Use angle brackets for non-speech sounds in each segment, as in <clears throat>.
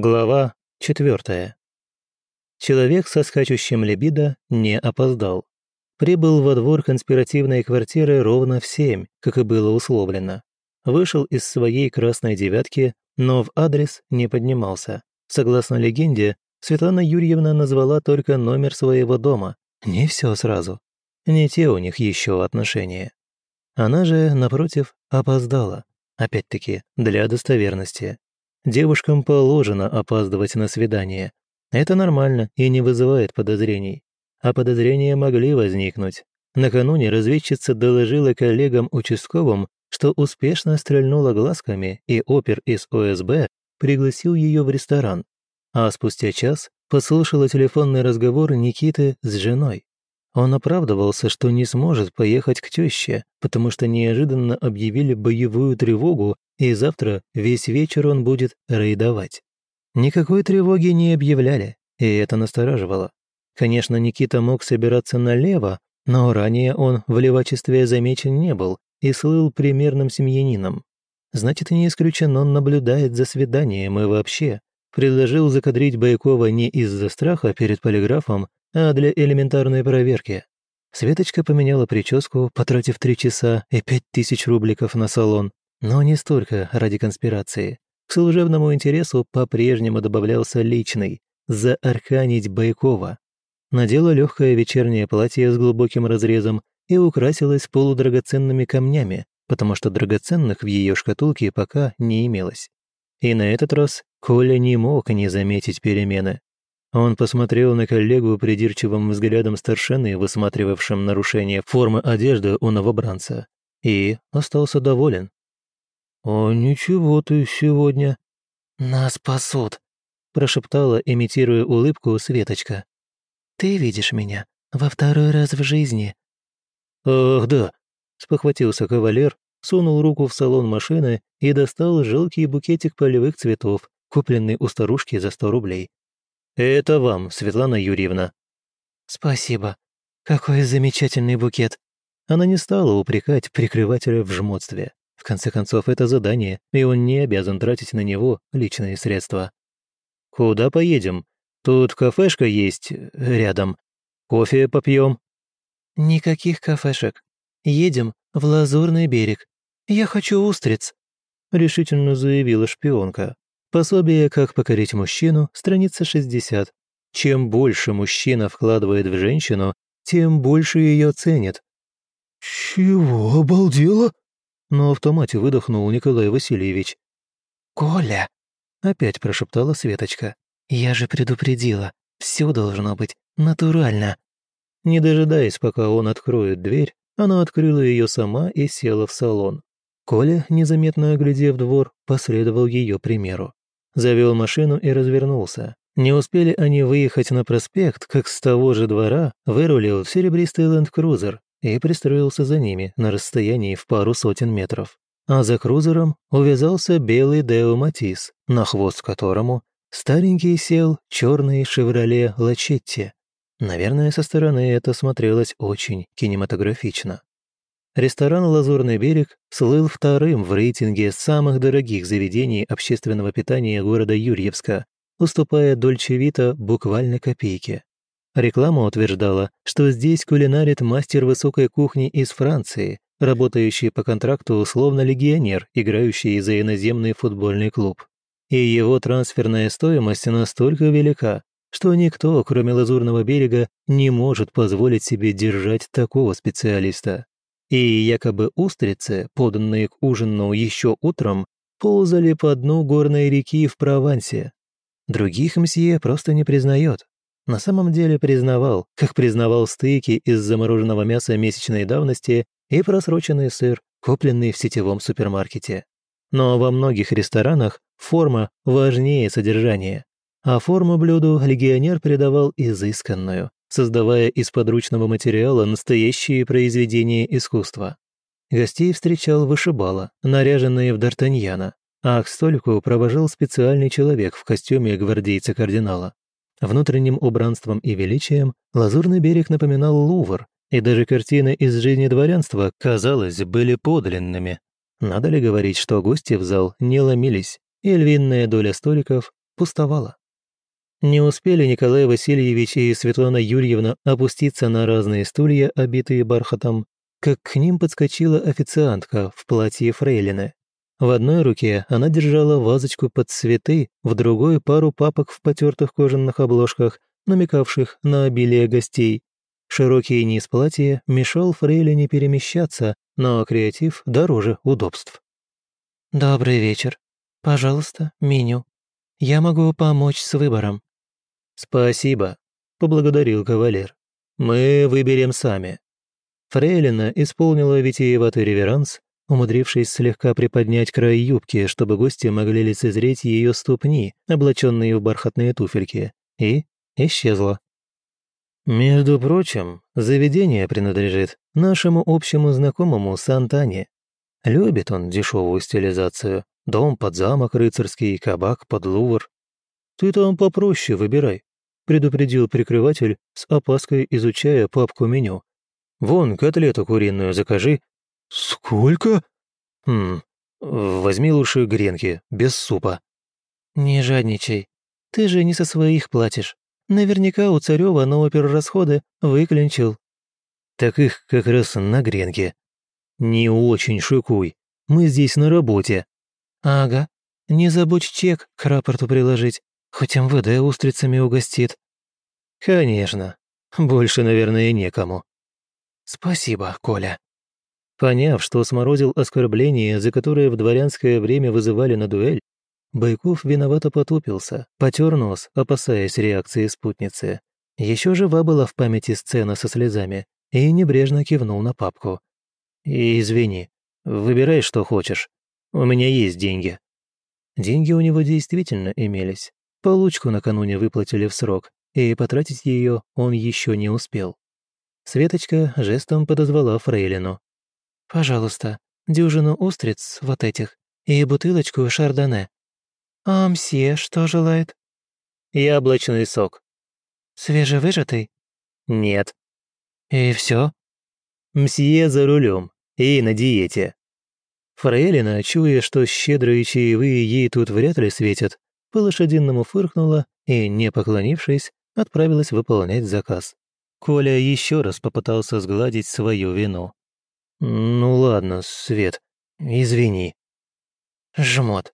Глава четвертая. Человек со скачущим либидо не опоздал. Прибыл во двор конспиративной квартиры ровно в семь, как и было условлено. Вышел из своей красной девятки, но в адрес не поднимался. Согласно легенде, Светлана Юрьевна назвала только номер своего дома. Не все сразу. Не те у них еще отношения. Она же, напротив, опоздала. Опять-таки, для достоверности. Девушкам положено опаздывать на свидание. Это нормально и не вызывает подозрений. А подозрения могли возникнуть. Накануне разведчица доложила коллегам участковым, что успешно стрельнула глазками, и опер из ОСБ пригласил ее в ресторан. А спустя час послушала телефонный разговор Никиты с женой. Он оправдывался, что не сможет поехать к тёще, потому что неожиданно объявили боевую тревогу, и завтра весь вечер он будет рейдовать. Никакой тревоги не объявляли, и это настораживало. Конечно, Никита мог собираться налево, но ранее он в левачестве замечен не был и слыл примерным семьянином. Значит, не исключено, он наблюдает за свиданием и вообще предложил закадрить Байкова не из-за страха перед полиграфом, а для элементарной проверки. Светочка поменяла прическу, потратив три часа и пять тысяч рубликов на салон, но не столько ради конспирации. К служебному интересу по-прежнему добавлялся личный – заарканить Байкова. Надела легкое вечернее платье с глубоким разрезом и украсилась полудрагоценными камнями, потому что драгоценных в ее шкатулке пока не имелось. И на этот раз Коля не мог не заметить перемены. Он посмотрел на коллегу придирчивым взглядом старшины, высматривавшим нарушение формы одежды у новобранца, и остался доволен. «А ничего ты сегодня...» «Нас спасут», — прошептала, имитируя улыбку, Светочка. «Ты видишь меня во второй раз в жизни». «Ах, да», — спохватился кавалер, сунул руку в салон машины и достал жалкий букетик полевых цветов, купленный у старушки за сто рублей. «Это вам, Светлана Юрьевна». «Спасибо. Какой замечательный букет». Она не стала упрекать прикрывателя в жмотстве. В конце концов, это задание, и он не обязан тратить на него личные средства. «Куда поедем? Тут кафешка есть э, рядом. Кофе попьем». «Никаких кафешек. Едем в Лазурный берег. Я хочу устриц», — решительно заявила шпионка. Пособие «Как покорить мужчину», страница 60. Чем больше мужчина вкладывает в женщину, тем больше ее ценит. «Чего обалдела?» На автомате выдохнул Николай Васильевич. «Коля!» — опять прошептала Светочка. «Я же предупредила. Все должно быть натурально». Не дожидаясь, пока он откроет дверь, она открыла ее сама и села в салон. Коля, незаметно оглядев двор, последовал ее примеру завел машину и развернулся. Не успели они выехать на проспект, как с того же двора вырулил серебристый ленд-крузер и пристроился за ними на расстоянии в пару сотен метров. А за крузером увязался белый Део Матис, на хвост которому старенький сел черный «Шевроле Лачетти». Наверное, со стороны это смотрелось очень кинематографично. Ресторан «Лазурный берег» слыл вторым в рейтинге самых дорогих заведений общественного питания города Юрьевска, уступая Дольче Вита буквально копейки. Реклама утверждала, что здесь кулинарит мастер высокой кухни из Франции, работающий по контракту условно легионер, играющий за иноземный футбольный клуб. И его трансферная стоимость настолько велика, что никто, кроме Лазурного берега, не может позволить себе держать такого специалиста и якобы устрицы, поданные к ужину еще утром, ползали по дну горной реки в Провансе. Других мсье просто не признает. На самом деле признавал, как признавал стейки из замороженного мяса месячной давности и просроченный сыр, купленный в сетевом супермаркете. Но во многих ресторанах форма важнее содержания, а форму блюду легионер придавал изысканную, создавая из подручного материала настоящие произведения искусства. Гостей встречал вышибала, наряженные в Д'Артаньяна, а к столику провожал специальный человек в костюме гвардейца-кардинала. Внутренним убранством и величием Лазурный берег напоминал Лувр, и даже картины из жизни дворянства, казалось, были подлинными. Надо ли говорить, что гости в зал не ломились, и львиная доля столиков пустовала. Не успели Николай Васильевич и Светлана Юрьевна опуститься на разные стулья, обитые бархатом, как к ним подскочила официантка в платье фрейлины. В одной руке она держала вазочку под цветы, в другой – пару папок в потертых кожаных обложках, намекавших на обилие гостей. Широкий низ платья мешал фрейлине перемещаться, но креатив дороже удобств. «Добрый вечер. Пожалуйста, меню. Я могу помочь с выбором». «Спасибо», — поблагодарил кавалер. «Мы выберем сами». Фрейлина исполнила витиеватый реверанс, умудрившись слегка приподнять край юбки, чтобы гости могли лицезреть ее ступни, облаченные в бархатные туфельки, и исчезла. Между прочим, заведение принадлежит нашему общему знакомому Сантане. Любит он дешевую стилизацию, дом под замок рыцарский, кабак под лувр. Ты там попроще выбирай, предупредил прикрыватель, с опаской изучая папку меню. Вон, котлету куриную закажи «Сколько?» «Хм, возьми лучше гренки, без супа». «Не жадничай. Ты же не со своих платишь. Наверняка у Царева на оперрасходы выклинчил». «Так их как раз на гренке. Не очень шикуй. Мы здесь на работе». «Ага. Не забудь чек к рапорту приложить. Хоть МВД устрицами угостит». «Конечно. Больше, наверное, некому». «Спасибо, Коля». Поняв, что сморозил оскорбление, за которое в дворянское время вызывали на дуэль, Байков виновато потупился, потер нос, опасаясь реакции спутницы. Еще жива была в памяти сцена со слезами, и небрежно кивнул на папку. «И извини, выбирай, что хочешь. У меня есть деньги». Деньги у него действительно имелись. Получку накануне выплатили в срок, и потратить ее он еще не успел. Светочка жестом подозвала Фрейлину. Пожалуйста, дюжину устриц вот этих и бутылочку шардоне. А мсье что желает? Яблочный сок. Свежевыжатый? Нет. И все? Мсье за рулем и на диете. Фрейлина, чуя, что щедрые чаевые ей тут вряд ли светят, по-лошадиному фыркнула и, не поклонившись, отправилась выполнять заказ. Коля еще раз попытался сгладить свою вину. «Ну ладно, Свет, извини». «Жмот,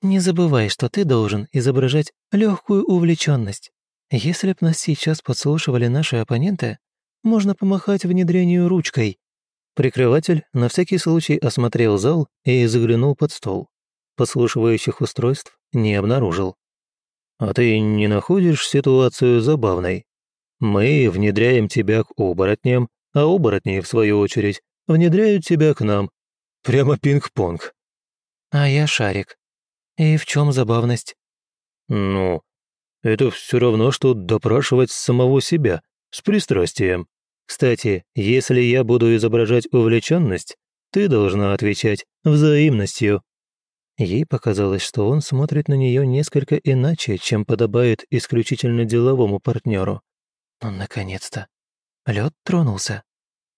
не забывай, что ты должен изображать легкую увлеченность. Если б нас сейчас подслушивали наши оппоненты, можно помахать внедрению ручкой». Прикрыватель на всякий случай осмотрел зал и заглянул под стол. Послушивающих устройств не обнаружил. «А ты не находишь ситуацию забавной? Мы внедряем тебя к оборотням, а оборотни, в свою очередь, внедряют тебя к нам. Прямо пинг-понг». «А я шарик. И в чем забавность?» «Ну, это все равно, что допрашивать самого себя, с пристрастием. Кстати, если я буду изображать увлеченность, ты должна отвечать взаимностью». Ей показалось, что он смотрит на нее несколько иначе, чем подобает исключительно деловому партнеру. Ну, наконец-то. Лед тронулся.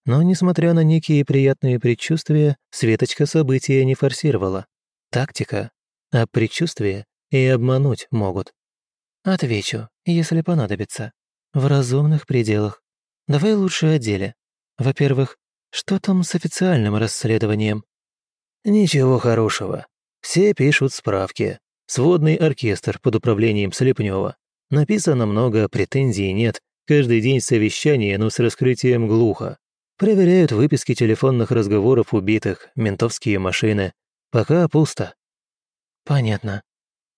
Но, несмотря на некие приятные предчувствия, Светочка события не форсировала. Тактика. А предчувствия и обмануть могут. Отвечу, если понадобится. В разумных пределах. Давай лучше о деле. Во-первых, что там с официальным расследованием? Ничего хорошего. Все пишут справки. Сводный оркестр под управлением Слепнева. Написано много, претензий нет. Каждый день совещание, но с раскрытием глухо. Проверяют выписки телефонных разговоров убитых, ментовские машины. Пока пусто. Понятно.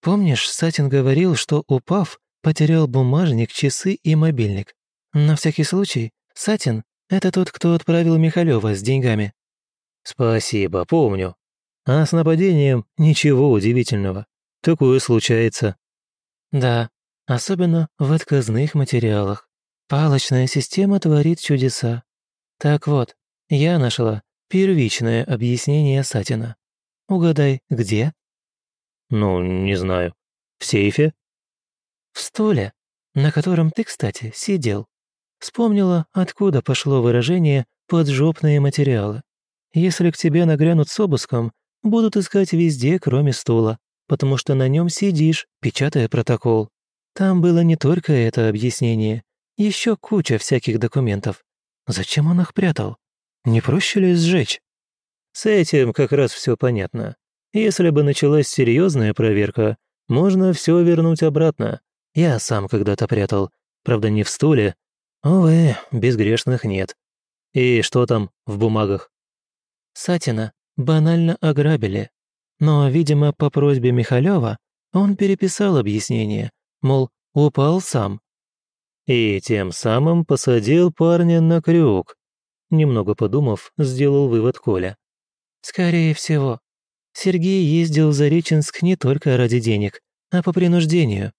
Помнишь, Сатин говорил, что, упав, потерял бумажник, часы и мобильник. На всякий случай, Сатин — это тот, кто отправил Михалева с деньгами. Спасибо, помню. А с нападением ничего удивительного. Такое случается. Да, особенно в отказных материалах. Палочная система творит чудеса. Так вот, я нашла первичное объяснение Сатина. Угадай, где? Ну, не знаю. В сейфе? В столе, на котором ты, кстати, сидел. Вспомнила, откуда пошло выражение «поджопные материалы». Если к тебе нагрянут с обыском, будут искать везде, кроме стула. потому что на нем сидишь, печатая протокол. Там было не только это объяснение, еще куча всяких документов. Зачем он их прятал? Не проще ли сжечь? С этим как раз все понятно. Если бы началась серьезная проверка, можно все вернуть обратно. Я сам когда-то прятал. Правда, не в стуле. Увы, безгрешных нет. И что там в бумагах? Сатина банально ограбили. Но, видимо, по просьбе Михалева он переписал объяснение, мол, упал сам. И тем самым посадил парня на крюк. Немного подумав, сделал вывод Коля. Скорее всего. Сергей ездил за Реченск не только ради денег, а по принуждению.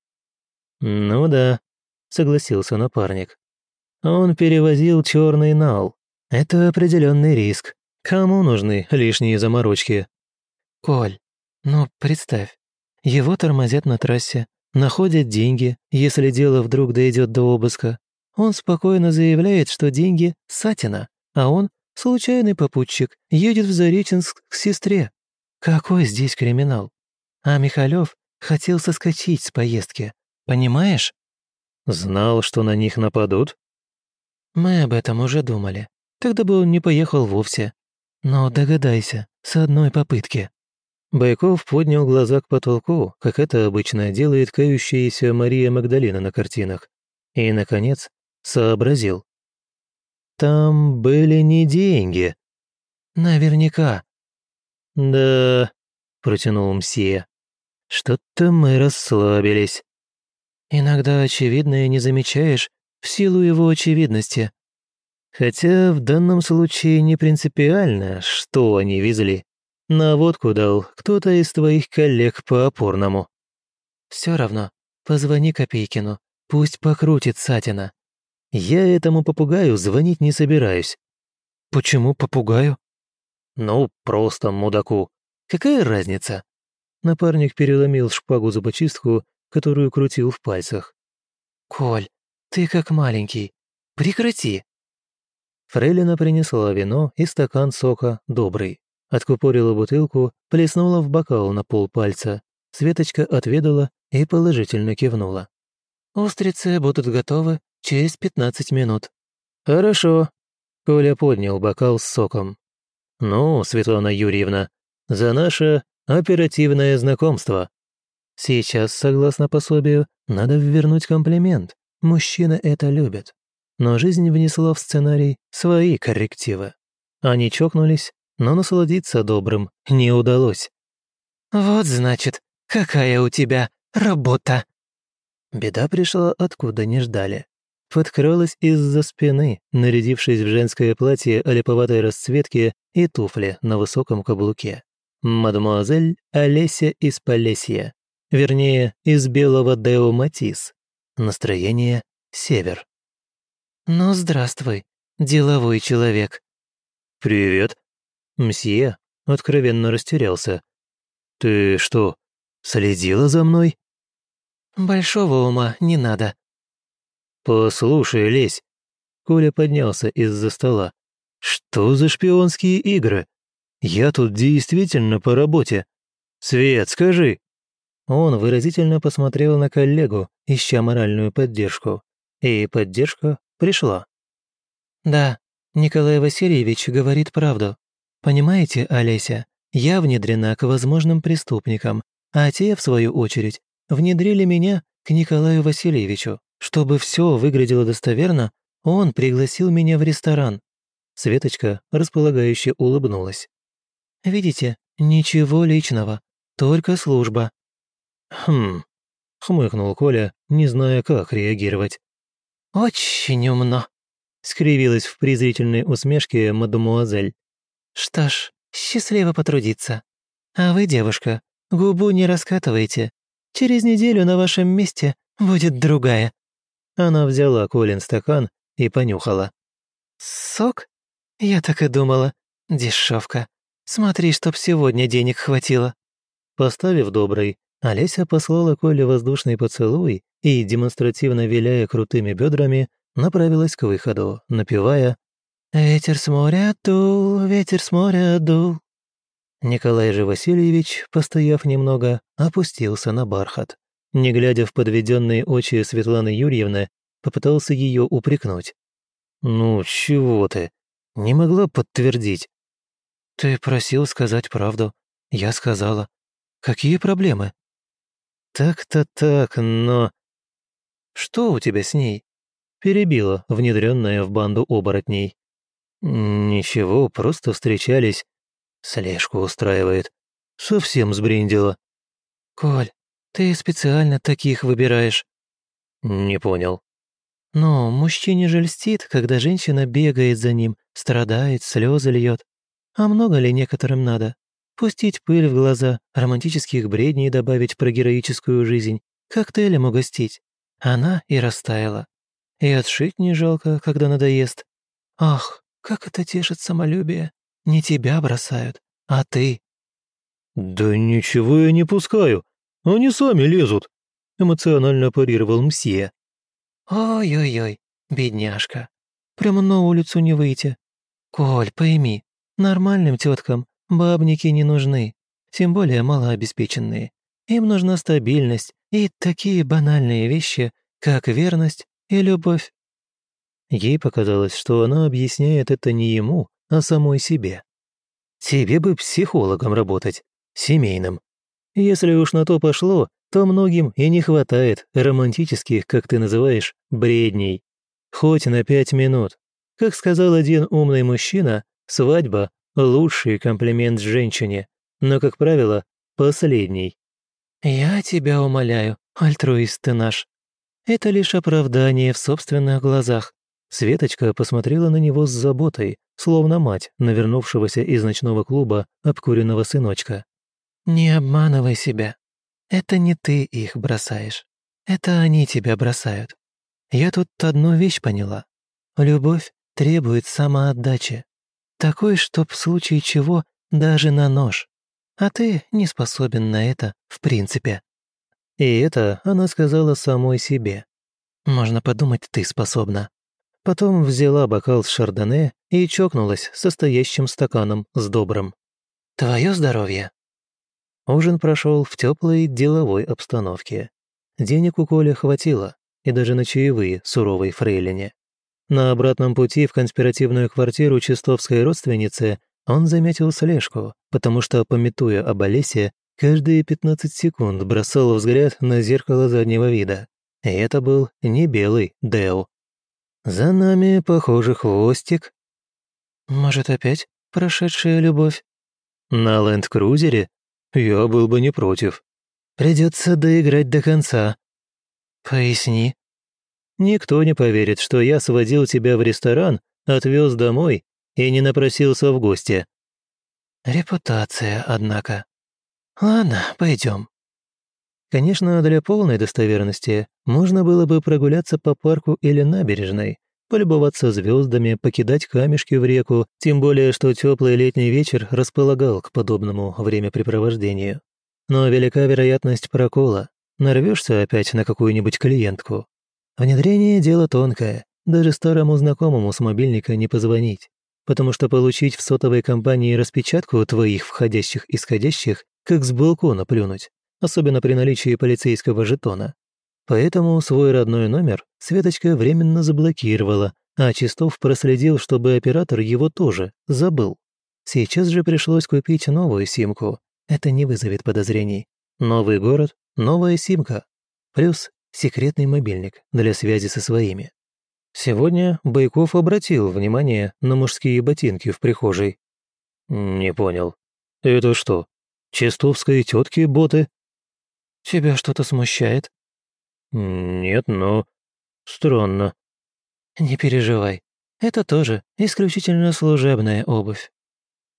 «Ну да», — согласился напарник. «Он перевозил черный нал. Это определенный риск. Кому нужны лишние заморочки?» «Коль, ну представь, его тормозят на трассе, находят деньги, если дело вдруг дойдет до обыска. Он спокойно заявляет, что деньги — Сатина, а он — случайный попутчик, едет в Зареченск к сестре. Какой здесь криминал? А Михалев хотел соскочить с поездки, понимаешь? Знал, что на них нападут? Мы об этом уже думали. Тогда бы он не поехал вовсе. Но догадайся, с одной попытки. Байков поднял глаза к потолку, как это обычно делает кающаяся Мария Магдалина на картинах, и, наконец, сообразил. «Там были не деньги». «Наверняка». «Да», — протянул Мсье, — «что-то мы расслабились». «Иногда очевидное не замечаешь в силу его очевидности». «Хотя в данном случае не принципиально, что они везли». Наводку дал кто-то из твоих коллег по опорному. Все равно, позвони Копейкину, пусть покрутит Сатина. Я этому попугаю звонить не собираюсь. Почему попугаю? Ну, просто мудаку. Какая разница? Напарник переломил шпагу зубочистку, которую крутил в пальцах. «Коль, ты как маленький. Прекрати!» Фрейлина принесла вино и стакан сока добрый. Откупорила бутылку, плеснула в бокал на полпальца. Светочка отведала и положительно кивнула. «Устрицы будут готовы через пятнадцать минут». «Хорошо». Коля поднял бокал с соком. «Ну, Светлана Юрьевна, за наше оперативное знакомство». Сейчас, согласно пособию, надо вернуть комплимент. Мужчина это любит. Но жизнь внесла в сценарий свои коррективы. Они чокнулись, но насладиться добрым не удалось. «Вот, значит, какая у тебя работа!» Беда пришла откуда не ждали. Подкралась из-за спины, нарядившись в женское платье олиповатой расцветки и туфли на высоком каблуке. Мадемуазель Олеся из Полесья. Вернее, из белого Део Матис. Настроение — север. «Ну, здравствуй, деловой человек». «Привет», Мсье откровенно растерялся. «Ты что, следила за мной?» «Большого ума не надо». «Послушай, Лесь». Коля поднялся из-за стола. «Что за шпионские игры? Я тут действительно по работе. Свет, скажи». Он выразительно посмотрел на коллегу, ища моральную поддержку. И поддержка пришла. «Да, Николай Васильевич говорит правду. Понимаете, Олеся, я внедрена к возможным преступникам, а те, в свою очередь, внедрили меня к Николаю Васильевичу. Чтобы все выглядело достоверно, он пригласил меня в ресторан. Светочка располагающе улыбнулась. «Видите, ничего личного, только служба». «Хм», — хмыкнул Коля, не зная, как реагировать. «Очень умно», — скривилась в презрительной усмешке мадемуазель. Что ж, счастливо потрудиться. А вы, девушка, губу не раскатывайте. Через неделю на вашем месте будет другая». Она взяла Колин стакан и понюхала. «Сок? Я так и думала. Дешевка. Смотри, чтоб сегодня денег хватило». Поставив добрый, Олеся послала Коле воздушный поцелуй и, демонстративно виляя крутыми бедрами, направилась к выходу, напевая Ветер с моря дул, ветер с моря дул. Николай же Васильевич, постояв немного, опустился на бархат. Не глядя в подведенные очи Светланы Юрьевны, попытался ее упрекнуть. «Ну, чего ты? Не могла подтвердить?» «Ты просил сказать правду. Я сказала. Какие проблемы?» «Так-то так, но...» «Что у тебя с ней?» Перебила, внедренная в банду оборотней. «Ничего, просто встречались. Слежку устраивает. Совсем сбриндила». «Коль, ты специально таких выбираешь?» «Не понял». «Но мужчине же льстит, когда женщина бегает за ним, страдает, слезы льет. А много ли некоторым надо? Пустить пыль в глаза, романтических бредней добавить про героическую жизнь, коктейлем угостить. Она и растаяла. И отшить не жалко, когда надоест. Ах, как это тешит самолюбие. Не тебя бросают, а ты. «Да ничего я не пускаю. Они сами лезут», — эмоционально парировал мсье. «Ой-ой-ой, бедняжка. Прямо на улицу не выйти. Коль, пойми, нормальным теткам бабники не нужны, тем более малообеспеченные. Им нужна стабильность и такие банальные вещи, как верность и любовь. Ей показалось, что она объясняет это не ему, а самой себе. Тебе бы психологом работать, семейным. Если уж на то пошло, то многим и не хватает романтических, как ты называешь, бредней. Хоть на пять минут. Как сказал один умный мужчина, свадьба – лучший комплимент женщине, но, как правило, последний. «Я тебя умоляю, альтруист ты наш. Это лишь оправдание в собственных глазах». Светочка посмотрела на него с заботой, словно мать, навернувшегося из ночного клуба обкуренного сыночка. «Не обманывай себя. Это не ты их бросаешь. Это они тебя бросают. Я тут одну вещь поняла. Любовь требует самоотдачи. Такой, чтоб в случае чего даже на нож. А ты не способен на это в принципе. И это она сказала самой себе. Можно подумать, ты способна. Потом взяла бокал с шардоне и чокнулась состоящим стаканом с добрым. Твое здоровье. Ужин прошел в теплой деловой обстановке. Денег у Коли хватило, и даже на чаевые суровой фрейлине. На обратном пути в конспиративную квартиру чистовской родственницы он заметил слежку, потому что, пометуя об Олесе, каждые 15 секунд бросал взгляд на зеркало заднего вида. И это был не белый Део. «За нами, похоже, хвостик». «Может, опять прошедшая любовь?» «На ленд-крузере? Я был бы не против. Придется доиграть до конца». «Поясни». «Никто не поверит, что я сводил тебя в ресторан, отвез домой и не напросился в гости». «Репутация, однако. Ладно, пойдем. Конечно, для полной достоверности можно было бы прогуляться по парку или набережной, полюбоваться звездами, покидать камешки в реку, тем более, что теплый летний вечер располагал к подобному времяпрепровождению. Но велика вероятность прокола. Нарвешься опять на какую-нибудь клиентку. Внедрение – дело тонкое. Даже старому знакомому с мобильника не позвонить. Потому что получить в сотовой компании распечатку твоих входящих-исходящих, как с балкона плюнуть, особенно при наличии полицейского жетона. Поэтому свой родной номер Светочка временно заблокировала, а Чистов проследил, чтобы оператор его тоже забыл. Сейчас же пришлось купить новую симку. Это не вызовет подозрений. Новый город, новая симка. Плюс секретный мобильник для связи со своими. Сегодня Байков обратил внимание на мужские ботинки в прихожей. «Не понял. Это что, чистовской тетки боты?» «Тебя что-то смущает?» «Нет, но... странно». «Не переживай. Это тоже исключительно служебная обувь».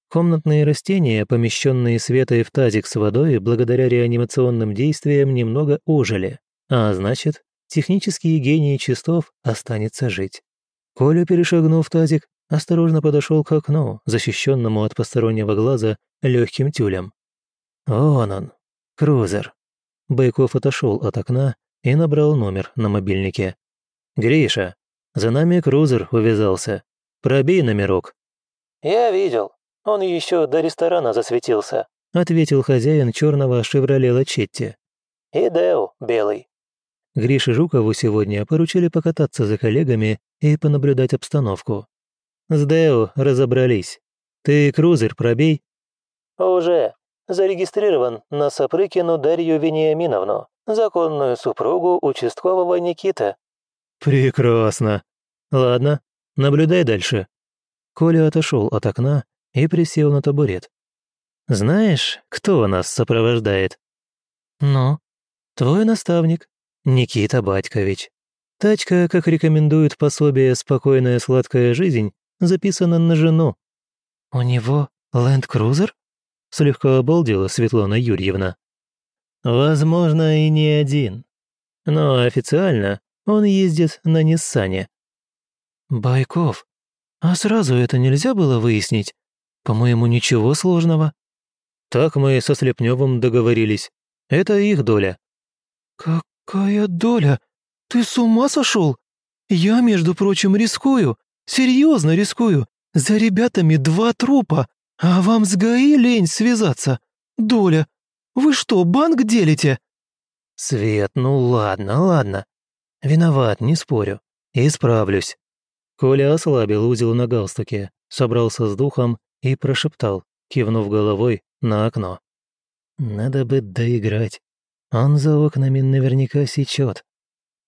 Комнатные растения, помещенные Светой в тазик с водой, благодаря реанимационным действиям немного ожили, а значит, технический гений чистов останется жить. Коля, перешагнув тазик, осторожно подошел к окну, защищенному от постороннего глаза легким тюлем. Вон он, крузер. Байков отошел от окна и набрал номер на мобильнике. «Гриша, за нами крузер увязался. Пробей номерок». «Я видел. Он еще до ресторана засветился», — ответил хозяин черного «Шевроле Лачетти». «И Део белый». Грише Жукову сегодня поручили покататься за коллегами и понаблюдать обстановку. «С Део разобрались. Ты крузер пробей?» «Уже. Зарегистрирован на Сапрыкину Дарью Вениаминовну, законную супругу участкового Никита». «Прекрасно. Ладно, наблюдай дальше». Коля отошел от окна и присел на табурет. «Знаешь, кто нас сопровождает?» «Ну?» «Твой наставник, Никита Батькович. Тачка, как рекомендует пособие «Спокойная сладкая жизнь», записана на жену». «У него ленд-крузер?» Слегка обалдела Светлана Юрьевна. «Возможно, и не один. Но официально он ездит на Ниссане». «Байков, а сразу это нельзя было выяснить? По-моему, ничего сложного». «Так мы со Слепневым договорились. Это их доля». «Какая доля? Ты с ума сошел? Я, между прочим, рискую. Серьезно рискую. За ребятами два трупа. А вам с ГАИ лень связаться? Доля, вы что, банк делите?» «Свет, ну ладно, ладно. Виноват, не спорю. Исправлюсь». Коля ослабил узел на галстуке, собрался с духом и прошептал, кивнув головой на окно. «Надо бы доиграть. Он за окнами наверняка сечет.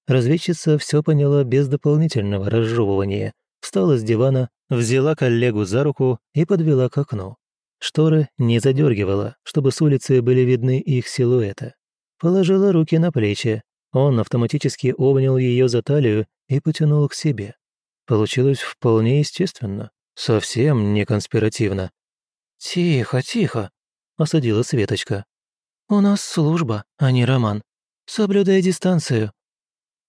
Разведчица все поняла без дополнительного разжевывания. Встала с дивана, взяла коллегу за руку и подвела к окну. Шторы не задергивала, чтобы с улицы были видны их силуэты. Положила руки на плечи. Он автоматически обнял ее за талию и потянул к себе. Получилось вполне естественно, совсем не конспиративно. «Тихо, тихо», — осадила Светочка. «У нас служба, а не роман. Соблюдай дистанцию».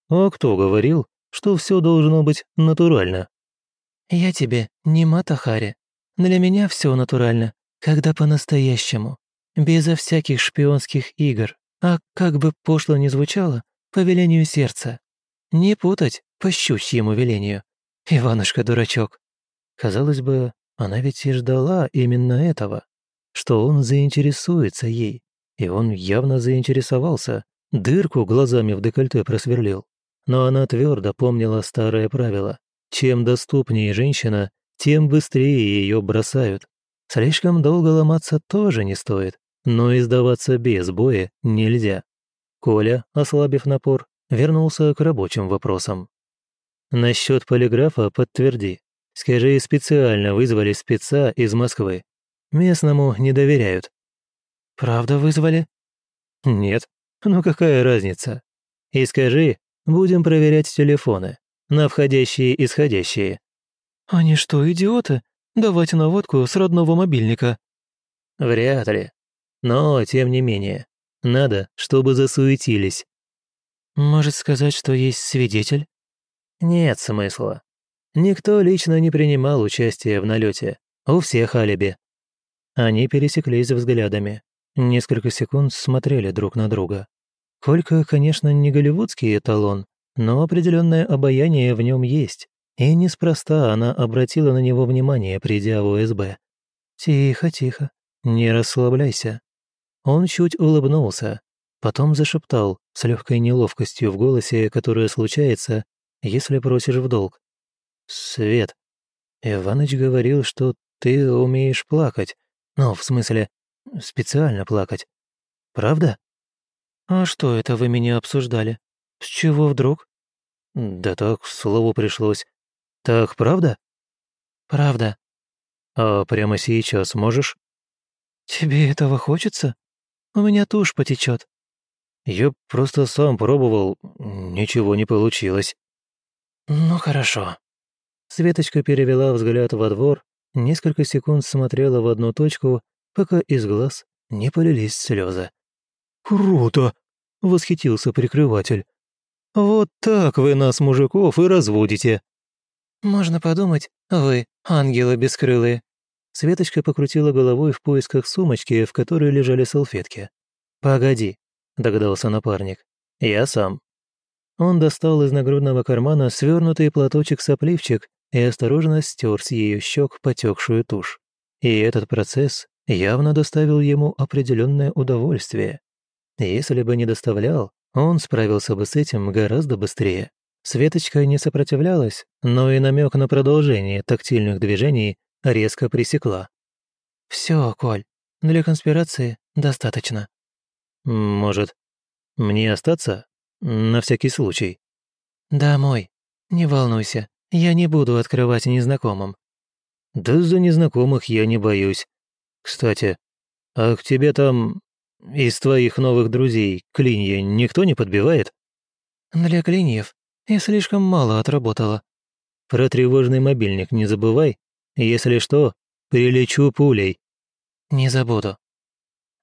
«А кто говорил, что все должно быть натурально?» «Я тебе не Матахари. Для меня все натурально, когда по-настоящему, безо всяких шпионских игр, а как бы пошло ни звучало, по велению сердца. Не путать по щучьему велению. Иванушка-дурачок». Казалось бы, она ведь и ждала именно этого, что он заинтересуется ей, и он явно заинтересовался, дырку глазами в декольте просверлил. Но она твердо помнила старое правило. Чем доступнее женщина, тем быстрее ее бросают. Слишком долго ломаться тоже не стоит, но и сдаваться без боя нельзя. Коля, ослабив напор, вернулся к рабочим вопросам. Насчет полиграфа подтверди. Скажи, специально вызвали спеца из Москвы. Местному не доверяют. «Правда вызвали?» «Нет. Ну какая разница? И скажи, будем проверять телефоны, на входящие и исходящие». «Они что, идиоты? Давать наводку с родного мобильника?» «Вряд ли. Но, тем не менее, надо, чтобы засуетились». «Может сказать, что есть свидетель?» «Нет смысла. Никто лично не принимал участия в налете. У всех алиби». Они пересеклись взглядами. Несколько секунд смотрели друг на друга. Колька, конечно, не голливудский эталон, но определенное обаяние в нем есть. И неспроста она обратила на него внимание, придя в УСБ. «Тихо, тихо, не расслабляйся». Он чуть улыбнулся, потом зашептал с легкой неловкостью в голосе, которая случается, если просишь в долг. «Свет, Иваныч говорил, что ты умеешь плакать. Ну, в смысле, специально плакать. Правда? А что это вы меня обсуждали? С чего вдруг? Да так, слову пришлось. Так правда? Правда. А прямо сейчас можешь? Тебе этого хочется? У меня тушь потечет. Я просто сам пробовал, ничего не получилось. Ну хорошо. Светочка перевела взгляд во двор, несколько секунд смотрела в одну точку, пока из глаз не полились слезы. «Круто!» — восхитился прикрыватель. «Вот так вы нас, мужиков, и разводите!» «Можно подумать, вы ангелы бескрылые!» Светочка покрутила головой в поисках сумочки, в которой лежали салфетки. «Погоди», — догадался напарник. «Я сам». Он достал из нагрудного кармана свернутый платочек-сопливчик и осторожно стер с ее щек потекшую тушь. И этот процесс явно доставил ему определенное удовольствие. Если бы не доставлял, он справился бы с этим гораздо быстрее. Светочка не сопротивлялась, но и намек на продолжение тактильных движений резко пресекла. Все, Коль, для конспирации достаточно». «Может, мне остаться? На всякий случай?» «Домой. Не волнуйся, я не буду открывать незнакомым». «Да за незнакомых я не боюсь. Кстати, а к тебе там из твоих новых друзей клинья никто не подбивает?» «Для клиньев я слишком мало отработала». «Про тревожный мобильник не забывай. Если что, прилечу пулей». «Не забуду».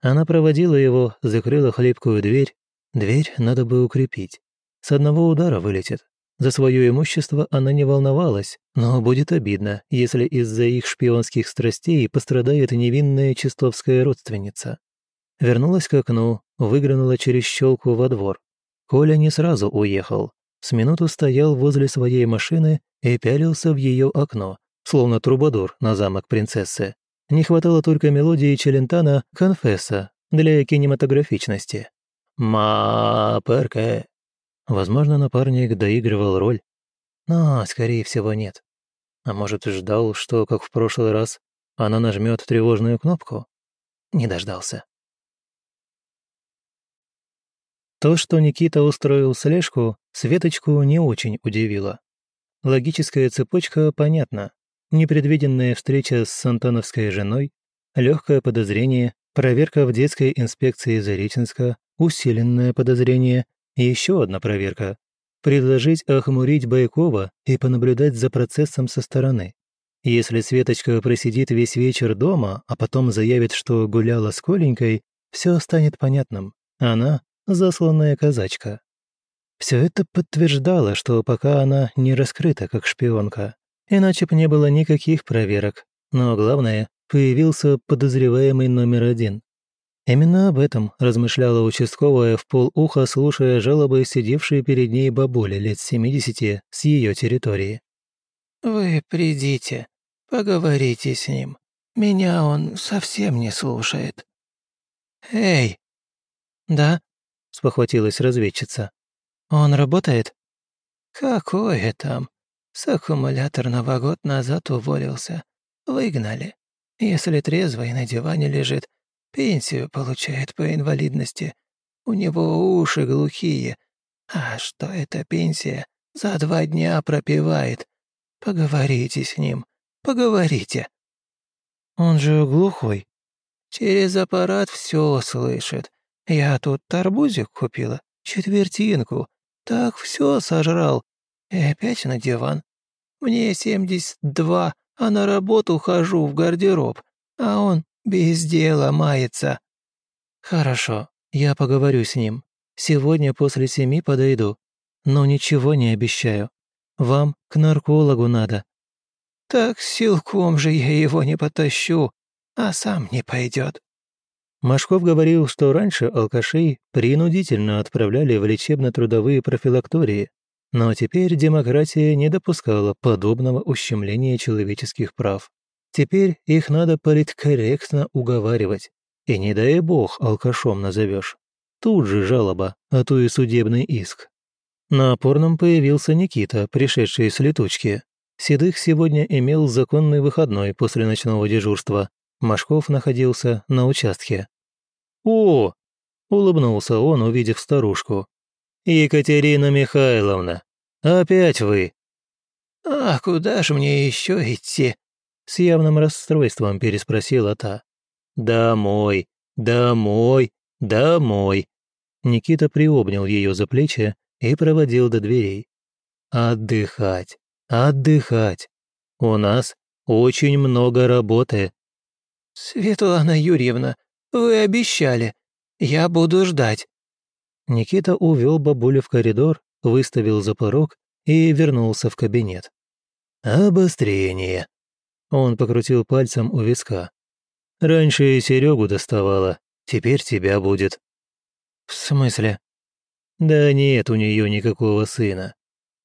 Она проводила его, закрыла хлипкую дверь. Дверь надо бы укрепить. С одного удара вылетит. За свое имущество она не волновалась, но будет обидно, если из-за их шпионских страстей пострадает невинная чистовская родственница. Вернулась к окну, выглянула через щелку во двор. Коля не сразу уехал. С минуту стоял возле своей машины и пялился в ее окно, словно трубадур на замок принцессы. Не хватало только мелодии Челентана «Конфесса» для кинематографичности. «Ма, перке». Возможно, напарник доигрывал роль, но, скорее всего, нет. А может, ждал, что, как в прошлый раз, она нажмет тревожную кнопку? Не дождался. То, что Никита устроил слежку, Светочку не очень удивило. Логическая цепочка понятна непредвиденная встреча с Сантановской женой, легкое подозрение, проверка в детской инспекции Зареченска, усиленное подозрение, еще одна проверка. Предложить охмурить Байкова и понаблюдать за процессом со стороны. Если Светочка просидит весь вечер дома, а потом заявит, что гуляла с Коленькой, все станет понятным. Она – засланная казачка. Все это подтверждало, что пока она не раскрыта как шпионка. Иначе бы не было никаких проверок. Но главное, появился подозреваемый номер один. Именно об этом размышляла участковая в полуха, слушая жалобы сидевшей перед ней бабули лет 70 с ее территории. «Вы придите, поговорите с ним. Меня он совсем не слушает». «Эй!» «Да?» — спохватилась разведчица. «Он работает?» «Какое там? С аккумуляторного год назад уволился. Выгнали. Если трезвый на диване лежит, пенсию получает по инвалидности. У него уши глухие. А что эта пенсия? За два дня пропивает. Поговорите с ним. Поговорите. Он же глухой. Через аппарат все слышит. Я тут тарбузик купила, четвертинку. Так все сожрал, и опять на диван. Мне семьдесят два, а на работу хожу в гардероб, а он без дела мается». «Хорошо, я поговорю с ним. Сегодня после семи подойду. Но ничего не обещаю. Вам к наркологу надо». «Так силком же я его не потащу, а сам не пойдет. Машков говорил, что раньше алкашей принудительно отправляли в лечебно-трудовые профилактории, но теперь демократия не допускала подобного ущемления человеческих прав. Теперь их надо политкорректно уговаривать. И не дай бог алкашом назовешь. Тут же жалоба, а то и судебный иск. На опорном появился Никита, пришедший с летучки. Седых сегодня имел законный выходной после ночного дежурства. Машков находился на участке. «О!» – улыбнулся он, увидев старушку. «Екатерина Михайловна, опять вы?» «А куда же мне еще идти?» С явным расстройством переспросила та. «Домой, домой, домой!» Никита приобнял ее за плечи и проводил до дверей. «Отдыхать, отдыхать. У нас очень много работы». «Светлана Юрьевна, вы обещали. Я буду ждать». Никита увел бабулю в коридор, выставил за порог и вернулся в кабинет. «Обострение!» Он покрутил пальцем у виска. «Раньше Серегу доставала, теперь тебя будет». «В смысле?» «Да нет у нее никакого сына.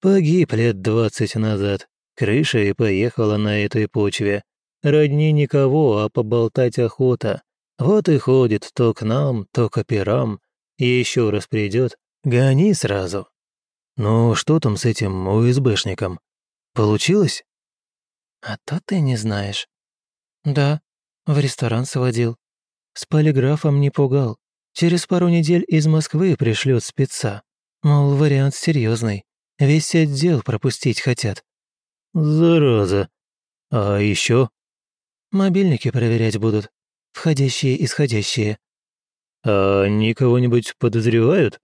Погиб лет двадцать назад. Крыша и поехала на этой почве. Родни никого, а поболтать охота. Вот и ходит то к нам, то к операм. И еще раз придет, гони сразу. Ну, что там с этим УСБшником? Получилось? А то ты не знаешь. Да, в ресторан сводил. С полиграфом не пугал. Через пару недель из Москвы пришлют спеца. Мол, вариант серьезный. Весь отдел пропустить хотят. Зараза. А еще? Мобильники проверять будут. Входящие, исходящие. А они кого-нибудь подозревают?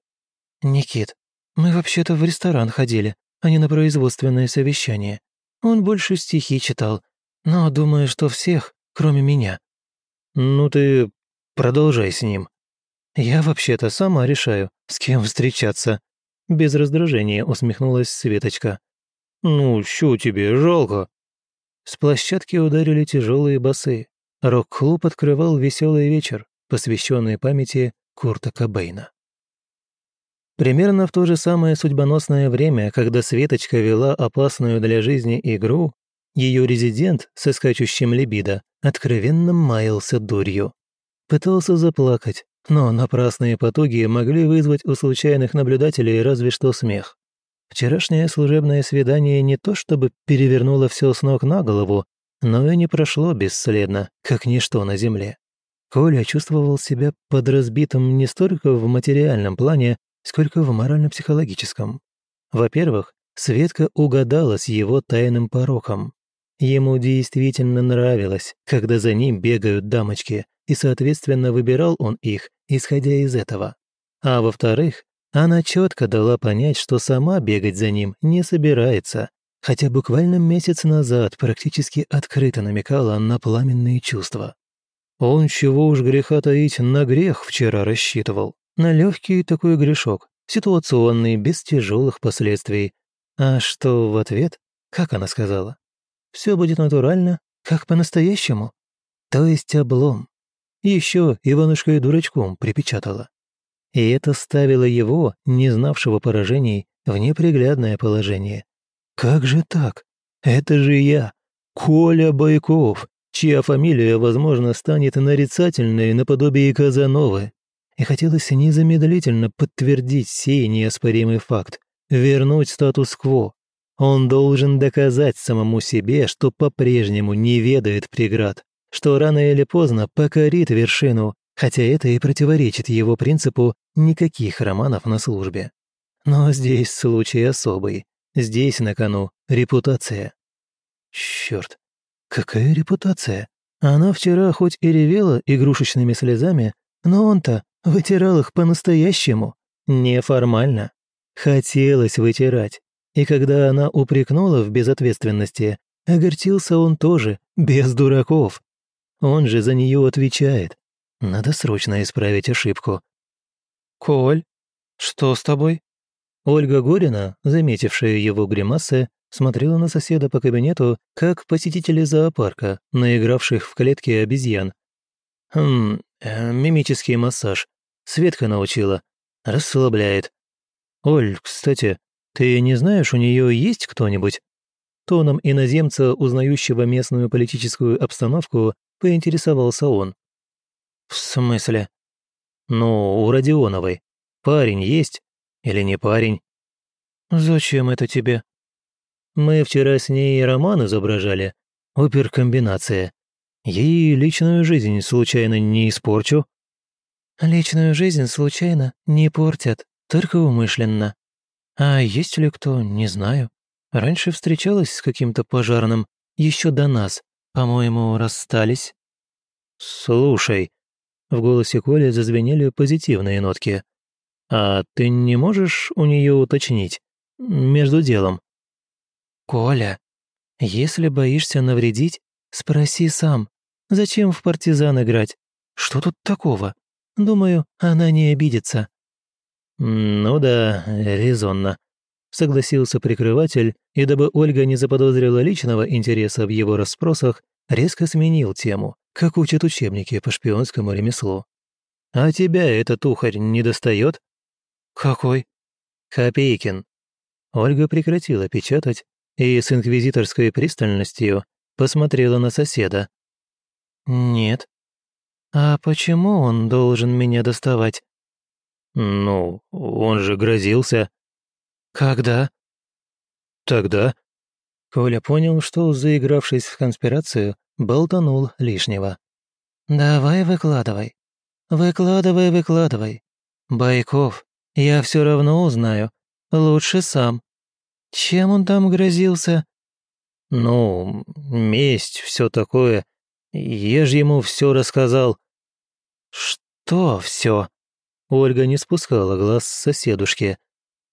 Никит, мы вообще-то в ресторан ходили, а не на производственное совещание. Он больше стихи читал, но думаю, что всех, кроме меня. Ну ты продолжай с ним. Я вообще-то сама решаю, с кем встречаться. Без раздражения усмехнулась Светочка. Ну, что тебе, жалко? С площадки ударили тяжелые басы. Рок-клуб открывал веселый вечер, посвященный памяти Курта Кобейна. Примерно в то же самое судьбоносное время, когда Светочка вела опасную для жизни игру, ее резидент со скачущим либидо откровенно маялся дурью. Пытался заплакать, но напрасные потуги могли вызвать у случайных наблюдателей разве что смех. Вчерашнее служебное свидание не то чтобы перевернуло все с ног на голову, но и не прошло бесследно, как ничто на земле. Коля чувствовал себя подразбитым не столько в материальном плане, сколько в морально-психологическом. Во-первых, Светка угадала с его тайным пороком. Ему действительно нравилось, когда за ним бегают дамочки, и, соответственно, выбирал он их, исходя из этого. А во-вторых, она четко дала понять, что сама бегать за ним не собирается, хотя буквально месяц назад практически открыто намекала на пламенные чувства. Он, чего уж греха таить, на грех вчера рассчитывал. На легкий такой грешок, ситуационный, без тяжелых последствий. А что в ответ? Как она сказала? Все будет натурально, как по-настоящему. То есть облом. Еще Иванушка и дурачком припечатала. И это ставило его, не знавшего поражений, в неприглядное положение. Как же так? Это же я, Коля Байков, чья фамилия, возможно, станет нарицательной наподобие Казановы. И хотелось незамедлительно подтвердить сей неоспоримый факт, вернуть статус-кво. Он должен доказать самому себе, что по-прежнему не ведает преград, что рано или поздно покорит вершину, хотя это и противоречит его принципу никаких романов на службе. Но здесь случай особый. Здесь на кону репутация. Черт, какая репутация? Она вчера хоть и ревела игрушечными слезами, но он-то вытирал их по-настоящему, неформально. Хотелось вытирать. И когда она упрекнула в безответственности, огорчился он тоже, без дураков. Он же за нее отвечает. Надо срочно исправить ошибку. «Коль, что с тобой?» Ольга Горина, заметившая его гримасы, смотрела на соседа по кабинету, как посетители зоопарка, наигравших в клетке обезьян. «Хм, э, мимический массаж. Светка научила. Расслабляет. Оль, кстати, ты не знаешь, у нее есть кто-нибудь?» Тоном иноземца, узнающего местную политическую обстановку, поинтересовался он. «В смысле?» «Ну, у Родионовой. Парень есть? Или не парень?» «Зачем это тебе?» «Мы вчера с ней роман изображали. Оперкомбинация. Ей личную жизнь случайно не испорчу?» «Личную жизнь случайно не портят, только умышленно. А есть ли кто, не знаю. Раньше встречалась с каким-то пожарным, еще до нас. По-моему, расстались». «Слушай», — в голосе Коли зазвенели позитивные нотки. «А ты не можешь у нее уточнить? Между делом?» «Коля, если боишься навредить, спроси сам. Зачем в партизан играть? Что тут такого? Думаю, она не обидится». «Ну да, резонно», согласился прикрыватель, и дабы Ольга не заподозрила личного интереса в его расспросах, резко сменил тему, как учат учебники по шпионскому ремеслу. «А тебя этот ухарь не достает?» «Какой?» «Копейкин». Ольга прекратила печатать и с инквизиторской пристальностью, посмотрела на соседа. «Нет. А почему он должен меня доставать?» «Ну, он же грозился». «Когда?» «Тогда». Коля понял, что, заигравшись в конспирацию, болтанул лишнего. «Давай выкладывай. Выкладывай, выкладывай. Байков, я все равно узнаю. Лучше сам. Чем он там грозился?» «Ну, месть, все такое. Я же ему все рассказал». «Что все?» Ольга не спускала глаз с соседушки.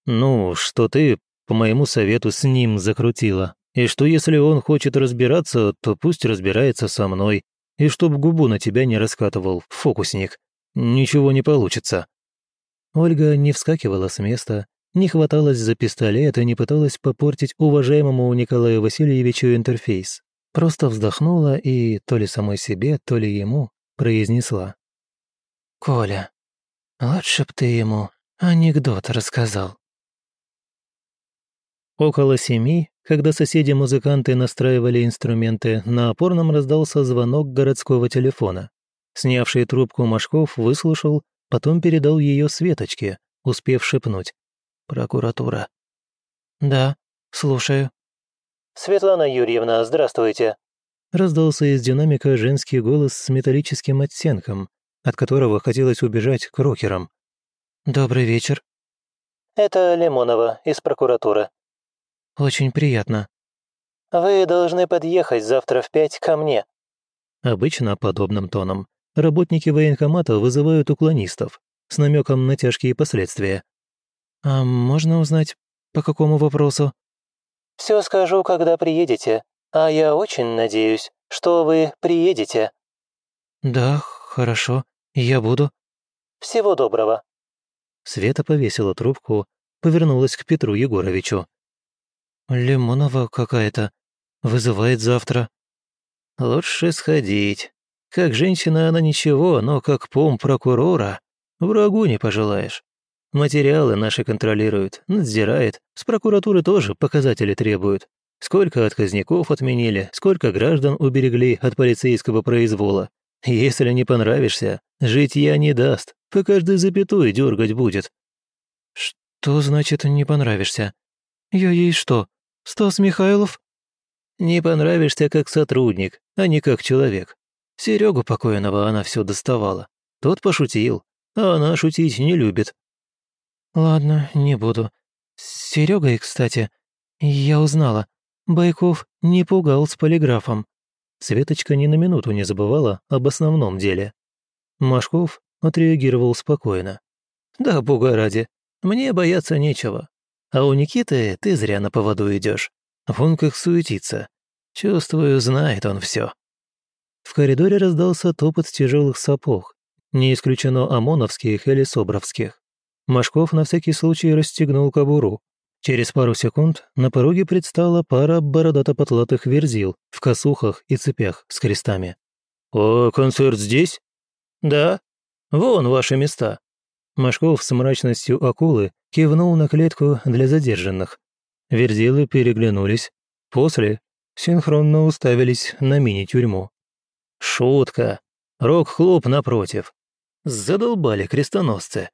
«Ну, что ты, по моему совету, с ним закрутила. И что если он хочет разбираться, то пусть разбирается со мной. И чтоб губу на тебя не раскатывал, фокусник. Ничего не получится». Ольга не вскакивала с места, не хваталась за пистолет и не пыталась попортить уважаемому Николаю Васильевичу интерфейс. Просто вздохнула и то ли самой себе, то ли ему произнесла. «Коля, лучше б ты ему анекдот рассказал». Около семи, когда соседи-музыканты настраивали инструменты, на опорном раздался звонок городского телефона. Снявший трубку Машков выслушал, потом передал ее Светочке, успев шепнуть. «Прокуратура». «Да, слушаю». «Светлана Юрьевна, здравствуйте». Раздался из динамика женский голос с металлическим оттенком, от которого хотелось убежать к рокерам. «Добрый вечер». «Это Лимонова из прокуратуры». «Очень приятно». «Вы должны подъехать завтра в пять ко мне». Обычно подобным тоном работники военкомата вызывают уклонистов с намеком на тяжкие последствия. «А можно узнать, по какому вопросу?» «Все скажу, когда приедете, а я очень надеюсь, что вы приедете». «Да, хорошо, я буду». «Всего доброго». Света повесила трубку, повернулась к Петру Егоровичу. «Лимонова какая-то. Вызывает завтра». «Лучше сходить. Как женщина она ничего, но как пом прокурора врагу не пожелаешь. Материалы наши контролируют, надзирает, с прокуратуры тоже показатели требуют. Сколько отказников отменили, сколько граждан уберегли от полицейского произвола. Если не понравишься, жить я не даст, по каждой запятой дергать будет». «Что значит «не понравишься»? Я ей что, Стас Михайлов?» «Не понравишься как сотрудник, а не как человек. Серегу покойного она все доставала. Тот пошутил, а она шутить не любит. Ладно, не буду. С Серегой, кстати, я узнала. Байков не пугал с полиграфом. Светочка ни на минуту не забывала об основном деле. Машков отреагировал спокойно. «Да, бога ради, мне бояться нечего. А у Никиты ты зря на поводу идешь. Вон как суетится. Чувствую, знает он все. В коридоре раздался топот тяжелых сапог, не исключено ОМОНовских или СОБРовских. Машков на всякий случай расстегнул кобуру. Через пару секунд на пороге предстала пара бородато-потлатых верзил в косухах и цепях с крестами. «О, концерт здесь?» «Да. Вон ваши места». Машков с мрачностью акулы кивнул на клетку для задержанных. Верзилы переглянулись. После синхронно уставились на мини-тюрьму. Шутка. Рок-клуб напротив. Задолбали крестоносцы.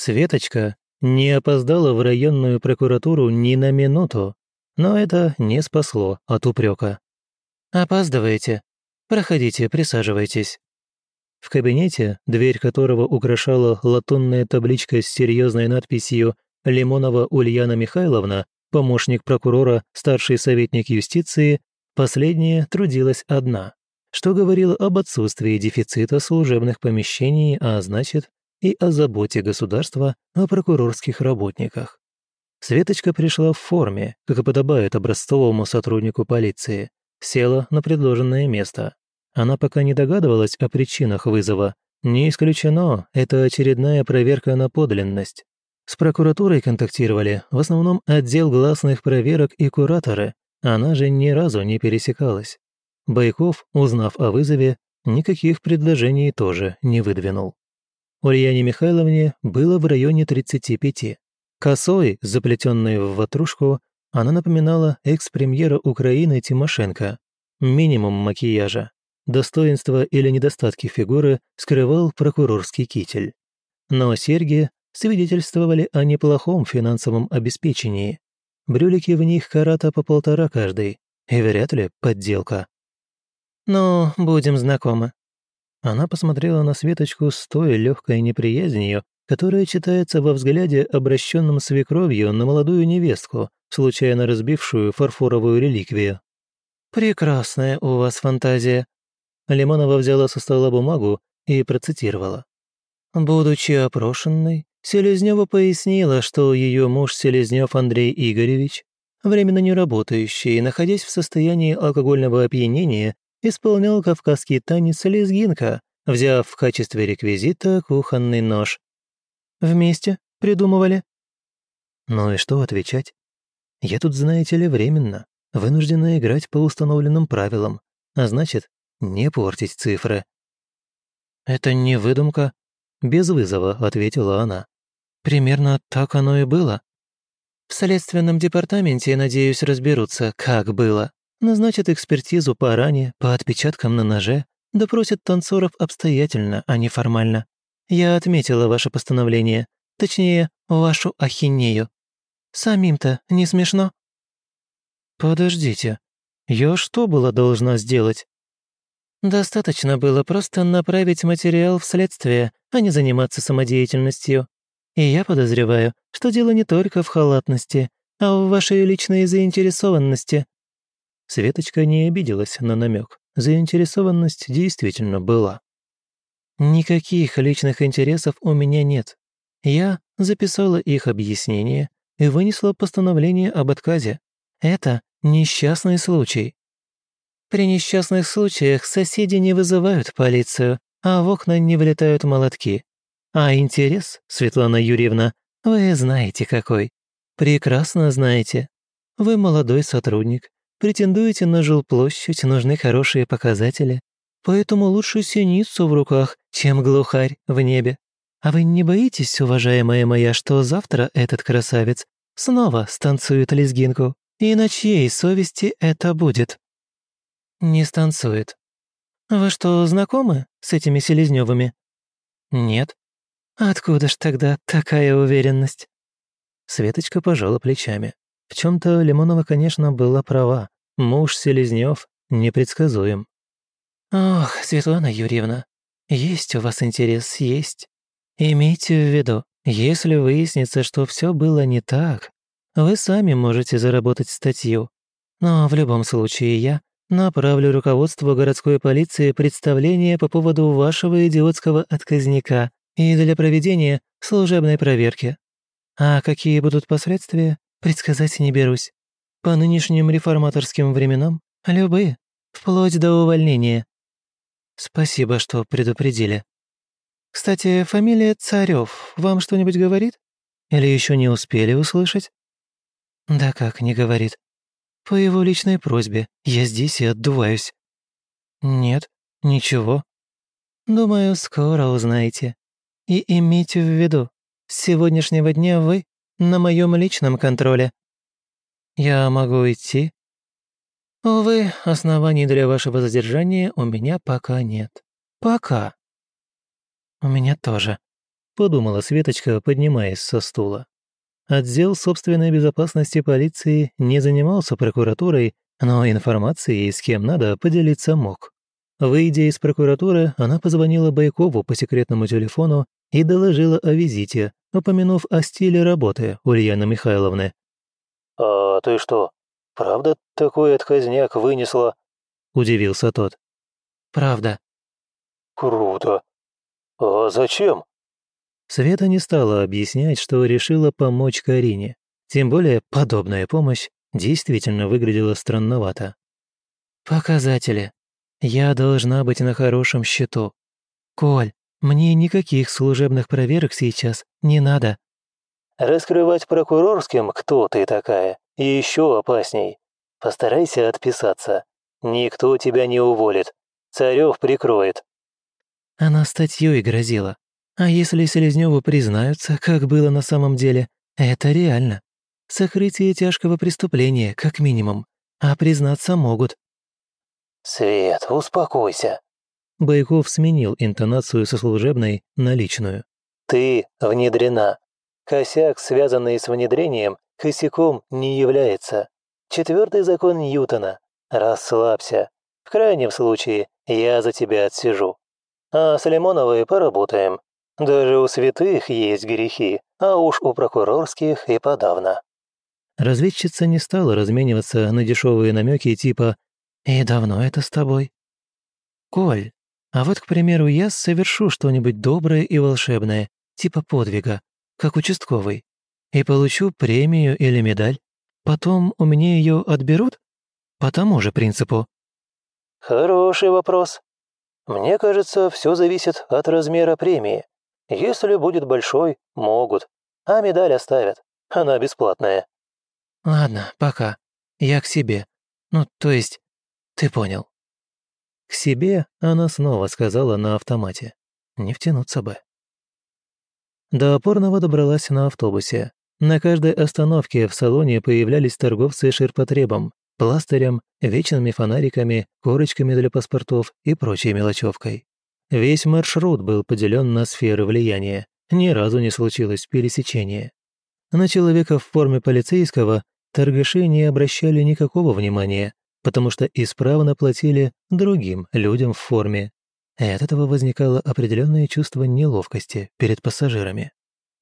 Светочка не опоздала в районную прокуратуру ни на минуту, но это не спасло от упрека. «Опаздываете. Проходите, присаживайтесь». В кабинете, дверь которого украшала латунная табличка с серьезной надписью «Лимонова Ульяна Михайловна, помощник прокурора, старший советник юстиции», Последняя трудилась одна, что говорило об отсутствии дефицита служебных помещений, а значит, и о заботе государства о прокурорских работниках. Светочка пришла в форме, как и подобает образцовому сотруднику полиции, села на предложенное место. Она пока не догадывалась о причинах вызова. Не исключено, это очередная проверка на подлинность. С прокуратурой контактировали в основном отдел гласных проверок и кураторы, она же ни разу не пересекалась. Байков, узнав о вызове, никаких предложений тоже не выдвинул. Ульяне Михайловне было в районе 35. Косой, заплетенной в ватрушку, Она напоминала экс-премьера Украины Тимошенко. Минимум макияжа. Достоинства или недостатки фигуры скрывал прокурорский китель. Но серьги свидетельствовали о неплохом финансовом обеспечении. Брюлики в них карата по полтора каждый, и вряд ли подделка. «Ну, будем знакомы». Она посмотрела на Светочку с той легкой неприязнью, которая читается во взгляде, обращенном свекровью на молодую невестку, случайно разбившую фарфоровую реликвию. «Прекрасная у вас фантазия». Лимонова взяла со стола бумагу и процитировала. Будучи опрошенной, Селезнева пояснила, что ее муж Селезнев Андрей Игоревич, временно не работающий находясь в состоянии алкогольного опьянения, исполнял кавказский танец лезгинка, взяв в качестве реквизита кухонный нож. Вместе придумывали? Ну и что отвечать? Я тут, знаете ли, временно, вынуждена играть по установленным правилам, а значит, не портить цифры. «Это не выдумка?» — без вызова ответила она. «Примерно так оно и было. В следственном департаменте, надеюсь, разберутся, как было. Назначат экспертизу по ране, по отпечаткам на ноже, допросят танцоров обстоятельно, а не формально. Я отметила ваше постановление, точнее, вашу ахинею. Самим-то не смешно?» «Подождите, я что была должна сделать?» «Достаточно было просто направить материал в следствие, а не заниматься самодеятельностью. И я подозреваю, что дело не только в халатности, а в вашей личной заинтересованности. Светочка не обиделась на намек. Заинтересованность действительно была. «Никаких личных интересов у меня нет. Я записала их объяснение и вынесла постановление об отказе. Это несчастный случай. При несчастных случаях соседи не вызывают полицию, а в окна не влетают молотки. А интерес, Светлана Юрьевна, вы знаете какой. Прекрасно знаете. Вы молодой сотрудник, Претендуете на жилплощадь, нужны хорошие показатели. Поэтому лучше синицу в руках, чем глухарь в небе. А вы не боитесь, уважаемая моя, что завтра этот красавец снова станцует лезгинку? И на чьей совести это будет? Не станцует. Вы что, знакомы с этими Селезнёвыми? Нет. Откуда ж тогда такая уверенность? Светочка пожала плечами. В чем-то Лимонова, конечно, была права. Муж Селезнев непредсказуем. «Ох, Светлана Юрьевна, есть у вас интерес, есть. Имейте в виду, если выяснится, что все было не так, вы сами можете заработать статью. Но в любом случае я направлю руководству городской полиции представление по поводу вашего идиотского отказника и для проведения служебной проверки. А какие будут последствия, предсказать не берусь. По нынешним реформаторским временам любые, вплоть до увольнения. Спасибо, что предупредили. Кстати, фамилия Царев вам что-нибудь говорит? Или еще не успели услышать? Да как не говорит. По его личной просьбе я здесь и отдуваюсь. Нет, ничего. Думаю, скоро узнаете. И имейте в виду, с сегодняшнего дня вы на моем личном контроле. Я могу идти? Увы, оснований для вашего задержания у меня пока нет. Пока. У меня тоже, подумала Светочка, поднимаясь со стула. Отдел собственной безопасности полиции не занимался прокуратурой, но информацией, с кем надо, поделиться мог. Выйдя из прокуратуры, она позвонила Байкову по секретному телефону и доложила о визите, упомянув о стиле работы Ульяны Михайловны. «А ты что, правда такой отказняк вынесла?» – удивился тот. «Правда». «Круто. А зачем?» Света не стала объяснять, что решила помочь Карине. Тем более подобная помощь действительно выглядела странновато. «Показатели. Я должна быть на хорошем счету. Коль, мне никаких служебных проверок сейчас не надо». «Раскрывать прокурорским, кто ты такая, и еще опасней. Постарайся отписаться. Никто тебя не уволит. Царев прикроет». Она статьей грозила. А если Селезневу признаются, как было на самом деле, это реально. сокрытие тяжкого преступления, как минимум, а признаться могут». «Свет, успокойся». Байков сменил интонацию со служебной на личную. «Ты внедрена. Косяк, связанный с внедрением, косяком не является. Четвертый закон Ньютона. Расслабься. В крайнем случае, я за тебя отсижу. А с Лимоновой поработаем. Даже у святых есть грехи, а уж у прокурорских и подавно». Разведчица не стала размениваться на дешевые намеки типа «И давно это с тобой?» «Коль, а вот, к примеру, я совершу что-нибудь доброе и волшебное, типа подвига, как участковый, и получу премию или медаль. Потом у меня ее отберут? По тому же принципу». «Хороший вопрос. Мне кажется, все зависит от размера премии. Если будет большой, могут, а медаль оставят. Она бесплатная». «Ладно, пока. Я к себе. Ну, то есть, ты понял». К себе она снова сказала на автомате. Не втянуться бы. До опорного добралась на автобусе. На каждой остановке в салоне появлялись торговцы ширпотребом, пластырем, вечными фонариками, корочками для паспортов и прочей мелочевкой. Весь маршрут был поделен на сферы влияния. Ни разу не случилось пересечения. На человека в форме полицейского торгаши не обращали никакого внимания, потому что исправно платили другим людям в форме. И от этого возникало определенное чувство неловкости перед пассажирами.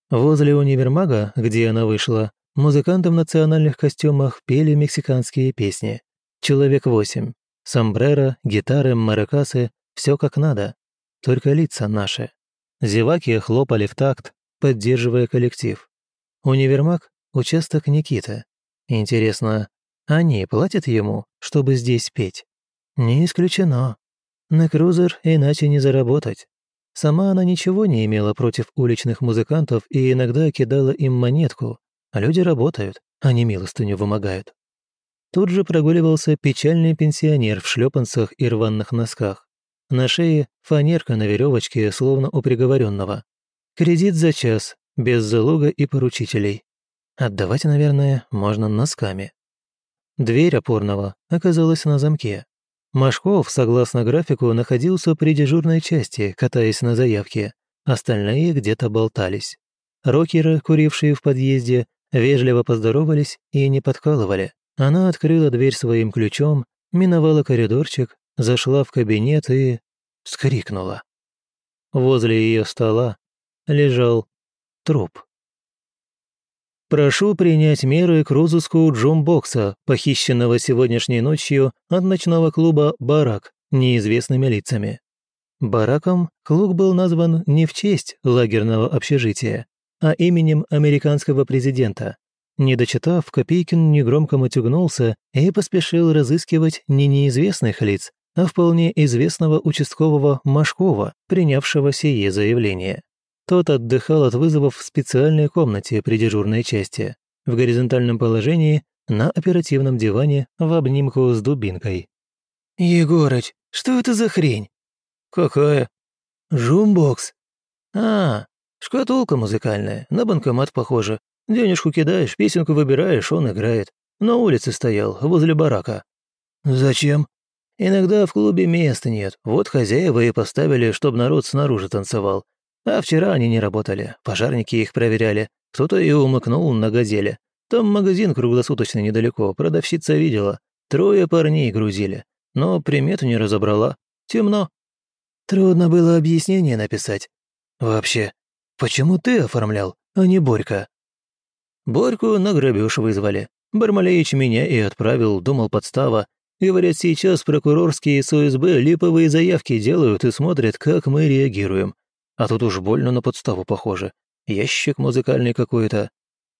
Возле универмага, где она вышла, музыканты в национальных костюмах пели мексиканские песни. Человек восемь. Сомбреро, гитары, маракасы — все как надо. Только лица наши. Зеваки хлопали в такт, поддерживая коллектив. Универмаг — участок Никита. Интересно, они платят ему, чтобы здесь петь? Не исключено. На крузер иначе не заработать. Сама она ничего не имела против уличных музыкантов и иногда кидала им монетку. Люди работают, а не милостыню вымогают. Тут же прогуливался печальный пенсионер в шлепанцах и рваных носках. На шее фанерка на веревочке, словно у приговоренного. Кредит за час, без залога и поручителей. Отдавать, наверное, можно носками. Дверь опорного оказалась на замке. Машков, согласно графику, находился при дежурной части, катаясь на заявке. Остальные где-то болтались. Рокеры, курившие в подъезде, вежливо поздоровались и не подкалывали. Она открыла дверь своим ключом, миновала коридорчик, зашла в кабинет и... вскрикнула. Возле ее стола лежал труп. Прошу принять меры к розыску Джумбокса, похищенного сегодняшней ночью от ночного клуба «Барак» неизвестными лицами. Бараком клуб был назван не в честь лагерного общежития, а именем американского президента. Не дочитав, Копейкин негромко матюгнулся и поспешил разыскивать не неизвестных лиц, а вполне известного участкового Машкова, принявшего сие заявление. Тот отдыхал от вызовов в специальной комнате при дежурной части, в горизонтальном положении, на оперативном диване в обнимку с дубинкой. «Егорыч, что это за хрень?» «Какая?» «Жумбокс». «А, шкатулка музыкальная, на банкомат похоже. Денежку кидаешь, песенку выбираешь, он играет. На улице стоял, возле барака». «Зачем?» «Иногда в клубе места нет, вот хозяева и поставили, чтобы народ снаружи танцевал. А вчера они не работали, пожарники их проверяли. Кто-то и умыкнул на газели. Там магазин круглосуточно недалеко, продавщица видела. Трое парней грузили. Но примету не разобрала. Темно. Трудно было объяснение написать. Вообще, почему ты оформлял, а не Борька? Борьку на грабеж вызвали. Бармалеич меня и отправил, думал подстава. Говорят, сейчас прокурорские с ОСБ липовые заявки делают и смотрят, как мы реагируем. А тут уж больно на подставу похоже. Ящик музыкальный какой-то.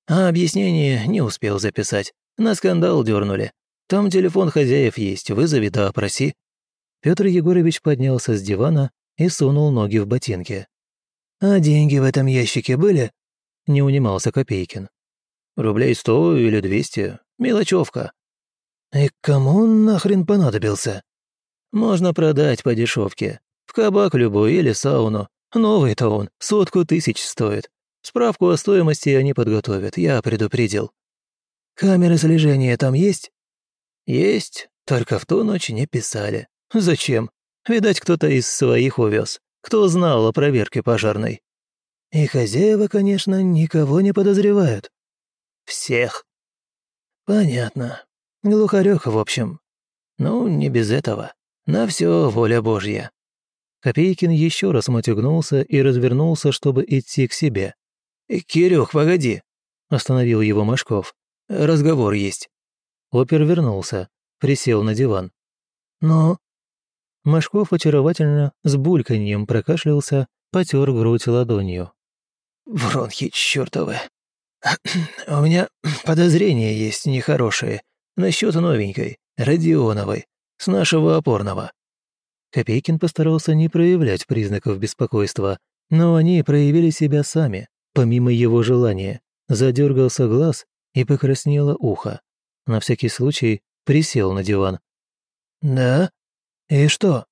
А объяснение не успел записать. На скандал дернули. Там телефон хозяев есть, вызови да опроси». Петр Егорович поднялся с дивана и сунул ноги в ботинки. «А деньги в этом ящике были?» — не унимался Копейкин. «Рублей сто или двести. Мелочевка». «И кому он нахрен понадобился?» «Можно продать по дешевке. В кабак любой или сауну. Новый-то он, сотку тысяч стоит. Справку о стоимости они подготовят, я предупредил. Камеры слежения там есть?» «Есть, только в ту ночь не писали. Зачем? Видать, кто-то из своих увез. Кто знал о проверке пожарной?» «И хозяева, конечно, никого не подозревают». «Всех». «Понятно. Глухарёк, в общем. Ну, не без этого. На все воля Божья». Копейкин еще раз мотягнулся и развернулся, чтобы идти к себе. «Кирюх, погоди!» – остановил его Машков. «Разговор есть». Опер вернулся, присел на диван. «Ну?» Машков очаровательно с бульканьем прокашлялся, потер грудь ладонью. «Бронхи чёртовы. <clears throat> У меня подозрения есть нехорошие насчет новенькой, Родионовой, с нашего опорного». Копейкин постарался не проявлять признаков беспокойства, но они проявили себя сами, помимо его желания. Задергался глаз и покраснело ухо. На всякий случай присел на диван. «Да? И что?»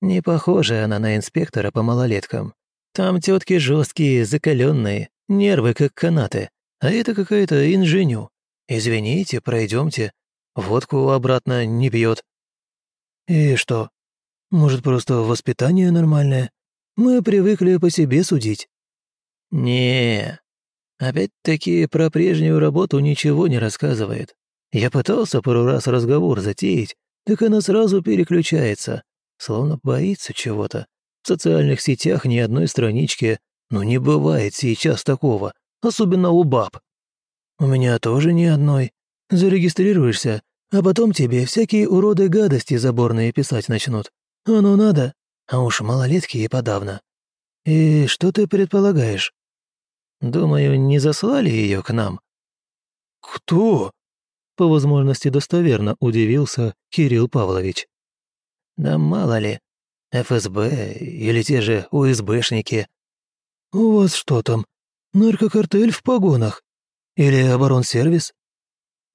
«Не похожа она на инспектора по малолеткам. Там тетки жесткие, закаленные, нервы как канаты, а это какая-то инженю. Извините, пройдемте. Водку обратно не пьет. «И что? Может, просто воспитание нормальное? Мы привыкли по себе судить». «Не, опять-таки про прежнюю работу ничего не рассказывает. Я пытался пару раз разговор затеять, так она сразу переключается, словно боится чего-то. В социальных сетях ни одной странички, но не бывает сейчас такого, особенно у баб. У меня тоже ни одной. Зарегистрируешься, а потом тебе всякие уроды гадости заборные писать начнут. Оно надо, а уж малолетки и подавно. И что ты предполагаешь? Думаю, не заслали ее к нам. Кто? По возможности достоверно удивился Кирилл Павлович. Да мало ли, ФСБ или те же УСБшники. У вас что там, наркокартель в погонах? Или оборонсервис?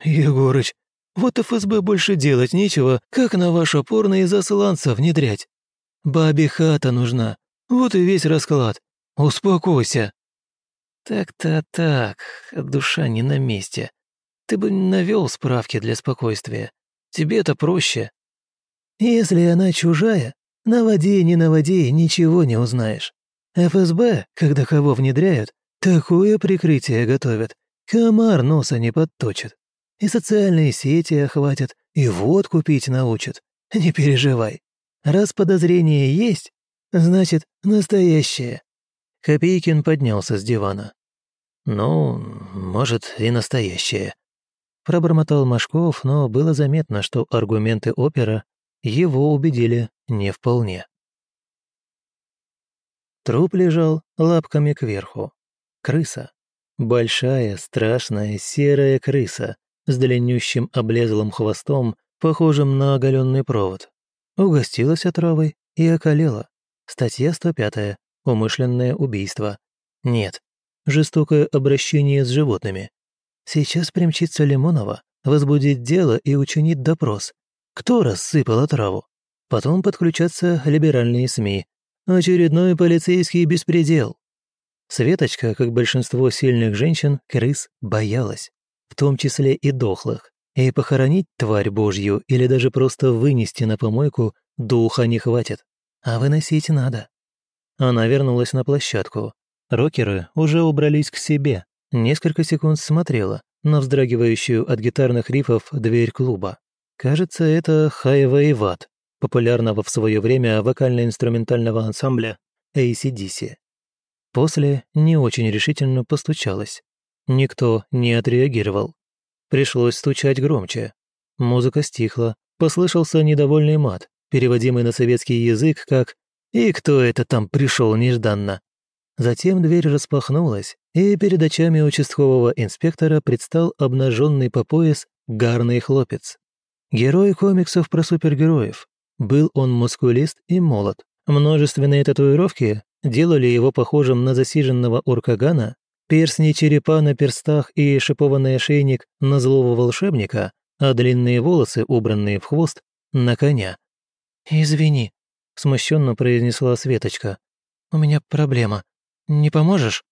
Егорыч, вот ФСБ больше делать нечего, как на ваш опорный засланца внедрять. Бабе хата нужна, вот и весь расклад. Успокойся. Так-то так, душа не на месте. Ты бы навел справки для спокойствия. Тебе это проще. Если она чужая, на воде не на воде ничего не узнаешь. ФСБ, когда кого внедряют, такое прикрытие готовят. Комар носа не подточит. И социальные сети охватят, и водку пить научат. Не переживай. Раз подозрение есть, значит, настоящее». Копейкин поднялся с дивана. «Ну, может, и настоящее». Пробормотал Машков, но было заметно, что аргументы опера его убедили не вполне. Труп лежал лапками кверху. Крыса. Большая, страшная, серая крыса с длиннющим облезлым хвостом, похожим на оголенный провод. Угостилась отравой и околела. Статья 105. Умышленное убийство. Нет. Жестокое обращение с животными. Сейчас примчится Лимонова, возбудит дело и учинит допрос. Кто рассыпал отраву? Потом подключатся либеральные СМИ. Очередной полицейский беспредел. Светочка, как большинство сильных женщин, крыс боялась в том числе и дохлых, и похоронить тварь божью или даже просто вынести на помойку духа не хватит, а выносить надо. Она вернулась на площадку. Рокеры уже убрались к себе. Несколько секунд смотрела на вздрагивающую от гитарных рифов дверь клуба. Кажется, это и Ват, популярного в свое время вокально-инструментального ансамбля ACDC. После не очень решительно постучалась. Никто не отреагировал. Пришлось стучать громче. Музыка стихла, послышался недовольный мат, переводимый на советский язык как «И кто это там пришел нежданно?». Затем дверь распахнулась, и перед очами участкового инспектора предстал обнаженный по пояс гарный хлопец. Герой комиксов про супергероев. Был он мускулист и молод. Множественные татуировки делали его похожим на засиженного уркагана персни черепа на перстах и шипованный ошейник на злого волшебника, а длинные волосы, убранные в хвост, на коня. «Извини», — смущенно произнесла Светочка. «У меня проблема. Не поможешь?»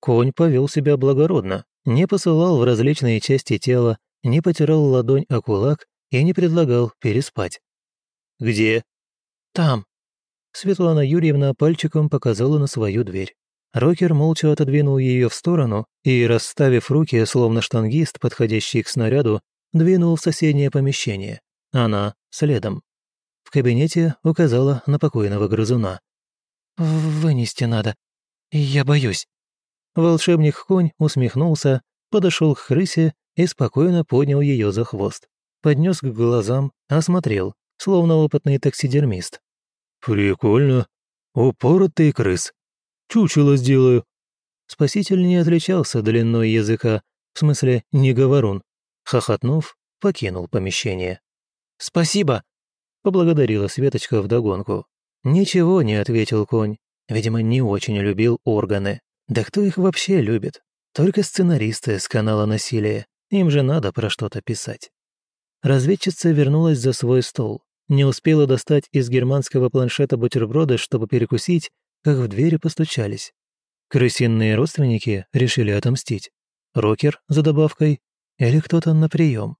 Конь повел себя благородно, Не посылал в различные части тела, не потирал ладонь о кулак и не предлагал переспать. «Где?» «Там». Светлана Юрьевна пальчиком показала на свою дверь. Рокер молча отодвинул ее в сторону и, расставив руки, словно штангист, подходящий к снаряду, двинул в соседнее помещение. Она следом. В кабинете указала на покойного грызуна. «Вынести надо. Я боюсь». Волшебник-конь усмехнулся, подошел к крысе и спокойно поднял ее за хвост. Поднес к глазам, осмотрел, словно опытный таксидермист. «Прикольно. Упоротый крыс. Чучело сделаю». Спаситель не отличался длиной языка, в смысле не говорун. Хохотнув, покинул помещение. «Спасибо!» — поблагодарила Светочка вдогонку. Ничего не ответил конь. Видимо, не очень любил органы. Да кто их вообще любит? Только сценаристы с канала «Насилие». Им же надо про что-то писать. Разведчица вернулась за свой стол. Не успела достать из германского планшета бутерброды, чтобы перекусить, как в двери постучались. Крысиные родственники решили отомстить. Рокер за добавкой или кто-то на прием.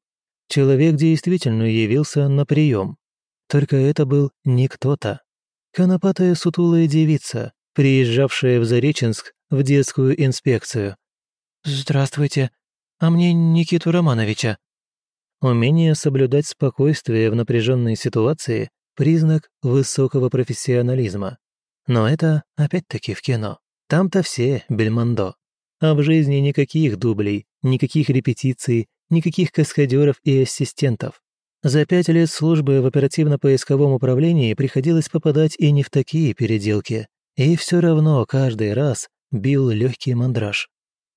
Человек действительно явился на прием. Только это был не кто-то. Конопатая сутулая девица, приезжавшая в Зареченск в детскую инспекцию. «Здравствуйте, а мне Никиту Романовича». Умение соблюдать спокойствие в напряженной ситуации – признак высокого профессионализма. Но это опять-таки в кино. Там-то все бельмондо. А в жизни никаких дублей, никаких репетиций, никаких каскадеров и ассистентов. За пять лет службы в оперативно-поисковом управлении приходилось попадать и не в такие переделки. И все равно каждый раз бил легкий мандраж.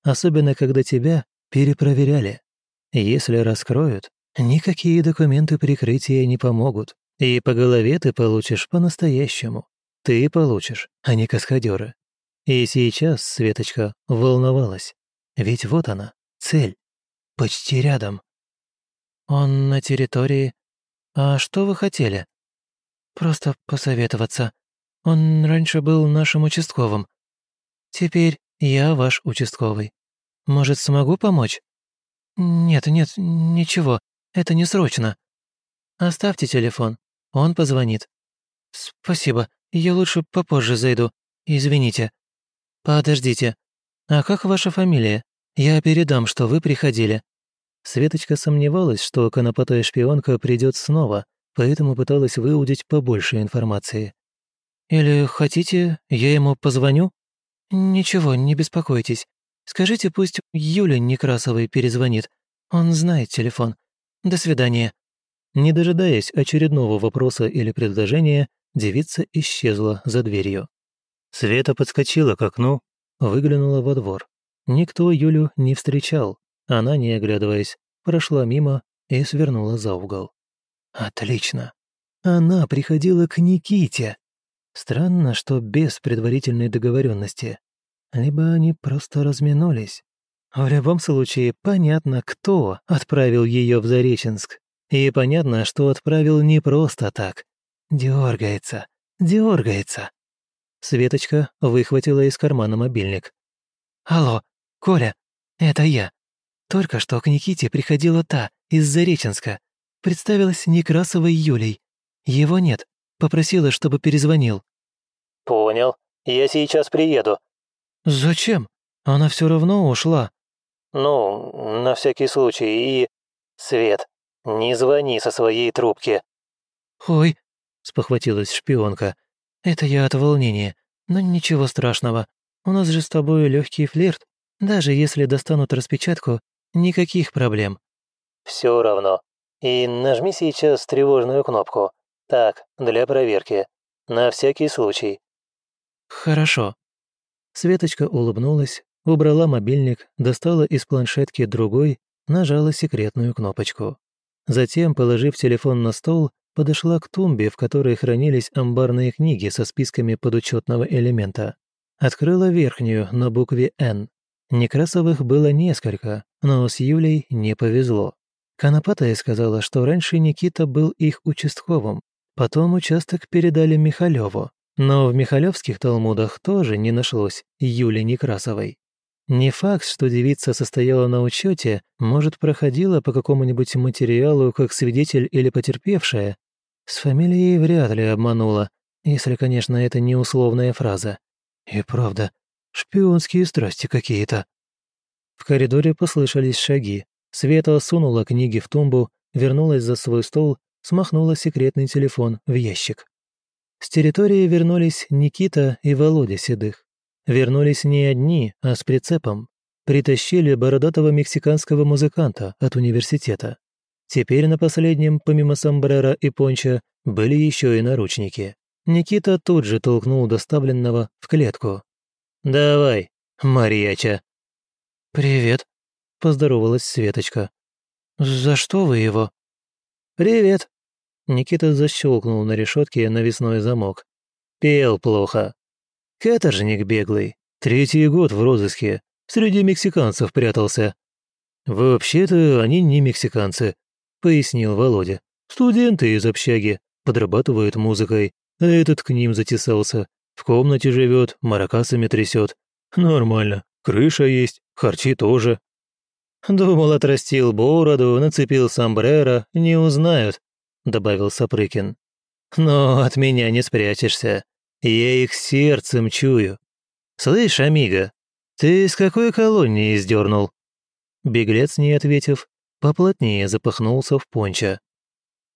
Особенно, когда тебя перепроверяли. Если раскроют, никакие документы прикрытия не помогут. И по голове ты получишь по-настоящему. Ты получишь, а не каскадеры. И сейчас Светочка волновалась. Ведь вот она, цель. Почти рядом. Он на территории. А что вы хотели? Просто посоветоваться. Он раньше был нашим участковым. Теперь я ваш участковый. Может, смогу помочь? Нет, нет, ничего, это не срочно. Оставьте телефон, он позвонит. Спасибо, я лучше попозже зайду. Извините. Подождите. А как ваша фамилия? Я передам, что вы приходили. Светочка сомневалась, что конопатая шпионка придет снова, поэтому пыталась выудить побольше информации. «Или хотите, я ему позвоню?» «Ничего, не беспокойтесь. Скажите, пусть Юля Некрасовой перезвонит. Он знает телефон. До свидания». Не дожидаясь очередного вопроса или предложения, девица исчезла за дверью. Света подскочила к окну, выглянула во двор. Никто Юлю не встречал. Она, не оглядываясь, прошла мимо и свернула за угол. Отлично. Она приходила к Никите. Странно, что без предварительной договоренности. Либо они просто разминулись. В любом случае, понятно, кто отправил ее в Зареченск. И понятно, что отправил не просто так. Дергается, дергается. Светочка выхватила из кармана мобильник. «Алло, Коля, это я. Только что к Никите приходила та из Зареченска. Представилась Некрасовой Юлей. Его нет. Попросила, чтобы перезвонил. «Понял. Я сейчас приеду». «Зачем? Она все равно ушла». «Ну, на всякий случай. И... Свет, не звони со своей трубки». «Ой», — спохватилась шпионка. «Это я от волнения. Но ничего страшного. У нас же с тобой легкий флирт. Даже если достанут распечатку, никаких проблем». Все равно. И нажми сейчас тревожную кнопку. Так, для проверки. На всякий случай. «Хорошо». Светочка улыбнулась, убрала мобильник, достала из планшетки другой, нажала секретную кнопочку. Затем, положив телефон на стол, подошла к тумбе, в которой хранились амбарные книги со списками подучетного элемента. Открыла верхнюю на букве «Н». Некрасовых было несколько, но с Юлей не повезло. Конопатая сказала, что раньше Никита был их участковым, потом участок передали Михалеву, но в Михалевских талмудах тоже не нашлось Юли Некрасовой. Не факт, что девица состояла на учете, может, проходила по какому-нибудь материалу как свидетель или потерпевшая. С фамилией вряд ли обманула, если, конечно, это не условная фраза. И правда, шпионские страсти какие-то. В коридоре послышались шаги. Света сунула книги в тумбу, вернулась за свой стол, смахнула секретный телефон в ящик. С территории вернулись Никита и Володя Седых. Вернулись не одни, а с прицепом. Притащили бородатого мексиканского музыканта от университета. Теперь на последнем, помимо сомбрера и понча, были еще и наручники. Никита тут же толкнул доставленного в клетку. «Давай, Марияча!» «Привет», — поздоровалась Светочка. «За что вы его?» «Привет». Никита защелкнул на решетке навесной замок. «Пел плохо. Каторжник беглый. Третий год в розыске. Среди мексиканцев прятался». «Вообще-то они не мексиканцы», — пояснил Володя. «Студенты из общаги. Подрабатывают музыкой. А этот к ним затесался. В комнате живет, маракасами трясет. Нормально. Крыша есть, харчи тоже. «Думал, отрастил бороду, нацепил сомбреро, не узнают», — добавил Сапрыкин. «Но от меня не спрячешься. Я их сердцем чую. Слышь, Амиго, ты с какой колонии издернул?» Беглец, не ответив, поплотнее запахнулся в понча.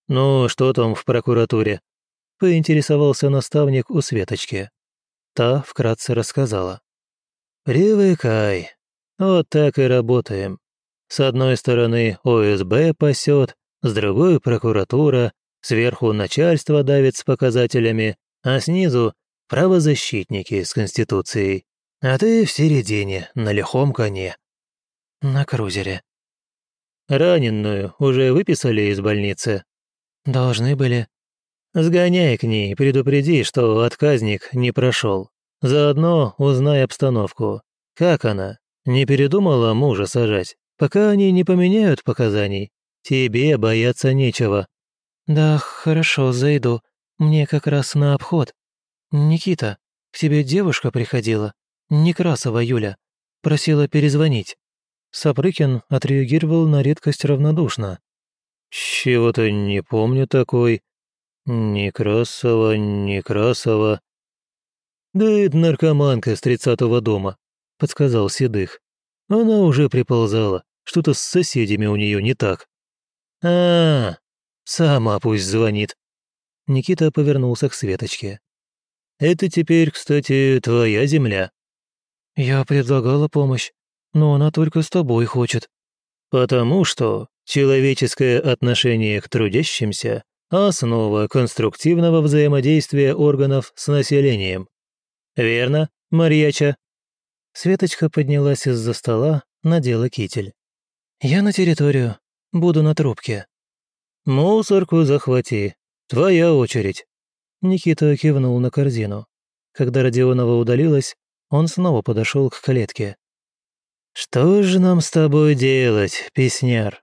«Ну, что там в прокуратуре?» — поинтересовался наставник у Светочки. Та вкратце рассказала. «Привыкай. Вот так и работаем. С одной стороны ОСБ пасет, с другой прокуратура, сверху начальство давит с показателями, а снизу правозащитники с Конституцией. А ты в середине, на лихом коне. На крузере. Раненую уже выписали из больницы? Должны были. Сгоняй к ней, предупреди, что отказник не прошел. Заодно узнай обстановку. Как она? Не передумала мужа сажать? Пока они не поменяют показаний, тебе бояться нечего». «Да, хорошо, зайду. Мне как раз на обход. Никита, к тебе девушка приходила. Некрасова Юля. Просила перезвонить». Сапрыкин отреагировал на редкость равнодушно. «Чего-то не помню такой. Некрасова, Некрасова». «Да это наркоманка с тридцатого дома», — подсказал Седых. «Она уже приползала. Что-то с соседями у нее не так. А, -а, а сама пусть звонит. Никита повернулся к Светочке. Это теперь, кстати, твоя земля. Я предлагала помощь, но она только с тобой хочет. Потому что человеческое отношение к трудящимся – основа конструктивного взаимодействия органов с населением. Верно, Марьяча? Светочка поднялась из-за стола, надела китель. «Я на территорию. Буду на трубке». «Мусорку захвати. Твоя очередь». Никита кивнул на корзину. Когда Родионова удалилась, он снова подошел к клетке. «Что же нам с тобой делать, песняр?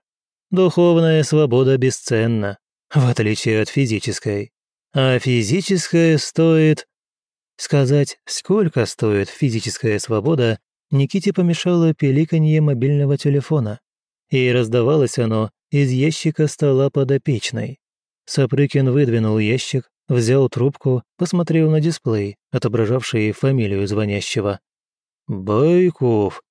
Духовная свобода бесценна, в отличие от физической. А физическая стоит...» Сказать, сколько стоит физическая свобода, Никите помешало пиликанье мобильного телефона и раздавалось оно из ящика стола подопечной. Сапрыкин выдвинул ящик, взял трубку, посмотрел на дисплей, отображавший фамилию звонящего. «Байков.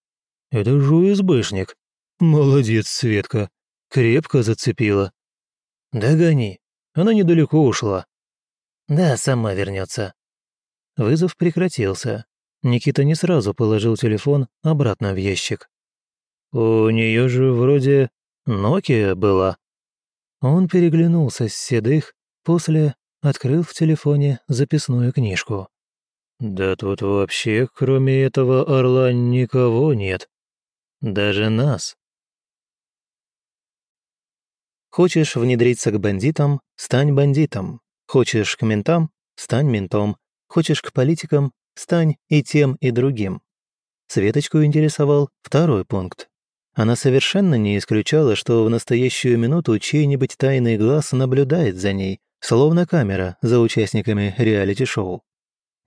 Это же УСБшник. Молодец, Светка. Крепко зацепила. Догони. Она недалеко ушла. Да, сама вернется. Вызов прекратился. Никита не сразу положил телефон обратно в ящик. У нее же вроде Nokia была». Он переглянулся с седых, после открыл в телефоне записную книжку. «Да тут вообще, кроме этого орла, никого нет. Даже нас». Хочешь внедриться к бандитам – стань бандитом. Хочешь к ментам – стань ментом. Хочешь к политикам – стань и тем, и другим. Светочку интересовал второй пункт. Она совершенно не исключала, что в настоящую минуту чей-нибудь тайный глаз наблюдает за ней, словно камера за участниками реалити-шоу.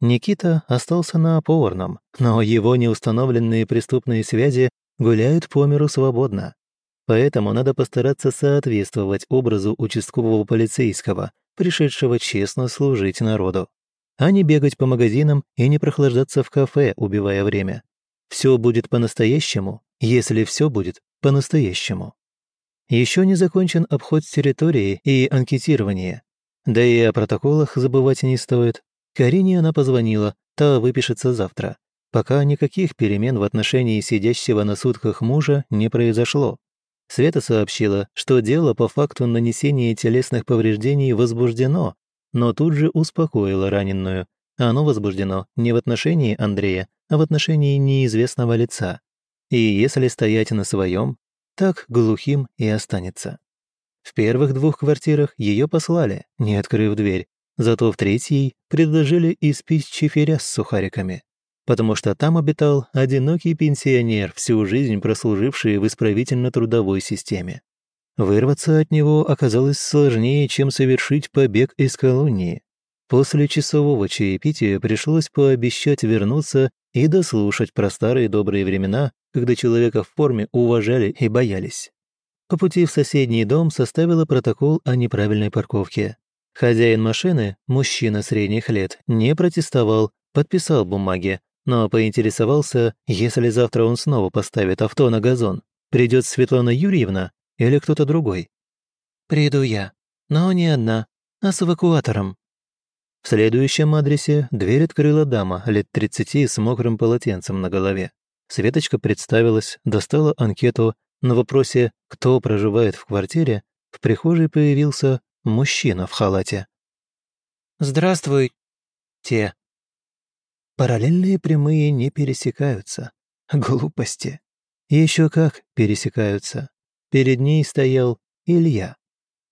Никита остался на опорном, но его неустановленные преступные связи гуляют по миру свободно. Поэтому надо постараться соответствовать образу участкового полицейского, пришедшего честно служить народу. А не бегать по магазинам и не прохлаждаться в кафе, убивая время. Все будет по-настоящему, если все будет по-настоящему. Еще не закончен обход территории и анкетирование. Да и о протоколах забывать не стоит. Карине она позвонила, та выпишется завтра. Пока никаких перемен в отношении сидящего на сутках мужа не произошло. Света сообщила, что дело по факту нанесения телесных повреждений возбуждено, но тут же успокоила раненую. Оно возбуждено не в отношении Андрея, а в отношении неизвестного лица. И если стоять на своем, так глухим и останется. В первых двух квартирах ее послали, не открыв дверь, зато в третьей предложили испить чефиря с сухариками потому что там обитал одинокий пенсионер, всю жизнь прослуживший в исправительно-трудовой системе. Вырваться от него оказалось сложнее, чем совершить побег из колонии. После часового чаепития пришлось пообещать вернуться и дослушать про старые добрые времена, когда человека в форме уважали и боялись. По пути в соседний дом составила протокол о неправильной парковке. Хозяин машины, мужчина средних лет, не протестовал, подписал бумаги, но поинтересовался, если завтра он снова поставит авто на газон, придет Светлана Юрьевна или кто-то другой. «Приду я, но не одна, а с эвакуатором». В следующем адресе дверь открыла дама лет 30 с мокрым полотенцем на голове. Светочка представилась, достала анкету. На вопросе «Кто проживает в квартире?» в прихожей появился мужчина в халате. «Здравствуй, те», Параллельные прямые не пересекаются. Глупости. Еще как пересекаются. Перед ней стоял Илья,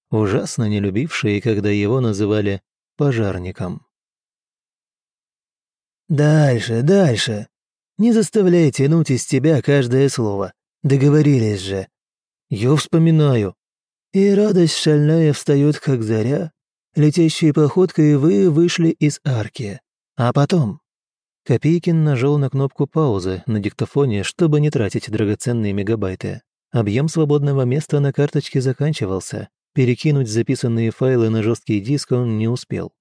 ужасно не любивший, когда его называли пожарником. «Дальше, дальше. Не заставляй тянуть из тебя каждое слово. Договорились же. Я вспоминаю. И радость шальная встает, как заря. Летящей походкой вы вышли из арки. А потом Копейкин нажал на кнопку паузы на диктофоне, чтобы не тратить драгоценные мегабайты. Объем свободного места на карточке заканчивался. Перекинуть записанные файлы на жесткий диск он не успел.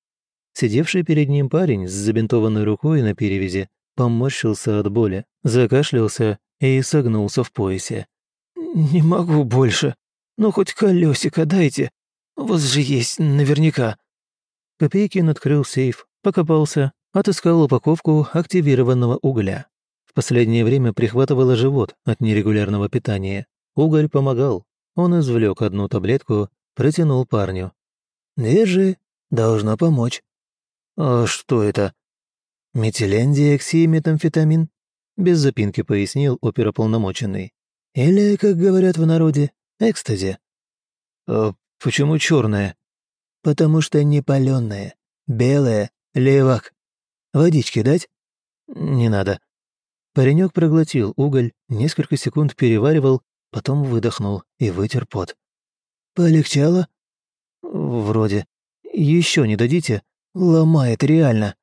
Сидевший перед ним парень с забинтованной рукой на перевязи поморщился от боли, закашлялся и согнулся в поясе. «Не могу больше. Ну, хоть колесико дайте. У вас же есть наверняка». Копейкин открыл сейф, покопался, Отыскал упаковку активированного угля. В последнее время прихватывало живот от нерегулярного питания. Уголь помогал. Он извлек одну таблетку, протянул парню. «Держи, должно помочь». «А что это?» «Метилендиоксиметамфетамин», без запинки пояснил оперополномоченный. «Или, как говорят в народе, экстази». «А почему черное?» «Потому что не паленое, белое, левак». Водички дать?» «Не надо». Паренек проглотил уголь, несколько секунд переваривал, потом выдохнул и вытер пот. «Полегчало?» «Вроде. Еще не дадите? Ломает реально».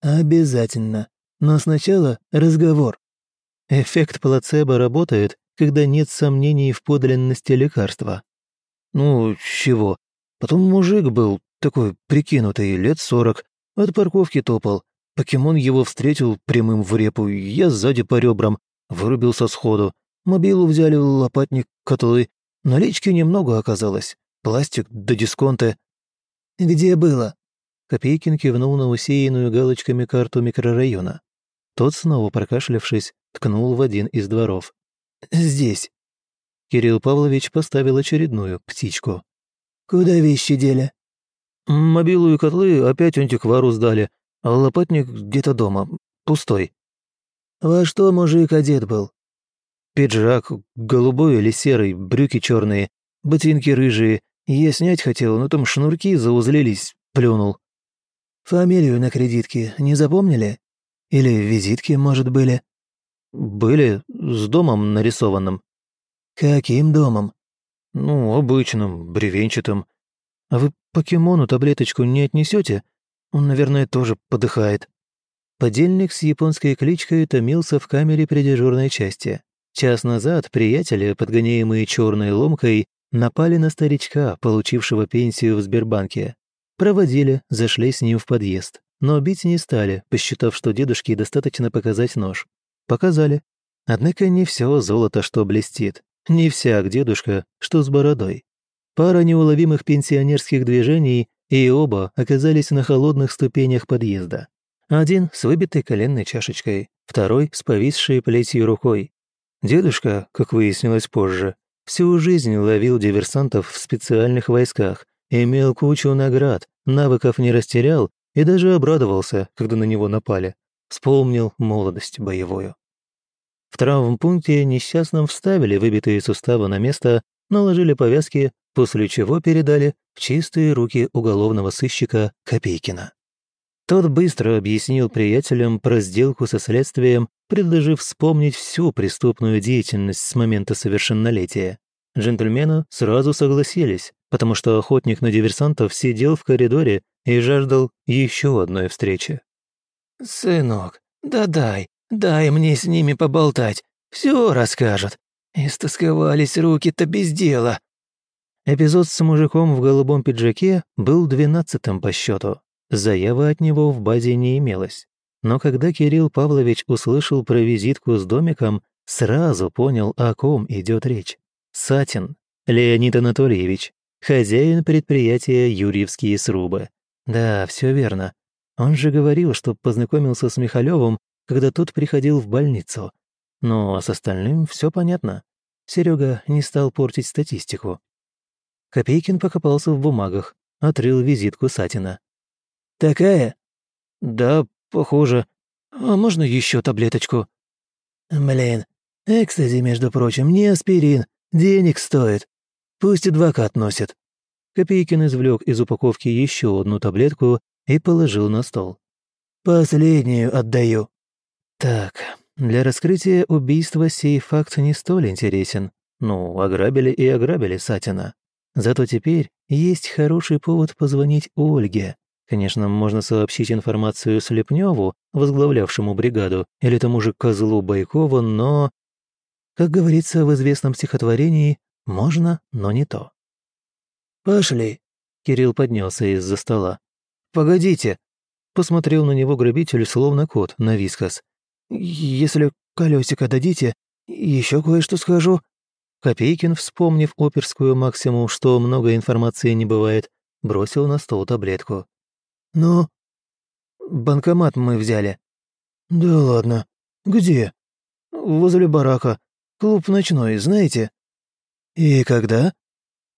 «Обязательно. Но сначала разговор». Эффект плацебо работает, когда нет сомнений в подлинности лекарства. «Ну, чего? Потом мужик был, такой прикинутый, лет сорок, от парковки топал, Покемон его встретил прямым в репу, я сзади по ребрам, вырубился сходу. Мобилу взяли лопатник, котлы. Налички немного оказалось. Пластик да дисконты. «Где было?» Копейкин кивнул на усеянную галочками карту микрорайона. Тот, снова прокашлявшись, ткнул в один из дворов. «Здесь». Кирилл Павлович поставил очередную птичку. «Куда вещи дели?» «Мобилу и котлы опять антиквару сдали. А лопатник где-то дома, пустой. Во что мужик одет был? Пиджак, голубой или серый, брюки черные, ботинки рыжие. Я снять хотел, но там шнурки заузлились, плюнул. Фамилию на кредитке не запомнили? Или визитки, может, были? Были, с домом нарисованным. Каким домом? Ну, обычным, бревенчатым. А вы покемону таблеточку не отнесете? Он, наверное, тоже подыхает». Подельник с японской кличкой томился в камере при дежурной части. Час назад приятели, подгоняемые черной ломкой, напали на старичка, получившего пенсию в Сбербанке. Проводили, зашли с ним в подъезд. Но бить не стали, посчитав, что дедушке достаточно показать нож. Показали. Однако не все золото, что блестит. Не всяк дедушка, что с бородой. Пара неуловимых пенсионерских движений, и оба оказались на холодных ступенях подъезда. Один с выбитой коленной чашечкой, второй с повисшей плетью рукой. Дедушка, как выяснилось позже, всю жизнь ловил диверсантов в специальных войсках, имел кучу наград, навыков не растерял и даже обрадовался, когда на него напали. Вспомнил молодость боевую. В травмпункте несчастным вставили выбитые суставы на место, наложили повязки, после чего передали в чистые руки уголовного сыщика Копейкина. Тот быстро объяснил приятелям про сделку со следствием, предложив вспомнить всю преступную деятельность с момента совершеннолетия. Джентльмены сразу согласились, потому что охотник на диверсантов сидел в коридоре и жаждал еще одной встречи. «Сынок, да дай, дай мне с ними поболтать, все расскажут. Истосковались руки-то без дела». Эпизод с мужиком в голубом пиджаке был двенадцатым по счету. Заявы от него в базе не имелось. Но когда Кирилл Павлович услышал про визитку с домиком, сразу понял, о ком идет речь. Сатин, Леонид Анатольевич, хозяин предприятия «Юрьевские срубы». Да, все верно. Он же говорил, что познакомился с Михалевым, когда тот приходил в больницу. Но с остальным все понятно. Серега не стал портить статистику. Копейкин покопался в бумагах, отрыл визитку Сатина. «Такая?» «Да, похоже. А можно еще таблеточку?» «Блин, экстази, между прочим, не аспирин, денег стоит. Пусть адвокат носит». Копейкин извлек из упаковки еще одну таблетку и положил на стол. «Последнюю отдаю». «Так, для раскрытия убийства сей факт не столь интересен. Ну, ограбили и ограбили Сатина. Зато теперь есть хороший повод позвонить Ольге. Конечно, можно сообщить информацию Слепневу, возглавлявшему бригаду, или тому же козлу Байкову, но... Как говорится в известном стихотворении, можно, но не то. «Пошли», — Кирилл поднялся из-за стола. «Погодите», — посмотрел на него грабитель, словно кот на вискас. «Если колесико дадите, еще кое-что скажу». Копейкин, вспомнив оперскую максимум, что много информации не бывает, бросил на стол таблетку. «Ну?» «Банкомат мы взяли». «Да ладно. Где?» «Возле барака. Клуб ночной, знаете?» «И когда?»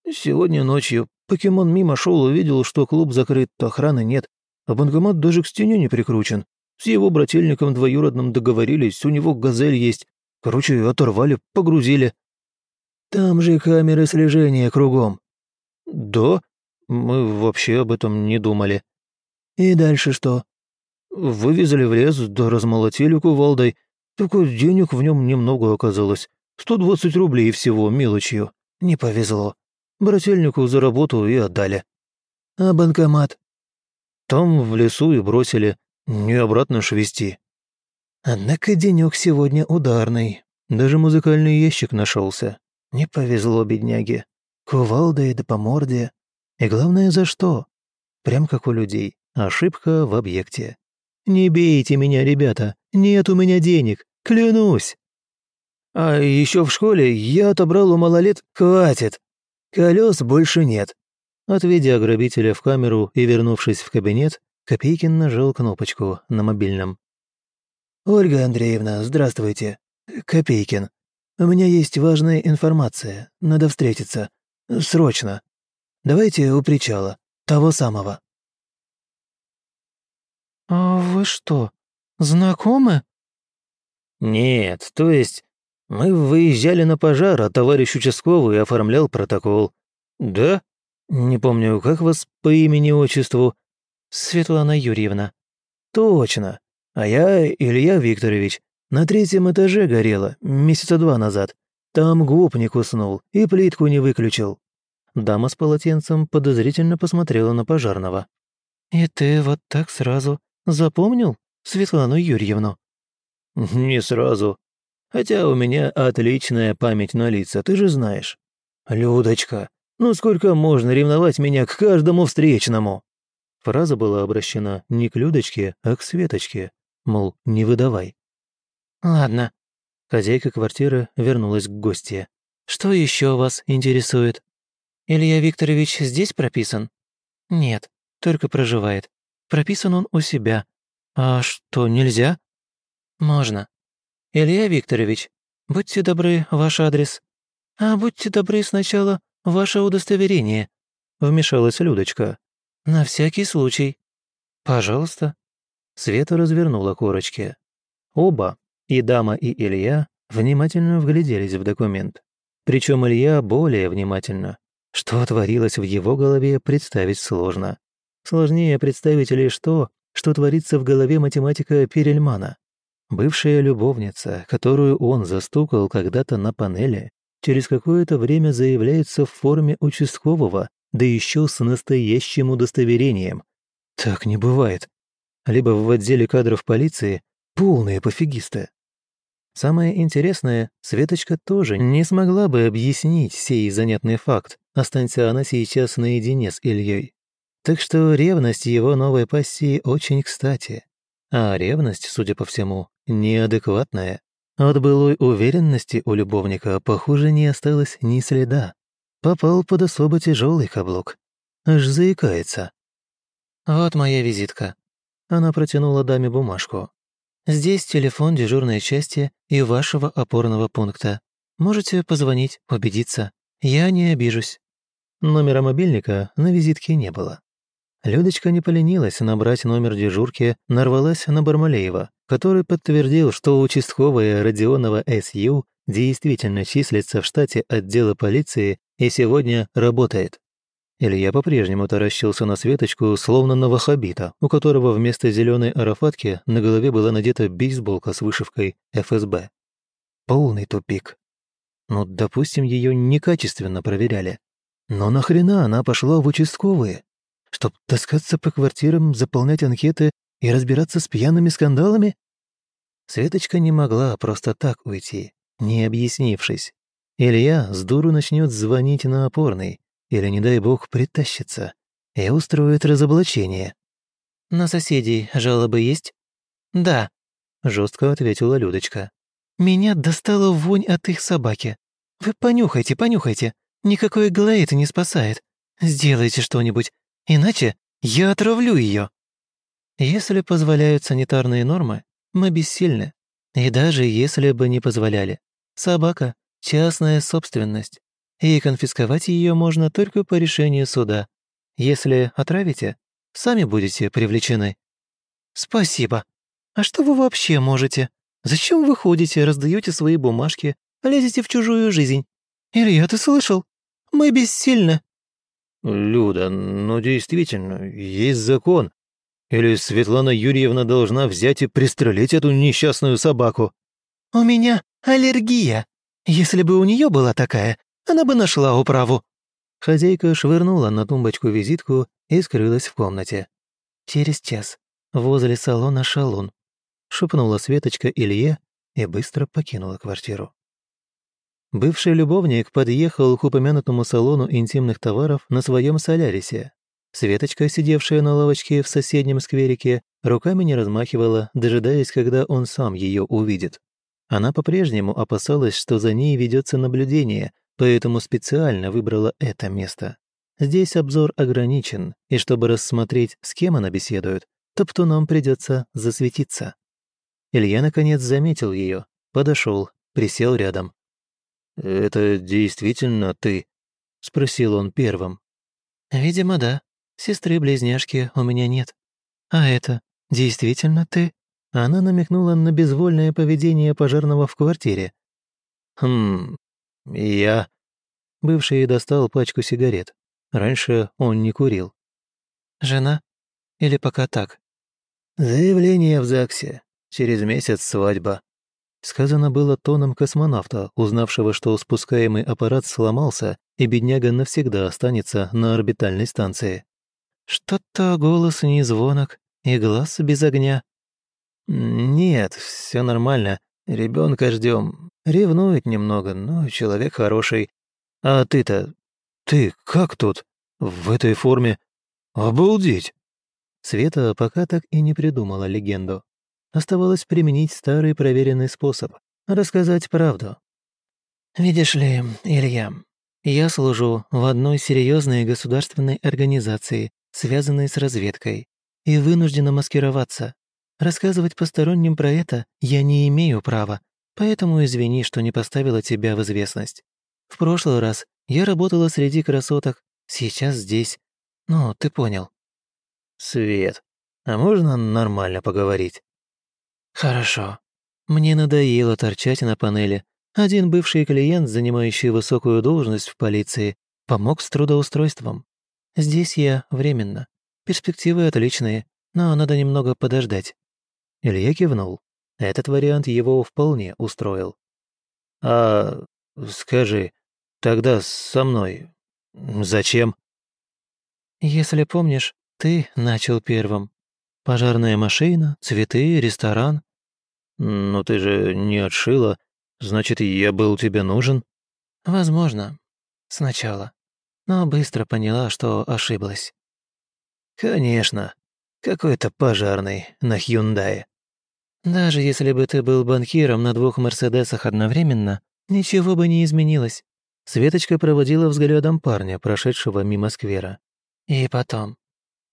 «Сегодня ночью. Покемон мимо шел, увидел, что клуб закрыт, охраны нет, а банкомат даже к стене не прикручен. С его брательником двоюродным договорились, у него газель есть. Короче, оторвали, погрузили». «Там же камеры слежения кругом». «Да? Мы вообще об этом не думали». «И дальше что?» «Вывезли в лес, да размолотили кувалдой. Только денег в нем немного оказалось. 120 рублей всего, мелочью. Не повезло. Брательнику за работу и отдали». «А банкомат?» «Там в лесу и бросили. Не обратно швести». «Однако денек сегодня ударный. Даже музыкальный ящик нашелся. Не повезло бедняге. Кувалдой да по морде. И главное, за что? Прям как у людей. Ошибка в объекте. «Не бейте меня, ребята! Нет у меня денег! Клянусь!» «А еще в школе я отобрал у малолет... Хватит! Колес больше нет!» Отведя грабителя в камеру и вернувшись в кабинет, Копейкин нажал кнопочку на мобильном. «Ольга Андреевна, здравствуйте. Копейкин. У меня есть важная информация. Надо встретиться. Срочно. Давайте у причала. Того самого». «А вы что, знакомы?» «Нет, то есть мы выезжали на пожар, а товарищ участковый оформлял протокол. Да? Не помню, как вас по имени-отчеству?» «Светлана Юрьевна». «Точно. А я Илья Викторович. На третьем этаже горело, месяца два назад. Там гопник уснул и плитку не выключил». Дама с полотенцем подозрительно посмотрела на пожарного. «И ты вот так сразу Запомнил? Светлану Юрьевну?» «Не сразу. Хотя у меня отличная память на лица, ты же знаешь. Людочка, ну сколько можно ревновать меня к каждому встречному?» Фраза была обращена не к Людочке, а к Светочке, мол, не выдавай. «Ладно». Хозяйка квартиры вернулась к гостье. «Что еще вас интересует? Илья Викторович здесь прописан?» «Нет, только проживает. Прописан он у себя. А что, нельзя?» «Можно. Илья Викторович, будьте добры, ваш адрес. А будьте добры сначала ваше удостоверение», вмешалась Людочка. «На всякий случай». «Пожалуйста». Света развернула корочки. Оба, и дама, и Илья, внимательно вгляделись в документ. Причем Илья более внимательно. Что творилось в его голове, представить сложно. Сложнее представить лишь то, что творится в голове математика Перельмана. Бывшая любовница, которую он застукал когда-то на панели, через какое-то время заявляется в форме участкового, да еще с настоящим удостоверением. Так не бывает. Либо в отделе кадров полиции полные пофигисты. Самое интересное, Светочка тоже не смогла бы объяснить сей занятный факт, останься она сейчас наедине с Ильей. Так что ревность его новой пассии очень кстати. А ревность, судя по всему, неадекватная. От былой уверенности у любовника, похоже, не осталось ни следа. Попал под особо тяжелый каблук. Аж заикается. «Вот моя визитка». Она протянула даме бумажку. Здесь телефон дежурной части и вашего опорного пункта. Можете позвонить, убедиться. Я не обижусь». Номера мобильника на визитке не было. Людочка не поленилась набрать номер дежурки, нарвалась на Бармалеева, который подтвердил, что участковая Родионова СЮ действительно числится в штате отдела полиции и сегодня работает. Илья по-прежнему таращился на Светочку, словно на вахабита, у которого вместо зеленой арафатки на голове была надета бейсболка с вышивкой ФСБ. Полный тупик. Ну, допустим, ее некачественно проверяли. Но нахрена она пошла в участковые? Чтоб таскаться по квартирам, заполнять анкеты и разбираться с пьяными скандалами? Светочка не могла просто так уйти, не объяснившись. Илья с дуру начнет звонить на опорный, или, не дай бог, притащится и устроит разоблачение. «На соседей жалобы есть?» «Да», — жестко ответила Людочка. «Меня достала вонь от их собаки. Вы понюхайте, понюхайте. Никакой Глейд не спасает. Сделайте что-нибудь, иначе я отравлю ее. Если позволяют санитарные нормы, мы бессильны. И даже если бы не позволяли, собака — частная собственность и конфисковать ее можно только по решению суда. Если отравите, сами будете привлечены». «Спасибо. А что вы вообще можете? Зачем вы ходите, раздаете свои бумажки, лезете в чужую жизнь? Илья, ты слышал? Мы бессильны». «Люда, ну действительно, есть закон. Или Светлана Юрьевна должна взять и пристрелить эту несчастную собаку?» «У меня аллергия. Если бы у нее была такая, она бы нашла управу». Хозяйка швырнула на тумбочку визитку и скрылась в комнате. «Через час. Возле салона шалун», — шепнула Светочка Илье и быстро покинула квартиру. Бывший любовник подъехал к упомянутому салону интимных товаров на своем солярисе. Светочка, сидевшая на лавочке в соседнем скверике, руками не размахивала, дожидаясь, когда он сам ее увидит. Она по-прежнему опасалась, что за ней ведется наблюдение, поэтому специально выбрала это место. Здесь обзор ограничен, и чтобы рассмотреть, с кем она беседует, топтуном придется засветиться. Илья наконец заметил ее, подошел, присел рядом. «Это действительно ты?» — спросил он первым. «Видимо, да. Сестры-близняшки у меня нет. А это действительно ты?» Она намекнула на безвольное поведение пожарного в квартире. «Хм, я...» Бывший достал пачку сигарет. Раньше он не курил. «Жена? Или пока так?» «Заявление в ЗАГСе. Через месяц свадьба». Сказано было тоном космонавта, узнавшего, что спускаемый аппарат сломался, и бедняга навсегда останется на орбитальной станции. Что-то голос не звонок, и глаз без огня. «Нет, все нормально. Ребенка ждем. Ревнует немного, но человек хороший. А ты-то... Ты как тут? В этой форме? Обалдеть!» Света пока так и не придумала легенду. Оставалось применить старый проверенный способ — рассказать правду. «Видишь ли, Илья, я служу в одной серьезной государственной организации, связанной с разведкой, и вынуждена маскироваться. Рассказывать посторонним про это я не имею права, поэтому извини, что не поставила тебя в известность. В прошлый раз я работала среди красоток, сейчас здесь. Ну, ты понял». «Свет, а можно нормально поговорить?» «Хорошо. Мне надоело торчать на панели. Один бывший клиент, занимающий высокую должность в полиции, помог с трудоустройством. Здесь я временно. Перспективы отличные, но надо немного подождать». Илья кивнул. Этот вариант его вполне устроил. «А скажи, тогда со мной зачем?» «Если помнишь, ты начал первым. Пожарная машина, цветы, ресторан. «Ну ты же не отшила, значит, я был тебе нужен?» «Возможно. Сначала. Но быстро поняла, что ошиблась». «Конечно. Какой-то пожарный на Хьюндае». «Даже если бы ты был банкиром на двух Мерседесах одновременно, ничего бы не изменилось». Светочка проводила взглядом парня, прошедшего мимо сквера. «И потом,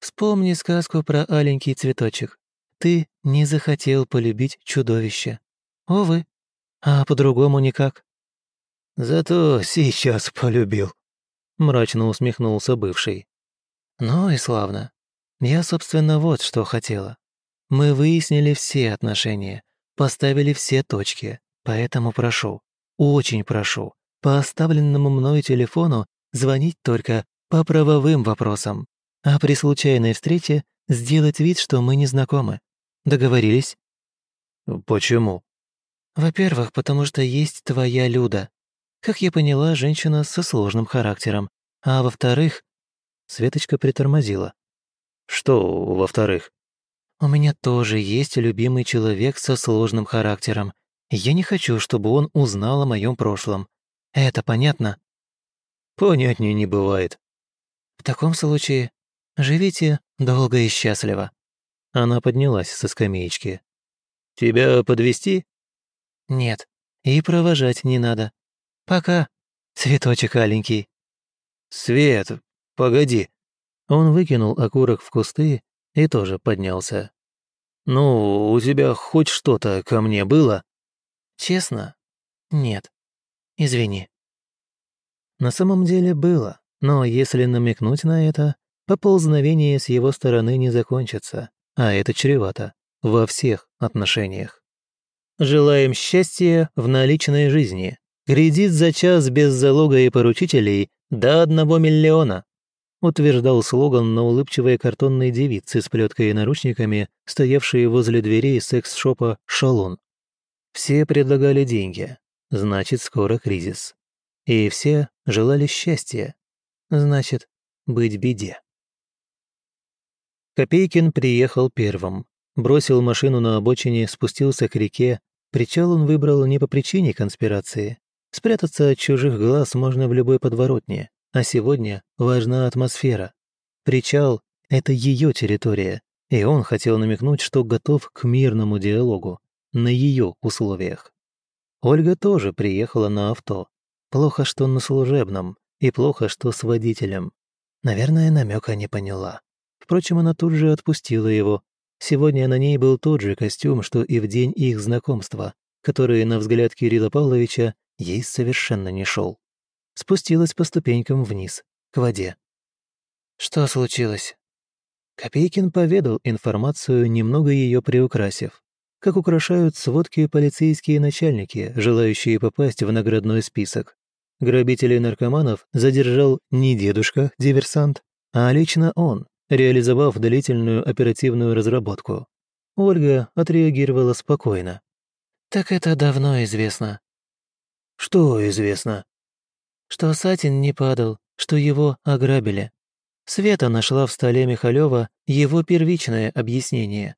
Вспомни сказку про аленький цветочек. Ты не захотел полюбить чудовище. Овы, а по-другому никак. Зато сейчас полюбил, мрачно усмехнулся бывший. Ну и славно. Я, собственно, вот что хотела. Мы выяснили все отношения, поставили все точки, поэтому прошу, очень прошу, по оставленному мной телефону звонить только по правовым вопросам а при случайной встрече сделать вид, что мы не знакомы. Договорились?» «Почему?» «Во-первых, потому что есть твоя Люда. Как я поняла, женщина со сложным характером. А во-вторых...» Светочка притормозила. «Что во-вторых?» «У меня тоже есть любимый человек со сложным характером. Я не хочу, чтобы он узнал о моем прошлом. Это понятно?» «Понятнее не бывает». «В таком случае Живите долго и счастливо». Она поднялась со скамеечки. «Тебя подвести? «Нет, и провожать не надо. Пока, цветочек аленький». «Свет, погоди». Он выкинул окурок в кусты и тоже поднялся. «Ну, у тебя хоть что-то ко мне было?» «Честно? Нет. Извини». На самом деле было, но если намекнуть на это, поползновение с его стороны не закончится, а это чревато во всех отношениях. Желаем счастья в наличной жизни. Кредит за час без залога и поручителей до одного миллиона, утверждал слоган на улыбчивой картонной девице с плеткой и наручниками, стоявшей возле дверей секс-шопа «Шалун». Все предлагали деньги, значит, скоро кризис. И все желали счастья, значит, быть беде. Копейкин приехал первым. Бросил машину на обочине, спустился к реке. Причал он выбрал не по причине конспирации. Спрятаться от чужих глаз можно в любой подворотне, а сегодня важна атмосфера. Причал — это ее территория, и он хотел намекнуть, что готов к мирному диалогу, на ее условиях. Ольга тоже приехала на авто. Плохо, что на служебном, и плохо, что с водителем. Наверное, намека не поняла. Впрочем, она тут же отпустила его. Сегодня на ней был тот же костюм, что и в день их знакомства, который, на взгляд Кирилла Павловича, ей совершенно не шел. Спустилась по ступенькам вниз, к воде. «Что случилось?» Копейкин поведал информацию, немного ее приукрасив. Как украшают сводки полицейские начальники, желающие попасть в наградной список. Грабителей наркоманов задержал не дедушка-диверсант, а лично он, реализовав длительную оперативную разработку. Ольга отреагировала спокойно. «Так это давно известно». «Что известно?» «Что Сатин не падал, что его ограбили. Света нашла в столе Михалева его первичное объяснение.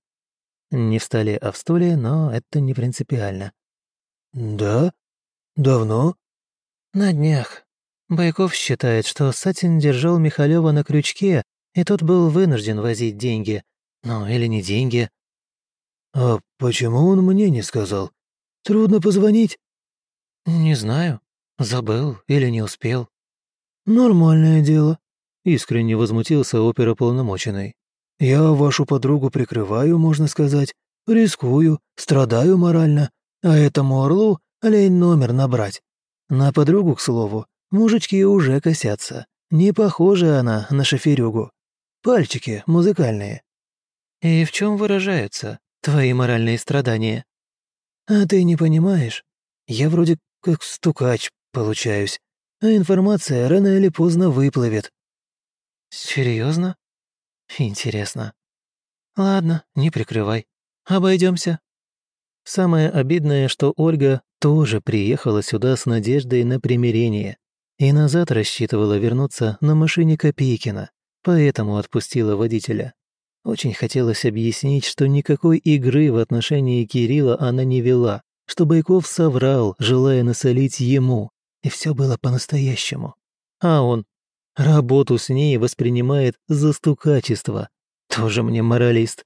Не в столе, а в стуле, но это не принципиально. «Да? Давно?» «На днях. Байков считает, что Сатин держал Михалева на крючке, и тот был вынужден возить деньги. Ну, или не деньги». «А почему он мне не сказал? Трудно позвонить?» «Не знаю. Забыл или не успел». «Нормальное дело», — искренне возмутился оперополномоченный. «Я вашу подругу прикрываю, можно сказать, рискую, страдаю морально, а этому орлу лень номер набрать. На подругу, к слову, мужички уже косятся. Не похожа она на шоферюгу. Пальчики музыкальные». «И в чем выражаются твои моральные страдания?» «А ты не понимаешь? Я вроде как стукач получаюсь, а информация рано или поздно выплывет». Серьезно? Интересно. Ладно, не прикрывай. Обойдемся. Самое обидное, что Ольга тоже приехала сюда с надеждой на примирение и назад рассчитывала вернуться на машине Копейкина, поэтому отпустила водителя. Очень хотелось объяснить, что никакой игры в отношении Кирилла она не вела, что Байков соврал, желая насолить ему, и все было по-настоящему. А он Работу с ней воспринимает за стукачество. Тоже мне моралист.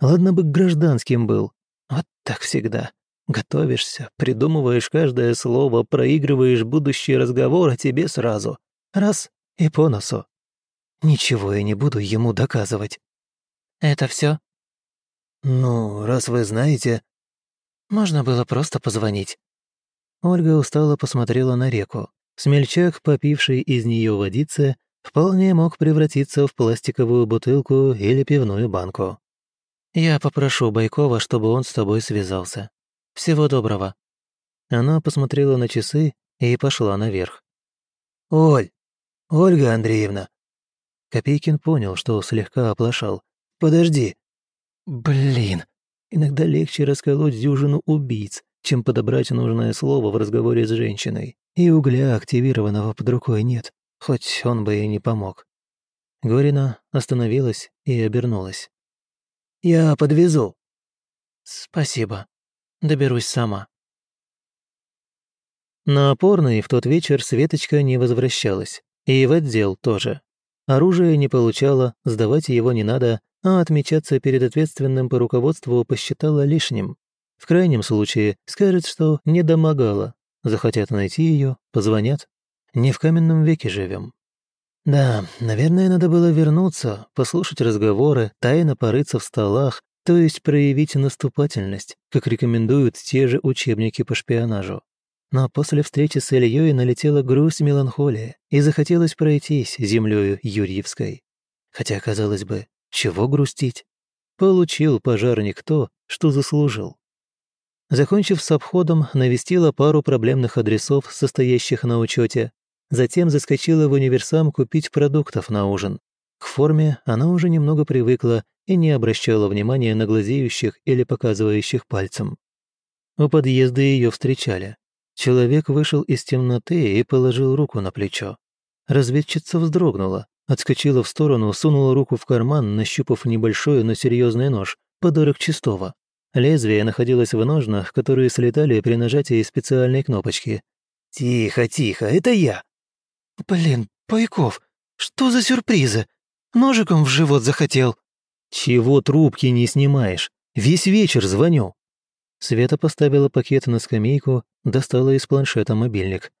Ладно бы гражданским был. Вот так всегда. Готовишься, придумываешь каждое слово, проигрываешь будущий разговор, а тебе сразу. Раз — и по носу. Ничего я не буду ему доказывать. Это все? Ну, раз вы знаете... Можно было просто позвонить. Ольга устало посмотрела на реку. Смельчак, попивший из нее водицы, вполне мог превратиться в пластиковую бутылку или пивную банку. «Я попрошу Байкова, чтобы он с тобой связался. Всего доброго». Она посмотрела на часы и пошла наверх. «Оль! Ольга Андреевна!» Копейкин понял, что слегка оплошал. «Подожди!» «Блин! Иногда легче расколоть дюжину убийц, чем подобрать нужное слово в разговоре с женщиной. И угля активированного под рукой нет, хоть он бы и не помог. Горина остановилась и обернулась. «Я подвезу». «Спасибо. Доберусь сама». На опорный в тот вечер Светочка не возвращалась. И в отдел тоже. Оружие не получала, сдавать его не надо, а отмечаться перед ответственным по руководству посчитала лишним. В крайнем случае скажет, что не домогала, Захотят найти ее, позвонят. Не в каменном веке живем. Да, наверное, надо было вернуться, послушать разговоры, тайно порыться в столах, то есть проявить наступательность, как рекомендуют те же учебники по шпионажу. Но после встречи с Ильей налетела грусть меланхолия, и захотелось пройтись землею Юрьевской. Хотя, казалось бы, чего грустить? Получил пожарник то, что заслужил. Закончив с обходом, навестила пару проблемных адресов, состоящих на учете. Затем заскочила в универсам купить продуктов на ужин. К форме она уже немного привыкла и не обращала внимания на глазеющих или показывающих пальцем. У подъезда ее встречали. Человек вышел из темноты и положил руку на плечо. Разведчица вздрогнула, отскочила в сторону, сунула руку в карман, нащупав небольшой, но серьезный нож, подарок чистого. Лезвие находилось в ножнах, которые слетали при нажатии специальной кнопочки. «Тихо, тихо, это я!» «Блин, Пайков, что за сюрпризы? Ножиком в живот захотел?» «Чего трубки не снимаешь? Весь вечер звоню». Света поставила пакет на скамейку, достала из планшета мобильник.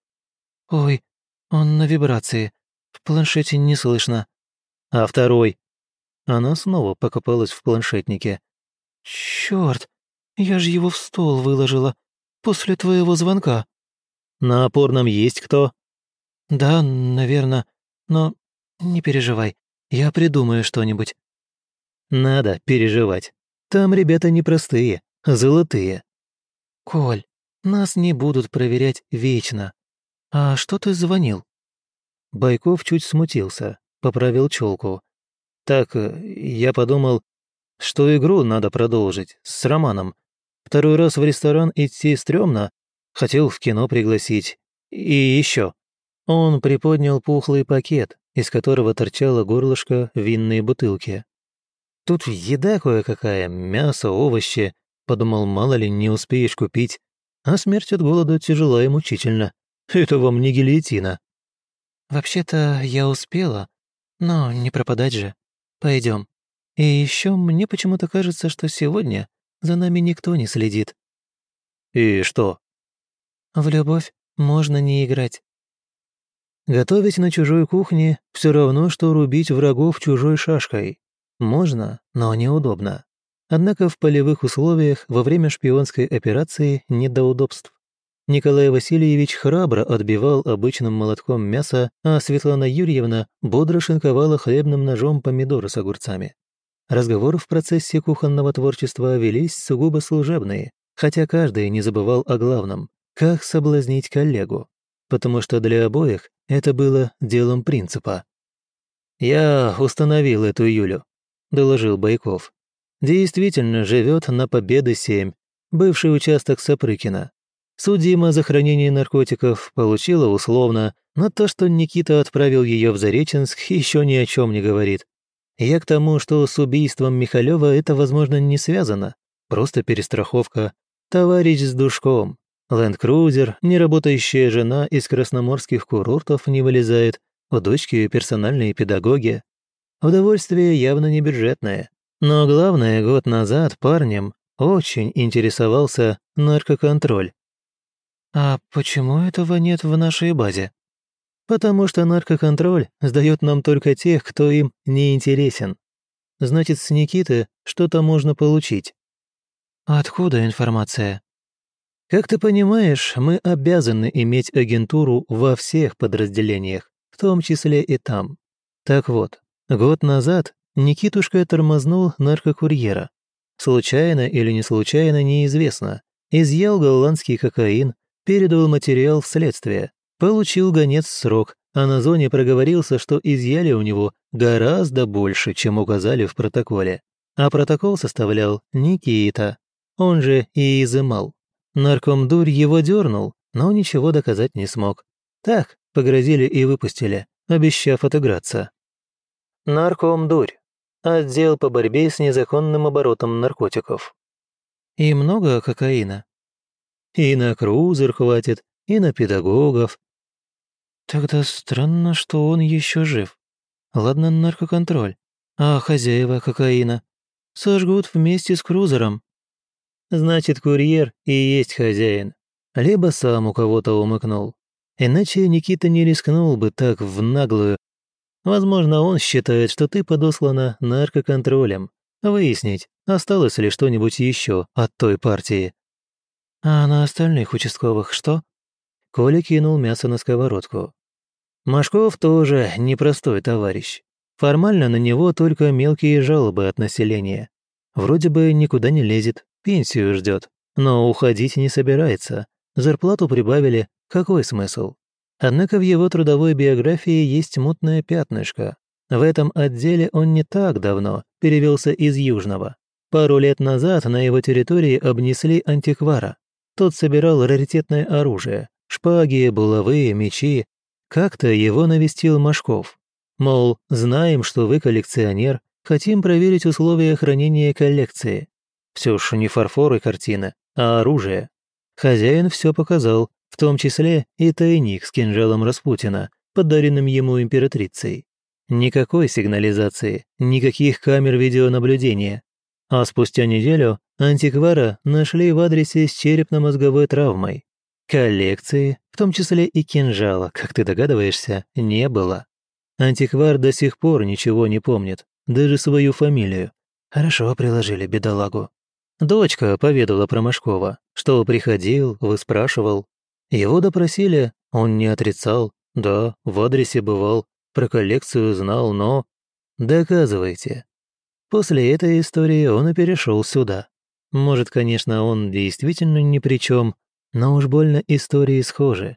«Ой, он на вибрации. В планшете не слышно». «А второй?» Она снова покопалась в планшетнике. Черт, я же его в стол выложила после твоего звонка. На опорном есть кто? Да, наверное, но не переживай, я придумаю что-нибудь. Надо переживать. Там ребята непростые, золотые. Коль, нас не будут проверять вечно. А что ты звонил? Байков чуть смутился, поправил челку. Так, э, я подумал, что игру надо продолжить, с Романом. Второй раз в ресторан идти стрёмно, хотел в кино пригласить. И еще. Он приподнял пухлый пакет, из которого торчало горлышко винной бутылки. Тут еда кое-какая, мясо, овощи. Подумал, мало ли, не успеешь купить. А смерть от голода тяжела и мучительна. Это вам не гильотина. Вообще-то я успела, но не пропадать же. Пойдем. И еще мне почему-то кажется, что сегодня за нами никто не следит. И что? В любовь можно не играть. Готовить на чужой кухне все равно, что рубить врагов чужой шашкой. Можно, но неудобно. Однако в полевых условиях во время шпионской операции не до удобств. Николай Васильевич храбро отбивал обычным молотком мясо, а Светлана Юрьевна бодро шинковала хлебным ножом помидоры с огурцами. Разговоры в процессе кухонного творчества велись сугубо служебные, хотя каждый не забывал о главном – как соблазнить коллегу, потому что для обоих это было делом принципа. «Я установил эту Юлю», – доложил Байков. «Действительно живет на Победы 7, бывший участок Сапрыкина. Судима за хранение наркотиков, получила условно, но то, что Никита отправил ее в Зареченск, еще ни о чем не говорит. Я к тому, что с убийством Михалева это, возможно, не связано. Просто перестраховка. Товарищ с душком. Ленд-крузер, неработающая жена из красноморских курортов не вылезает, у дочки персональные педагоги. Удовольствие явно не бюджетное. Но главное, год назад парнем очень интересовался наркоконтроль. «А почему этого нет в нашей базе?» «Потому что наркоконтроль сдает нам только тех, кто им не интересен. Значит, с Никиты что-то можно получить». «Откуда информация?» «Как ты понимаешь, мы обязаны иметь агентуру во всех подразделениях, в том числе и там. Так вот, год назад Никитушка тормознул наркокурьера. Случайно или не случайно, неизвестно. Изъял голландский кокаин, передал материал в следствие, получил гонец срок, а на зоне проговорился, что изъяли у него гораздо больше, чем указали в протоколе. А протокол составлял Никита, он же и изымал. Наркомдурь его дернул, но ничего доказать не смог. Так, погрозили и выпустили, обещав отыграться. Наркомдурь. Отдел по борьбе с незаконным оборотом наркотиков. И много кокаина? И на крузер хватит, и на педагогов. Тогда странно, что он еще жив. Ладно, наркоконтроль. А хозяева кокаина? Сожгут вместе с крузером. Значит, курьер и есть хозяин. Либо сам у кого-то умыкнул. Иначе Никита не рискнул бы так в наглую. Возможно, он считает, что ты подослана наркоконтролем. Выяснить, осталось ли что-нибудь еще от той партии. «А на остальных участковых что?» Коля кинул мясо на сковородку. Машков тоже непростой товарищ. Формально на него только мелкие жалобы от населения. Вроде бы никуда не лезет, пенсию ждет, но уходить не собирается. Зарплату прибавили, какой смысл? Однако в его трудовой биографии есть мутное пятнышко. В этом отделе он не так давно перевелся из Южного. Пару лет назад на его территории обнесли антиквара. Тот собирал раритетное оружие, шпаги, булавы, мечи. Как-то его навестил Машков. Мол, знаем, что вы коллекционер, хотим проверить условия хранения коллекции. Все ж не фарфор и картина, а оружие. Хозяин все показал, в том числе и тайник с кинжалом Распутина, подаренным ему императрицей. Никакой сигнализации, никаких камер видеонаблюдения. А спустя неделю антиквара нашли в адресе с черепно-мозговой травмой. Коллекции, в том числе и кинжала, как ты догадываешься, не было. Антиквар до сих пор ничего не помнит, даже свою фамилию. Хорошо приложили бедолагу. Дочка поведала про Машкова, что приходил, выспрашивал. Его допросили, он не отрицал. Да, в адресе бывал, про коллекцию знал, но... Доказывайте, После этой истории он и перешел сюда. Может, конечно, он действительно ни при чем, но уж больно истории схожи.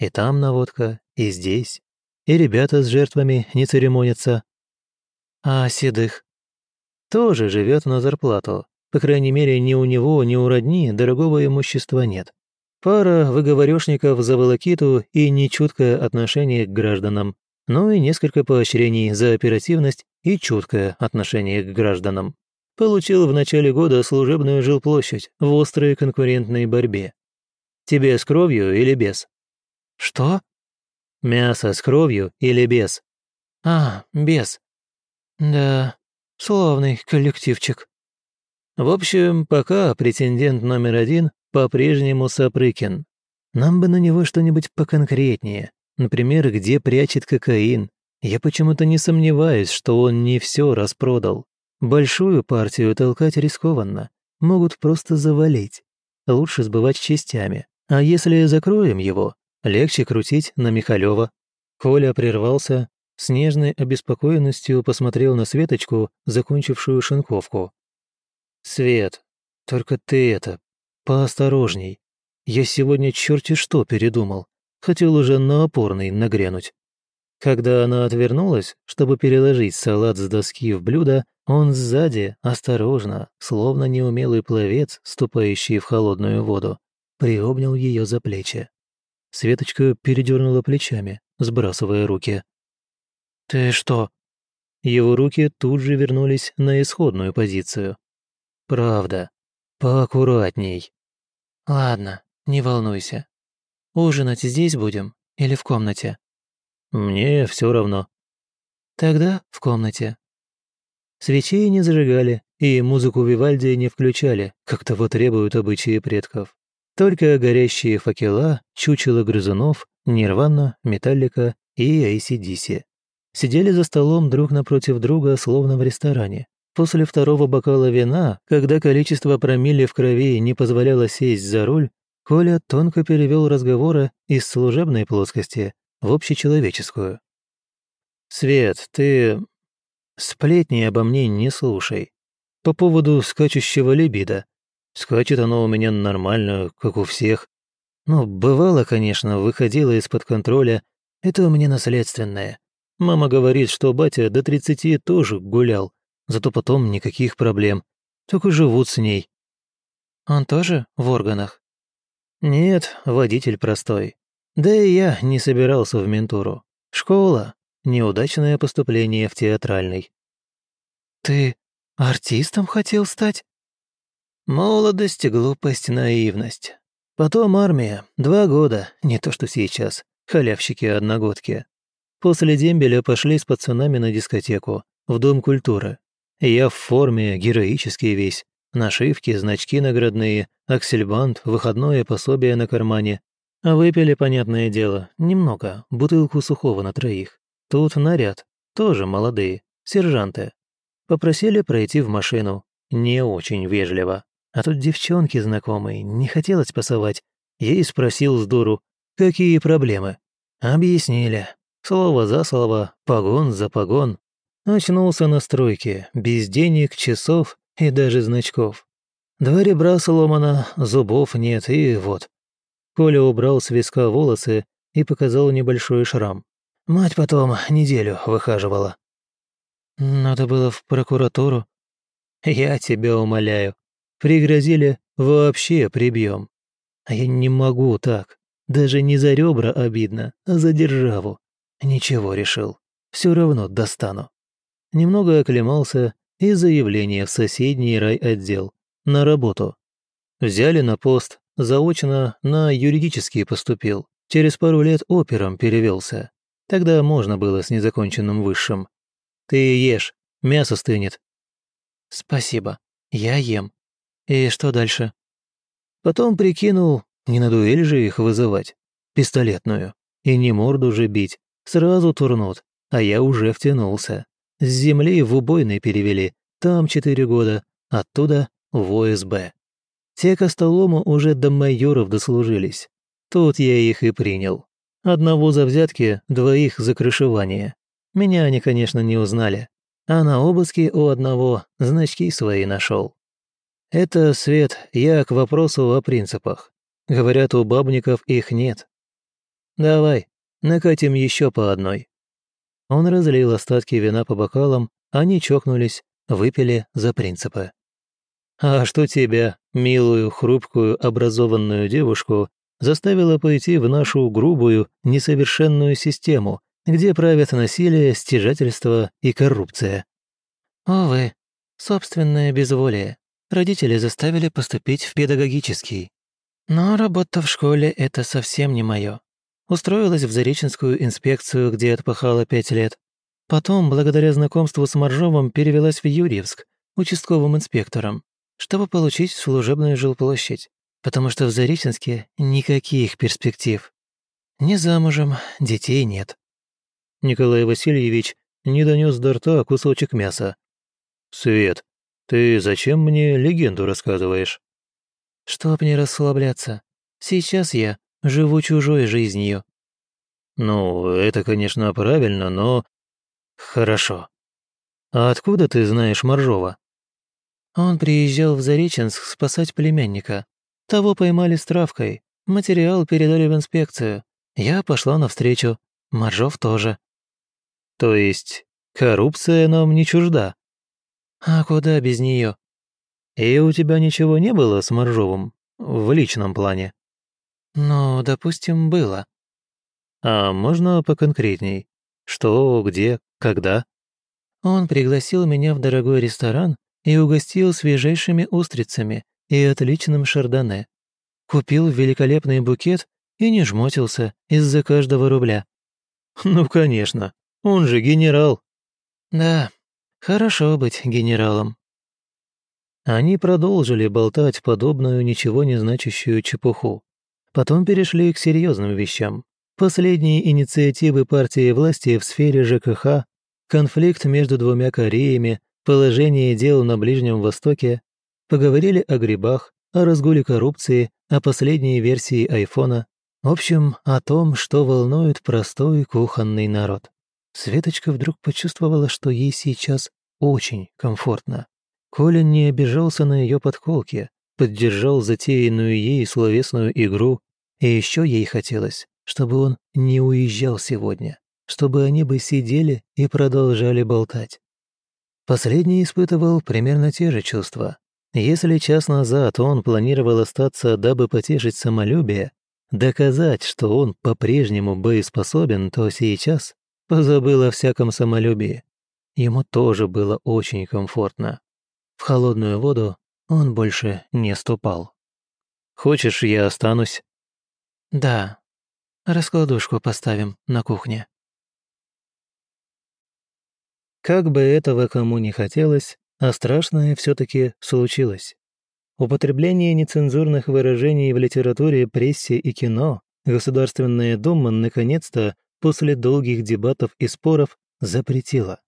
И там наводка, и здесь. И ребята с жертвами не церемонятся. А Седых? Тоже живет на зарплату. По крайней мере, ни у него, ни у родни дорогого имущества нет. Пара выговорёшников за волокиту и нечуткое отношение к гражданам. ну и несколько поощрений за оперативность и чуткое отношение к гражданам. Получил в начале года служебную жилплощадь в острой конкурентной борьбе. Тебе с кровью или без? Что? Мясо с кровью или без? А, без. Да, славный коллективчик. В общем, пока претендент номер один по-прежнему Сапрыкин. Нам бы на него что-нибудь поконкретнее. Например, где прячет кокаин. Я почему-то не сомневаюсь, что он не все распродал. Большую партию толкать рискованно. Могут просто завалить. Лучше сбывать частями. А если закроем его, легче крутить на Михалева. Коля прервался, с нежной обеспокоенностью посмотрел на Светочку, закончившую шинковку. «Свет, только ты это, поосторожней. Я сегодня черти что передумал. Хотел уже на опорный нагрянуть». Когда она отвернулась, чтобы переложить салат с доски в блюдо, он сзади, осторожно, словно неумелый пловец, ступающий в холодную воду, приобнял ее за плечи. Светочка передернула плечами, сбрасывая руки. «Ты что?» Его руки тут же вернулись на исходную позицию. «Правда. Поаккуратней». «Ладно, не волнуйся. Ужинать здесь будем или в комнате?» «Мне все равно». «Тогда в комнате». Свечей не зажигали, и музыку Вивальди не включали, как того требуют обычаи предков. Только горящие факела, чучело грызунов, Нирвана, Металлика и ACDC сидели за столом друг напротив друга, словно в ресторане. После второго бокала вина, когда количество промилле в крови не позволяло сесть за руль, Коля тонко перевел разговоры из служебной плоскости в общечеловеческую. «Свет, ты сплетни обо мне не слушай. По поводу скачущего либидо. Скачет оно у меня нормально, как у всех. Ну, бывало, конечно, выходило из-под контроля. Это у меня наследственное. Мама говорит, что батя до 30 тоже гулял, зато потом никаких проблем. Только живут с ней. Он тоже в органах? Нет, водитель простой. Да и я не собирался в ментуру. Школа. Неудачное поступление в театральный. Ты артистом хотел стать? Молодость, глупость, наивность. Потом армия. Два года, не то что сейчас. Халявщики-одногодки. После дембеля пошли с пацанами на дискотеку, в Дом культуры. Я в форме, героический весь. Нашивки, значки наградные, аксельбант, выходное пособие на кармане. А выпили, понятное дело, немного, бутылку сухого на троих. Тут наряд, тоже молодые, сержанты. Попросили пройти в машину, не очень вежливо. А тут девчонки знакомые, не хотелось пасовать. И спросил с дуру, какие проблемы. Объяснили. Слово за слово, погон за погон. Очнулся на стройке, без денег, часов и даже значков. Два ребра сломано, зубов нет, и вот. Коля убрал с виска волосы и показал небольшой шрам. Мать потом неделю выхаживала. Надо было в прокуратуру. Я тебя умоляю. Пригрозили, вообще прибьем. А я не могу так. Даже не за ребра обидно, а за державу. Ничего решил. Все равно достану. Немного оклемался и заявление в соседний райотдел. На работу. Взяли на пост, заочно на юридический поступил. Через пару лет опером перевелся. Тогда можно было с незаконченным высшим. Ты ешь, мясо стынет. Спасибо, я ем. И что дальше? Потом прикинул, не на дуэль же их вызывать. Пистолетную. И не морду же бить, Сразу турнут, а я уже втянулся. С земли в убойный перевели, там четыре года, оттуда в ОСБ. Те Костолому уже до майоров дослужились. Тут я их и принял. Одного за взятки, двоих за крышевание. Меня они, конечно, не узнали. А на обыске у одного значки свои нашел. Это, Свет, я к вопросу о принципах. Говорят, у бабников их нет. Давай, Накатим еще по одной». Он разлил остатки вина по бокалам, они чокнулись, выпили за принципы. «А что тебя, милую, хрупкую, образованную девушку, заставило пойти в нашу грубую, несовершенную систему, где правят насилие, стяжательство и коррупция. Увы, собственное безволие. Родители заставили поступить в педагогический. Но работа в школе – это совсем не мое. Устроилась в Зареченскую инспекцию, где отпахала пять лет. Потом, благодаря знакомству с Моржовым, перевелась в Юрьевск, участковым инспектором, чтобы получить служебную жилплощадь, потому что в Зареченске никаких перспектив. Не замужем, детей нет. Николай Васильевич не донес до рта кусочек мяса. «Свет, ты зачем мне легенду рассказываешь?» «Чтоб не расслабляться. Сейчас я живу чужой жизнью». «Ну, это, конечно, правильно, но...» «Хорошо. А откуда ты знаешь Моржова?» Он приезжал в Зареченск спасать племянника. Того поймали с травкой. Материал передали в инспекцию. Я пошла навстречу. Моржов тоже. То есть коррупция нам не чужда? А куда без нее? И у тебя ничего не было с Моржовым в личном плане? Ну, допустим, было. А можно поконкретней? Что, где, когда? Он пригласил меня в дорогой ресторан и угостил свежайшими устрицами и отличным шардоне. Купил великолепный букет и не жмотился из-за каждого рубля. <laughs> Ну, конечно, он же генерал. Да, хорошо быть генералом. Они продолжили болтать подобную ничего не значащую чепуху. Потом перешли к серьезным вещам. Последние инициативы партии власти в сфере ЖКХ, конфликт между двумя Кореями, положение дел на Ближнем Востоке, поговорили о грибах, о разгуле коррупции, о последней версии айфона, в общем, о том, что волнует простой кухонный народ. Светочка вдруг почувствовала, что ей сейчас очень комфортно. Коля не обижался на ее подколки, поддержал затеянную ей словесную игру, и еще ей хотелось, чтобы он не уезжал сегодня, чтобы они бы сидели и продолжали болтать. Последний испытывал примерно те же чувства. Если час назад он планировал остаться, дабы потешить самолюбие, доказать, что он по-прежнему боеспособен, то сейчас позабыл о всяком самолюбии. Ему тоже было очень комфортно. В холодную воду он больше не ступал. «Хочешь, я останусь?» «Да. Раскладушку поставим на кухне». Как бы этого кому не хотелось, а страшное все таки случилось. Употребление нецензурных выражений в литературе, прессе и кино Государственная Дума наконец-то после долгих дебатов и споров запретила.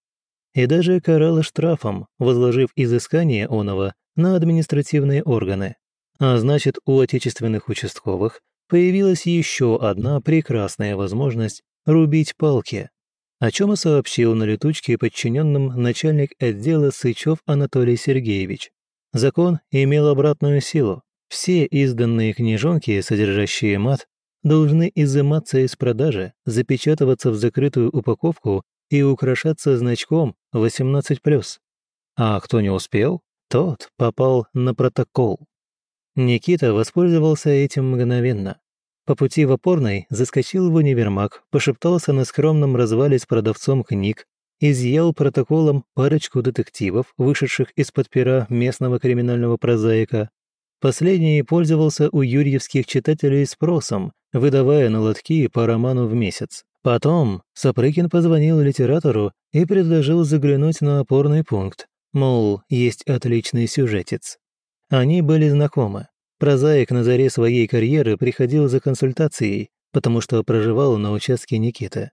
И даже карала штрафом, возложив изыскание оного на административные органы. А значит, у отечественных участковых появилась еще одна прекрасная возможность рубить палки, о чем и сообщил на летучке подчиненным начальник отдела Сычев Анатолий Сергеевич. Закон имел обратную силу. Все изданные книжонки, содержащие мат, должны изыматься из продажи, запечатываться в закрытую упаковку и украшаться значком 18+. А кто не успел, тот попал на протокол. Никита воспользовался этим мгновенно. По пути в опорной заскочил в универмаг, пошептался на скромном развале с продавцом книг, изъял протоколом парочку детективов, вышедших из-под пера местного криминального прозаика. Последний пользовался у юрьевских читателей спросом, выдавая на лотки по роману в месяц. Потом Сапрыкин позвонил литератору и предложил заглянуть на опорный пункт, мол, есть отличный сюжетец. Они были знакомы. Прозаик на заре своей карьеры приходил за консультацией, потому что проживал на участке Никиты.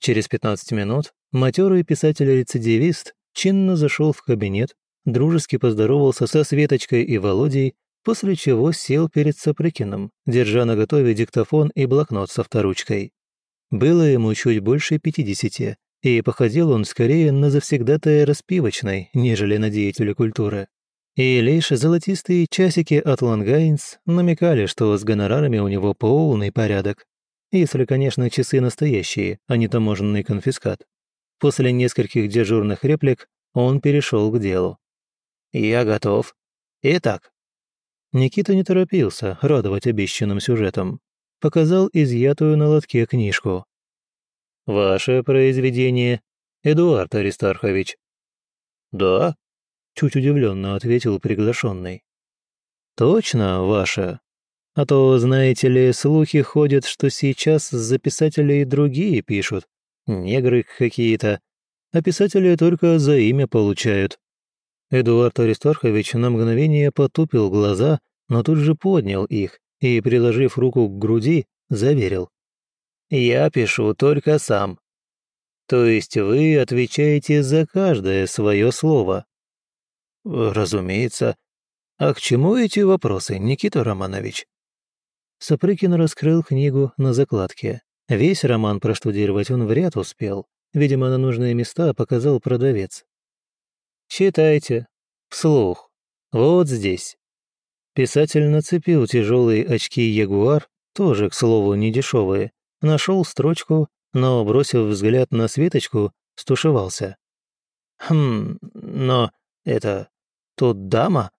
Через 15 минут матерый писатель-рецидивист чинно зашел в кабинет, дружески поздоровался со Светочкой и Володей, после чего сел перед Сапрыкиным, держа на готове диктофон и блокнот со вторучкой. Было ему чуть больше 50, и походил он скорее на завсегдатая распивочной, нежели на деятеля культуры. И лишь золотистые часики от Лангайнс намекали, что с гонорарами у него полный порядок. Если, конечно, часы настоящие, а не таможенный конфискат. После нескольких дежурных реплик он перешел к делу. «Я готов. Итак». Никита не торопился радовать обещанным сюжетом. Показал изъятую на лотке книжку. Ваше произведение, Эдуард Аристархович?» «Да?» – чуть удивленно ответил приглашенный. «Точно ваше? А то, знаете ли, слухи ходят, что сейчас за писателей другие пишут, негры какие-то, а писатели только за имя получают». Эдуард Аристархович на мгновение потупил глаза, но тут же поднял их и, приложив руку к груди, заверил. «Я пишу только сам. То есть вы отвечаете за каждое свое слово?» «Разумеется. А к чему эти вопросы, Никита Романович?» Сапрыкин раскрыл книгу на закладке. Весь роман проштудировать он вряд успел. Видимо, на нужные места показал продавец. «Читайте. Вслух. Вот здесь». Писатель нацепил тяжелые очки «Ягуар», тоже, к слову, недешевые, нашел строчку, но, бросив взгляд на Светочку, стушевался. «Хм, но это... тут дама?»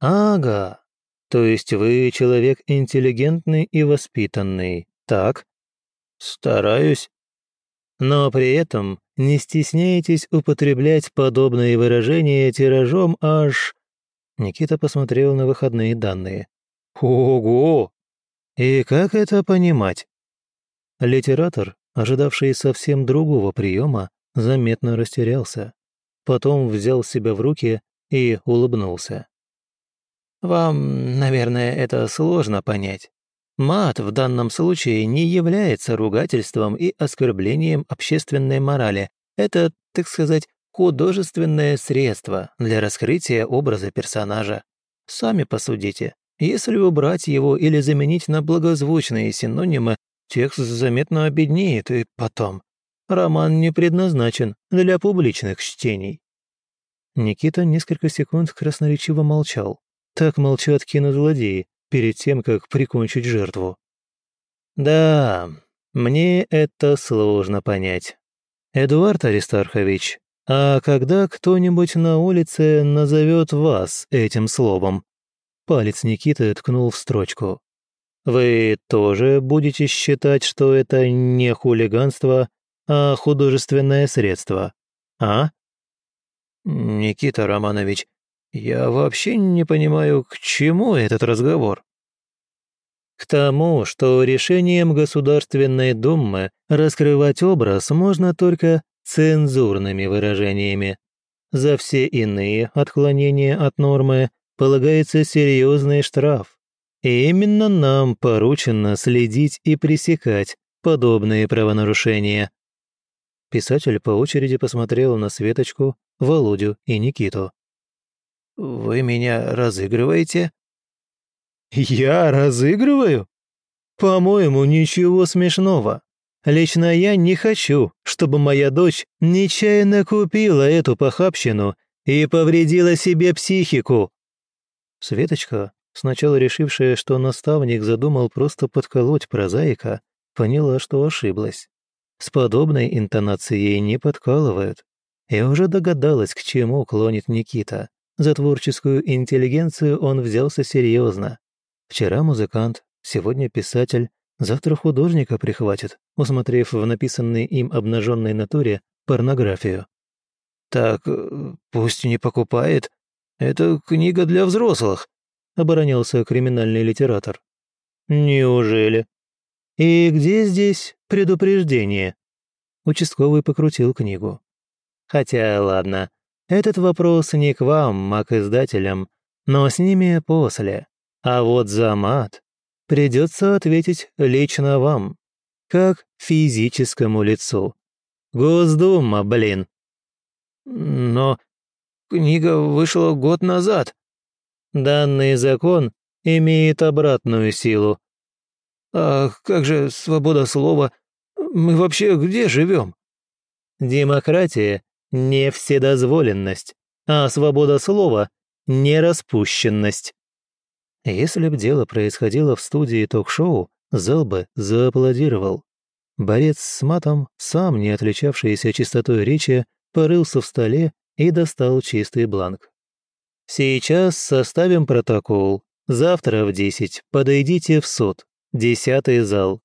«Ага. То есть вы человек интеллигентный и воспитанный, так?» «Стараюсь». «Но при этом не стесняйтесь употреблять подобные выражения тиражом аж...» Никита посмотрел на выходные данные. «Ого! И как это понимать?» Литератор, ожидавший совсем другого приема, заметно растерялся. Потом взял себя в руки и улыбнулся. «Вам, наверное, это сложно понять. Мат в данном случае не является ругательством и оскорблением общественной морали. Это, так сказать, художественное средство для раскрытия образа персонажа. Сами посудите. Если убрать его или заменить на благозвучные синонимы, текст заметно обеднеет, и потом. Роман не предназначен для публичных чтений. Никита несколько секунд красноречиво молчал. Так молчат кинозлодеи перед тем, как прикончить жертву. «Да, мне это сложно понять. Эдуард Аристархович, а когда кто-нибудь на улице назовет вас этим словом?» Палец Никиты ткнул в строчку. «Вы тоже будете считать, что это не хулиганство, а художественное средство, а?» «Никита Романович, я вообще не понимаю, к чему этот разговор?» К тому, что решением Государственной Думы раскрывать образ можно только цензурными выражениями. За все иные отклонения от нормы полагается серьезный штраф. И именно нам поручено следить и пресекать подобные правонарушения. Писатель по очереди посмотрел на Светочку, Володю и Никиту. «Вы меня разыгрываете?» «Я разыгрываю? По-моему, ничего смешного. Лично я не хочу, чтобы моя дочь нечаянно купила эту похабщину и повредила себе психику». Светочка, сначала решившая, что наставник задумал просто подколоть прозаика, поняла, что ошиблась. С подобной интонацией не подкалывают. И уже догадалась, к чему клонит Никита. За творческую интеллигенцию он взялся серьезно. Вчера музыкант, сегодня писатель, Завтра художника прихватит, усмотрев в написанной им обнаженной натуре порнографию. «Так э, пусть не покупает. Это книга для взрослых», — оборонялся криминальный литератор. «Неужели? И где здесь предупреждение?» Участковый покрутил книгу. «Хотя, ладно, этот вопрос не к вам, маг-издателям, но с ними после. А вот за мат придется ответить лично вам, как физическому лицу. Госдума, блин. Но книга вышла год назад. Данный закон имеет обратную силу. А как же свобода слова? Мы вообще где живем? Демократия – не вседозволенность, а свобода слова – не распущенность. Если б дело происходило в студии ток-шоу, зал бы зааплодировал. Борец с матом, сам не отличавшийся чистотой речи, порылся в столе и достал чистый бланк. «Сейчас составим протокол. Завтра в десять подойдите в суд. Десятый зал.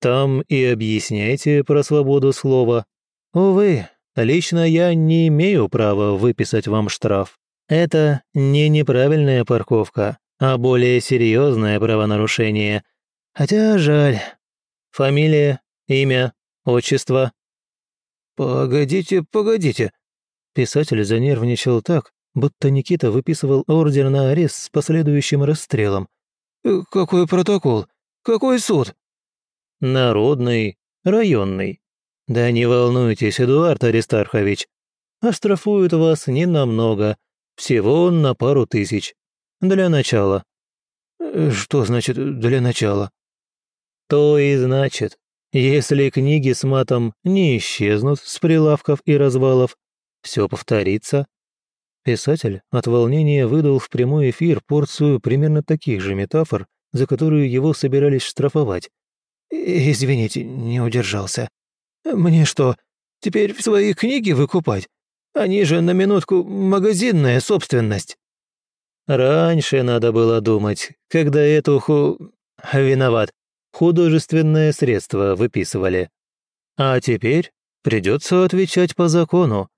там и объясняйте про свободу слова. Увы, лично я не имею права выписать вам штраф. Это не неправильная парковка, а более серьезное правонарушение. Хотя жаль. Фамилия, имя, отчество. «Погодите, погодите». Писатель занервничал так, будто Никита выписывал ордер на арест с последующим расстрелом. «Э, «Какой протокол? Какой суд?» «Народный, районный. Да не волнуйтесь, Эдуард Аристархович. Оштрафуют вас не намного, всего на пару тысяч. Для начала». «Э, «Что значит «для начала»?» «То и значит, если книги с матом не исчезнут с прилавков и развалов, все повторится». Писатель от волнения выдал в прямой эфир порцию примерно таких же метафор, за которую его собирались штрафовать. «Извините, не удержался. Мне что, теперь свои книги выкупать? Они же на минутку магазинная собственность». Раньше надо было думать, когда эту ху... Виноват. Художественное средство выписывали. А теперь придется отвечать по закону.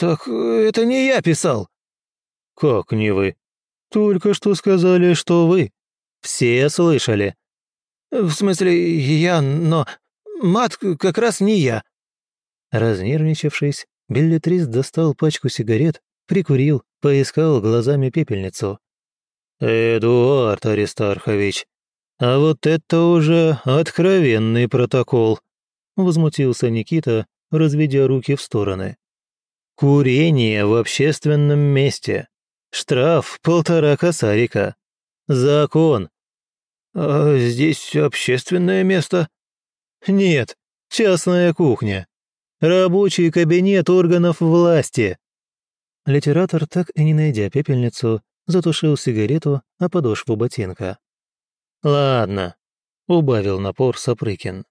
«Так это не я писал». «Как не вы? Только что сказали, что вы. Все слышали». «В смысле, я, но мат как раз не я». Разнервничавшись, Беллетрист достал пачку сигарет, прикурил, поискал глазами пепельницу. «Эдуард Аристархович, а вот это уже откровенный протокол», — возмутился Никита, разведя руки в стороны. «Курение в общественном месте. Штраф полтора косарика. Закон». «А здесь общественное место?» «Нет, частная кухня. Рабочий кабинет органов власти. Литератор, так и не найдя пепельницу, затушил сигарету о подошву ботинка. «Ладно», — убавил напор Сапрыкин.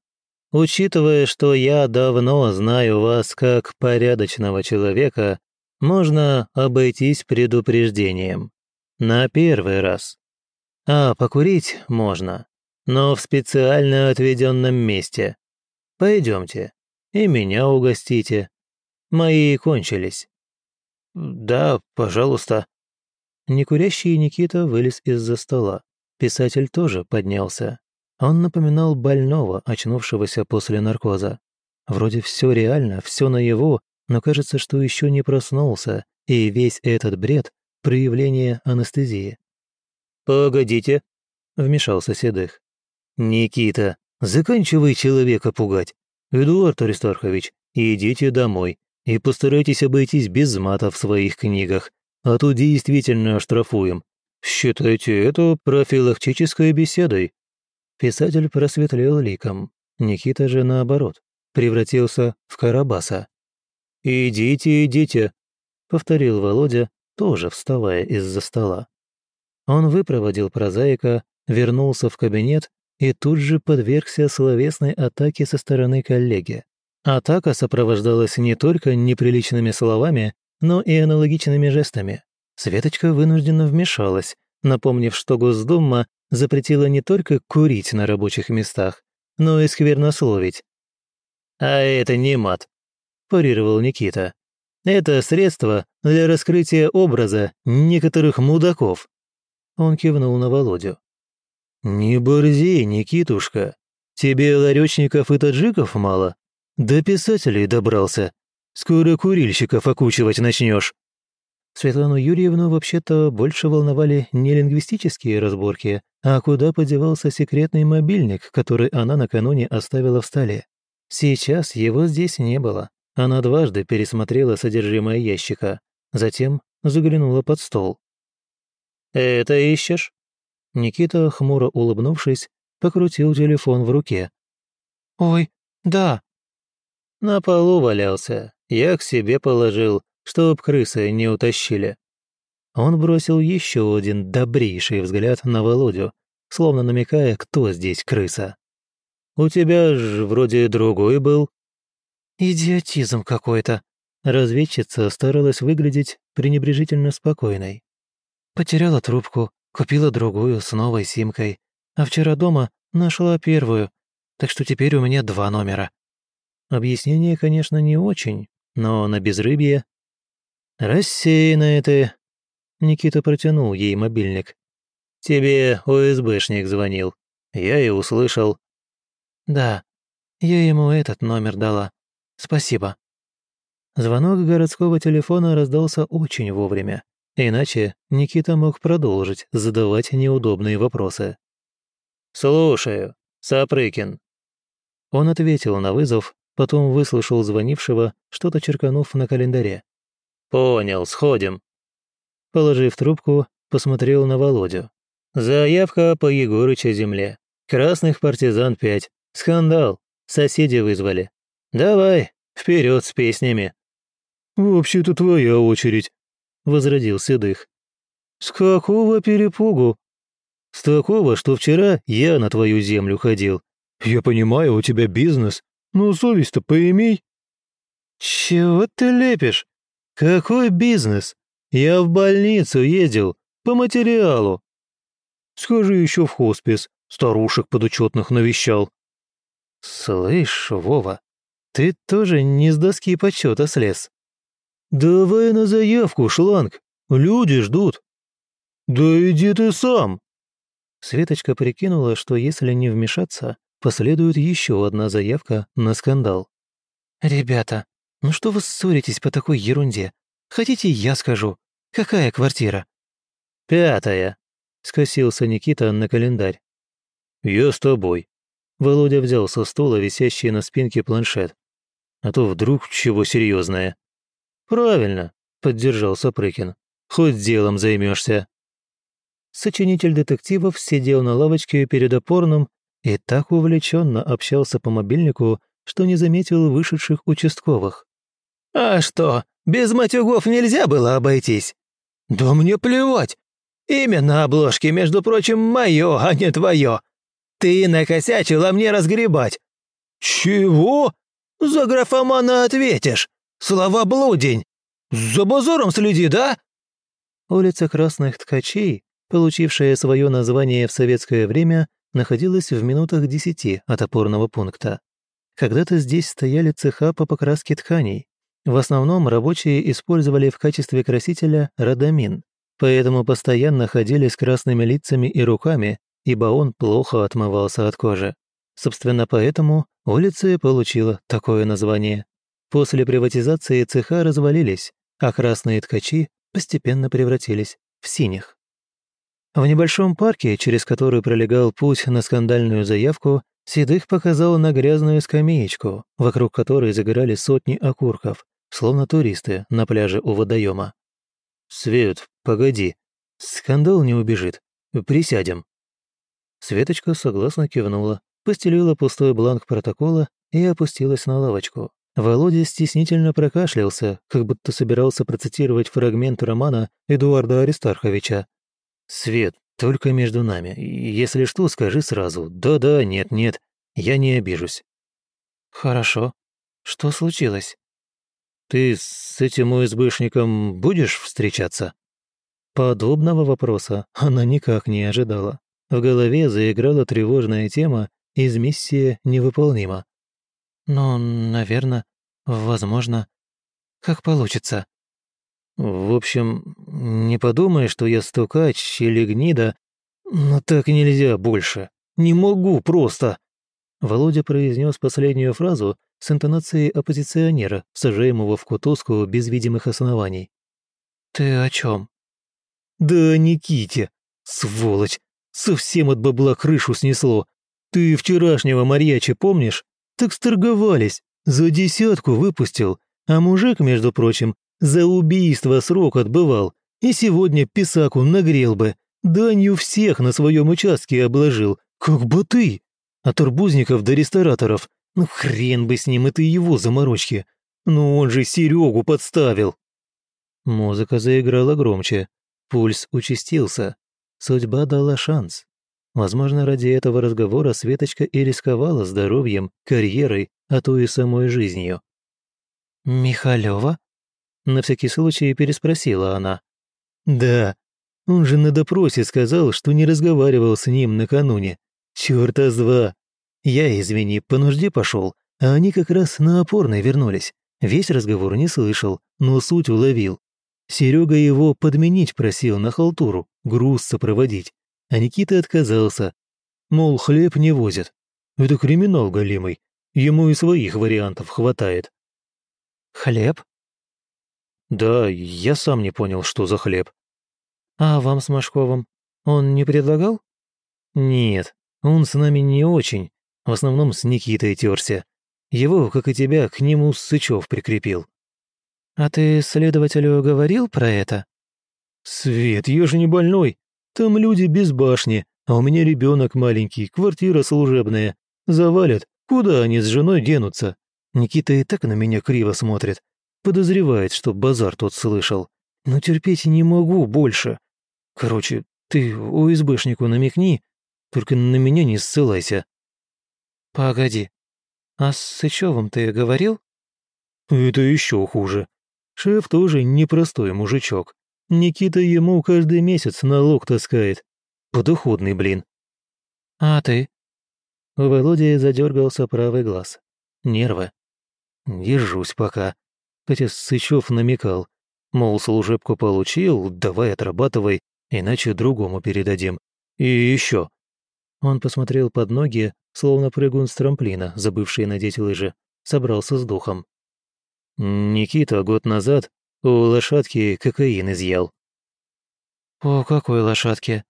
«Учитывая, что я давно знаю вас как порядочного человека, можно обойтись предупреждением. На первый раз. А покурить можно, но в специально отведенном месте. Пойдемте, и меня угостите. Мои кончились. «Да, пожалуйста». Некурящий Никита вылез из-за стола. Писатель тоже поднялся. Он напоминал больного, очнувшегося после наркоза. Вроде все реально, все наяву, но кажется, что еще не проснулся, и весь этот бред — проявление анестезии. «Погодите», — вмешался Седых. «Никита, заканчивай человека пугать. Эдуард Аристархович, идите домой и постарайтесь обойтись без мата в своих книгах, а то действительно оштрафуем. Считайте это профилактической беседой». Писатель просветлел ликом. Никита же, наоборот, превратился в Карабаса. «Идите, идите», — повторил Володя, тоже вставая из-за стола. Он выпроводил прозаика, вернулся в кабинет и тут же подвергся словесной атаке со стороны коллеги. Атака сопровождалась не только неприличными словами, но и аналогичными жестами. Светочка вынужденно вмешалась, напомнив, что Госдума запретила не только курить на рабочих местах, но и сквернословить. «А это не мат», – парировал Никита. «Это средство для раскрытия образа некоторых мудаков». Он кивнул на Володю. «Не борзи, Никитушка. Тебе ларечников и таджиков мало? До писателей добрался. Скоро курильщиков окучивать начнешь. Светлану Юрьевну вообще-то больше волновали не лингвистические разборки, а куда подевался секретный мобильник, который она накануне оставила в столе. Сейчас его здесь не было. Она дважды пересмотрела содержимое ящика, затем заглянула под стол. «Это ищешь?» Никита, хмуро улыбнувшись, покрутил телефон в руке. «Ой, да», на полу валялся. Я к себе положил, чтоб крысы не утащили. Он бросил еще один добрейший взгляд на Володю, словно намекая, кто здесь крыса. «У тебя ж вроде другой был». «Идиотизм какой-то», — разведчица старалась выглядеть пренебрежительно спокойной. «Потеряла трубку, купила другую с новой симкой, а вчера дома нашла первую. так что теперь у меня два номера». Объяснение, конечно, не очень, но на безрыбье... «Рассеянная ты!» Никита протянул ей мобильник. «Тебе ОСБшник звонил. Я и услышал». «Да, я ему этот номер дала. Спасибо». Звонок городского телефона раздался очень вовремя. Иначе Никита мог продолжить задавать неудобные вопросы. «Слушаю, Сапрыкин». Он ответил на вызов, потом выслушал звонившего, что-то черканув на календаре. «Понял, сходим». Положив трубку, посмотрел на Володю. «Заявка по Егорыча земле. Красных партизан пять. Скандал. Соседи вызвали. Давай, вперед с песнями». «Вообще-то твоя очередь», — возродил Седых. «С какого перепугу?» «С такого, что вчера я на твою землю ходил. Я понимаю, у тебя бизнес, но совесть-то поимей». «Чего ты лепишь? Какой бизнес? Я в больницу ездил, по материалу». «Скажи еще в хоспис, старушек подучетных навещал». «Слышь, Вова, ты тоже не с доски почета слез?» «Давай на заявку, шланг, люди ждут». «Да иди ты сам!» Светочка прикинула, что если не вмешаться, последует еще одна заявка на скандал. «Ребята, ну что вы ссоритесь по такой ерунде? Хотите, я скажу? Какая квартира?» «Пятая», — скосился Никита на календарь. «Я с тобой». Володя взял со стула висящий на спинке планшет. «А то вдруг чего серьезное. «Правильно», — поддержал Сапрыкин. «Хоть делом займешься. Сочинитель детективов сидел на лавочке перед опорным и так увлеченно общался по мобильнику, что не заметил вышедших участковых. «А что, без матюгов нельзя было обойтись?» «Да мне плевать! Имя на обложке, между прочим, мое, а не твое. Ты накосячил, а мне разгребать». «Чего? За графомана ответишь. Слова блудень. За базаром следи, да?» Улица Красных Ткачей, получившая свое название в советское время, находилась в минутах десяти от опорного пункта. Когда-то здесь стояли цеха по покраске тканей. В основном рабочие использовали в качестве красителя радамин, поэтому постоянно ходили с красными лицами и руками, ибо он плохо отмывался от кожи. Собственно, поэтому улица получила такое название. После приватизации цеха развалились, а красные ткачи постепенно превратились в синих. В небольшом парке, через который пролегал путь на скандальную заявку, Седых показал на грязную скамеечку, вокруг которой загорали сотни окурков, словно туристы на пляже у водоема. «Свет, погоди, скандал не убежит. Присядем». Светочка согласно кивнула, постелила пустой бланк протокола и опустилась на лавочку. Володя стеснительно прокашлялся, как будто собирался процитировать фрагмент романа Эдуарда Аристарховича, «Свет, только между нами. Если что, скажи сразу. Да-да, нет-нет. Я не обижусь». «Хорошо. Что случилось?» «Ты с этим УСБшником будешь встречаться?» Подобного вопроса она никак не ожидала. В голове заиграла тревожная тема из «Миссия невыполнима». «Ну, наверное, возможно. Как получится». В общем, не подумай, что я стукач или гнида, но так нельзя больше. Не могу просто. Володя произнес последнюю фразу с интонацией оппозиционера, сажаемого в кутузку без видимых оснований. «Ты о чем? «Да Никите! Сволочь! Совсем от бабла крышу снесло! Ты вчерашнего Марьяча помнишь? Так сторговались, за десятку выпустил, а мужик, между прочим, за убийство срок отбывал, и сегодня писаку нагрел бы, данью всех на своем участке обложил, как бы ты. От арбузников до рестораторов, ну хрен бы с ним, это его заморочки. Ну он же Серегу подставил. Музыка заиграла громче, пульс участился. Судьба дала шанс. Возможно, ради этого разговора Светочка и рисковала здоровьем, карьерой, а то и самой жизнью. «Михалёва?» На всякий случай переспросила она. «Да, он же на допросе сказал, что не разговаривал с ним накануне. Чёрта с два. Я, извини, по нужде пошел, а они как раз на опорной вернулись. Весь разговор не слышал, но суть уловил. Серега его подменить просил на халтуру, груз сопроводить. А Никита отказался. Мол, хлеб не возят. Это криминал голимый. Ему и своих вариантов хватает. «Хлеб?» «Да, я сам не понял, что за хлеб». «А вам с Машковым он не предлагал?» «Нет, он с нами не очень. В основном с Никитой терся. Его, как и тебя, к нему Сычев прикрепил». «А ты следователю говорил про это?» «Свет, я же не больной. Там люди без башни, а у меня ребенок маленький, квартира служебная. Завалят, куда они с женой денутся? Никита и так на меня криво смотрит. Подозревает, что базар тот слышал. Но терпеть не могу больше. Короче, ты УСБшнику намекни, только на меня не ссылайся». «Погоди, а с Сычевым ты говорил?» «Это еще хуже. Шеф тоже непростой мужичок. Никита ему каждый месяц налог таскает. Подоходный, блин». «А ты?» У задергался правый глаз. Нервы. Держусь пока. Хотя Сычев намекал. Мол, служебку получил, давай отрабатывай, иначе другому передадим. И еще. Он посмотрел под ноги, словно прыгун с трамплина, забывший надеть лыжи. Собрался с духом. Никита год назад у лошадки кокаин изъял. «По какой лошадке?»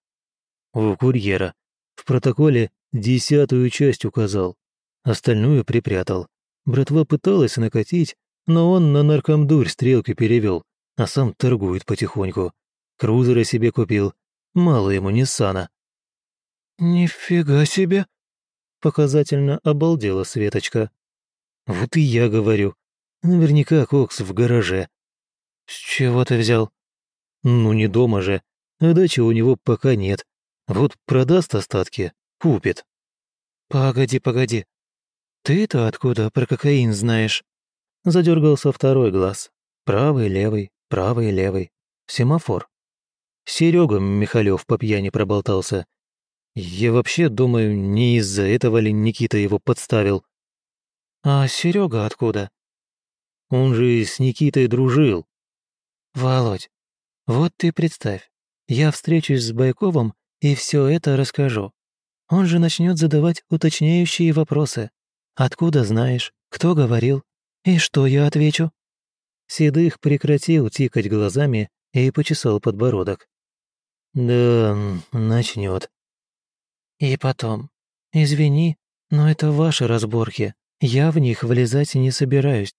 «У курьера. В протоколе десятую часть указал. Остальную припрятал. Братва пыталась накатить, но он на наркомдурь стрелки перевел, а сам торгует потихоньку. Крузера себе купил. Мало ему Ниссана. «Нифига себе!» Показательно обалдела Светочка. «Вот и я говорю. Наверняка Кокс в гараже». «С чего ты взял?» «Ну, не дома же. А дачи у него пока нет. Вот продаст остатки, купит». «Погоди, погоди. Ты-то откуда про кокаин знаешь?» Задергался второй глаз. Правый, левый, правый, левый. Семафор. Серега Михалев по пьяни проболтался. Я вообще думаю, не из-за этого ли Никита его подставил. А Серега откуда? Он же с Никитой дружил. Володь, вот ты представь, я встречусь с Байковым и все это расскажу. Он же начнет задавать уточняющие вопросы. Откуда знаешь? Кто говорил? И что я отвечу?» Седых прекратил тикать глазами и почесал подбородок. «Да, начнет. «И потом, извини, но это ваши разборки. Я в них влезать не собираюсь.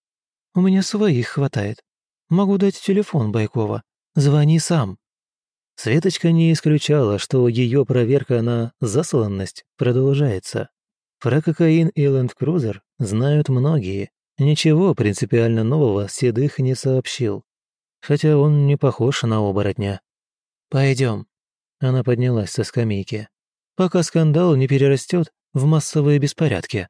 У меня своих хватает. Могу дать телефон Байкова. Звони сам». Светочка не исключала, что ее проверка на засланность продолжается. Про кокаин и ленд-крузер знают многие. Ничего принципиально нового Седых не сообщил. Хотя он не похож на оборотня. Пойдем. Она поднялась со скамейки. «Пока скандал не перерастет в массовые беспорядки».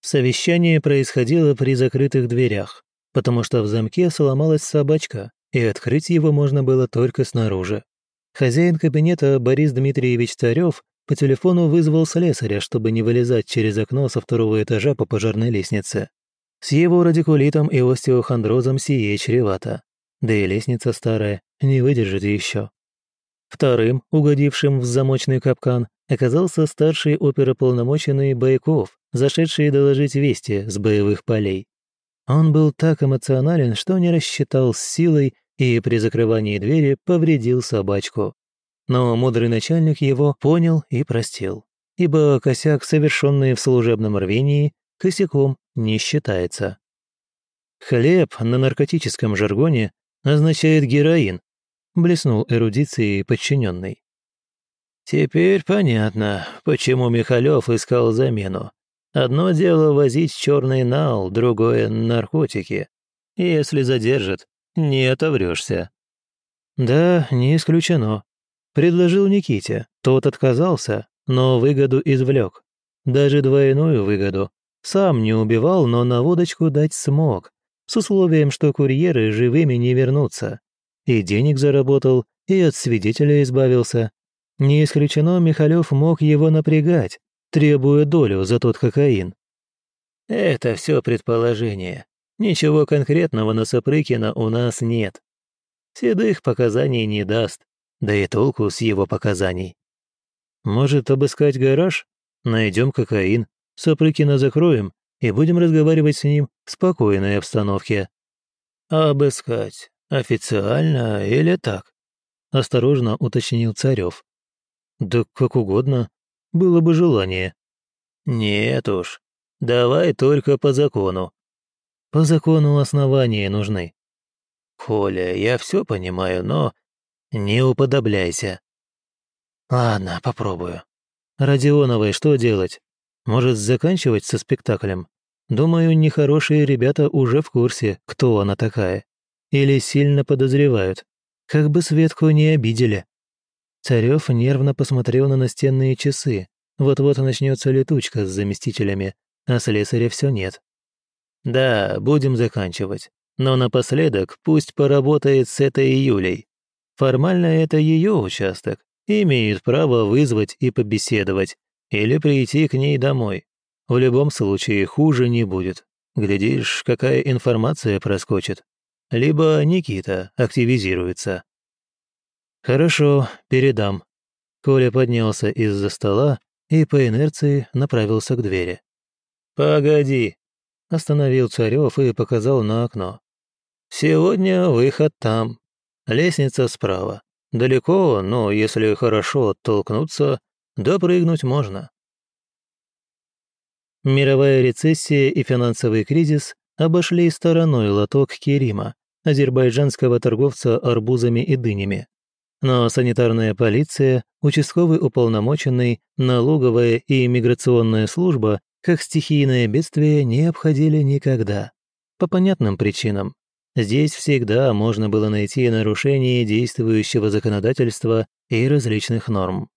Совещание происходило при закрытых дверях, потому что в замке сломалась собачка, и открыть его можно было только снаружи. Хозяин кабинета Борис Дмитриевич Царев по телефону вызвал слесаря, чтобы не вылезать через окно со второго этажа по пожарной лестнице. С его радикулитом и остеохондрозом сие чревато. Да и лестница старая, не выдержит еще. Вторым, угодившим в замочный капкан, оказался старший оперополномоченный Байков, зашедший доложить вести с боевых полей. Он был так эмоционален, что не рассчитал с силой и при закрывании двери повредил собачку. Но мудрый начальник его понял и простил, ибо косяк, совершенный в служебном рвении, косяком не считается. Хлеб на наркотическом жаргоне означает героин, блеснул эрудицией подчиненный. Теперь понятно, почему Михалев искал замену. Одно дело возить черный нал, другое — наркотики. Если задержат, не отоврешься. Да, не исключено. Предложил Никите, тот отказался, но выгоду извлек. Даже двойную выгоду. Сам не убивал, но на водочку дать смог, с условием, что курьеры живыми не вернутся. И денег заработал, и от свидетеля избавился. Не исключено, Михалев мог его напрягать, требуя долю за тот кокаин. Это все предположение. Ничего конкретного на Сапрыкина у нас нет. Седых показаний не даст, да и толку с его показаний. Может, обыскать гараж? Найдем кокаин, Сапрыкина закроем и будем разговаривать с ним в спокойной обстановке. Обыскать? Официально или так? Осторожно уточнил Царев. Да как угодно, было бы желание. Нет уж, давай только по закону. По закону основания нужны. Коля, я все понимаю, но не уподобляйся. Ладно, попробую. Родионовой что делать? Может, заканчивать со спектаклем? Думаю, нехорошие ребята уже в курсе, кто она такая. Или сильно подозревают. Как бы Светку не обидели. Царев нервно посмотрел на настенные часы. Вот-вот начнется летучка с заместителями, а слесаря все нет. Да, будем заканчивать. Но напоследок пусть поработает с этой Юлей. Формально это ее участок. Имеет право вызвать и побеседовать. Или прийти к ней домой. В любом случае хуже не будет. Глядишь, какая информация проскочит. Либо Никита активизируется. «Хорошо, передам». Коля поднялся из-за стола и по инерции направился к двери. «Погоди», — остановил Царев и показал на окно. «Сегодня выход там. Лестница справа. Далеко, но если хорошо оттолкнуться, допрыгнуть можно». Мировая рецессия и финансовый кризис обошли стороной лоток Керима, азербайджанского торговца арбузами и дынями. Но санитарная полиция, участковый уполномоченный, налоговая и иммиграционная служба как стихийное бедствие не обходили никогда. По понятным причинам. Здесь всегда можно было найти нарушение действующего законодательства и различных норм.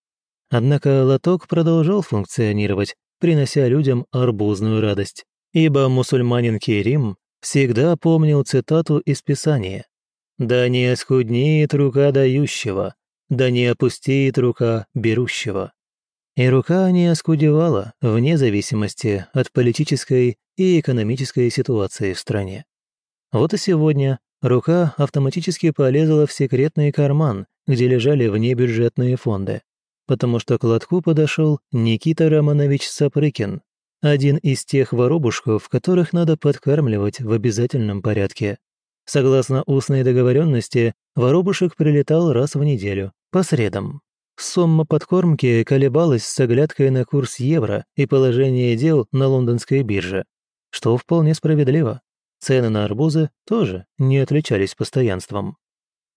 Однако лоток продолжал функционировать, принося людям арбузную радость, ибо мусульманин Керим всегда помнил цитату из Писания «Да не оскуднеет рука дающего, да не опустеет рука берущего». И рука не оскудевала вне зависимости от политической и экономической ситуации в стране. Вот и сегодня рука автоматически полезла в секретный карман, где лежали внебюджетные фонды, потому что к лотку подошел Никита Романович Сапрыкин, один из тех воробушков, которых надо подкармливать в обязательном порядке. Согласно устной договоренности, воробушек прилетал раз в неделю, по средам. Сумма подкормки колебалась с оглядкой на курс евро и положение дел на лондонской бирже, что вполне справедливо. Цены на арбузы тоже не отличались постоянством.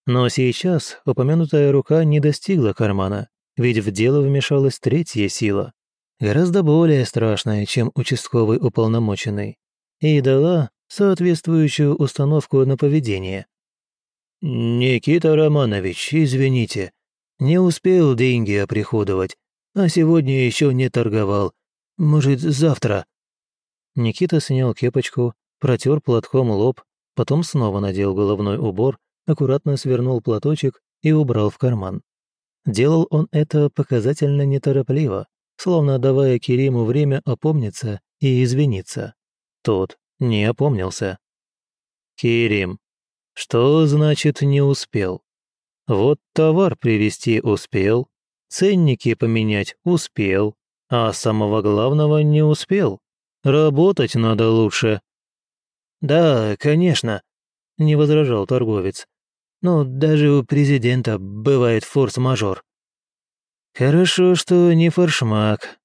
Но сейчас упомянутая рука не достигла кармана, ведь в дело вмешалась третья сила, гораздо более страшная, чем участковый уполномоченный, и дала соответствующую установку на поведение. «Никита Романович, извините, не успел деньги оприходовать, а сегодня еще не торговал. Может, завтра?» Никита снял кепочку, протер платком лоб, потом снова надел головной убор, аккуратно свернул платочек и убрал в карман. Делал он это показательно неторопливо, словно давая Кериму время опомниться и извиниться. Тот не опомнился. «Керим, что значит не успел? Вот товар привезти успел, ценники поменять успел, а самого главного не успел. Работать надо лучше». «Да, конечно», — не возражал торговец. «Но даже у президента бывает форс-мажор». «Хорошо, что не форшмак.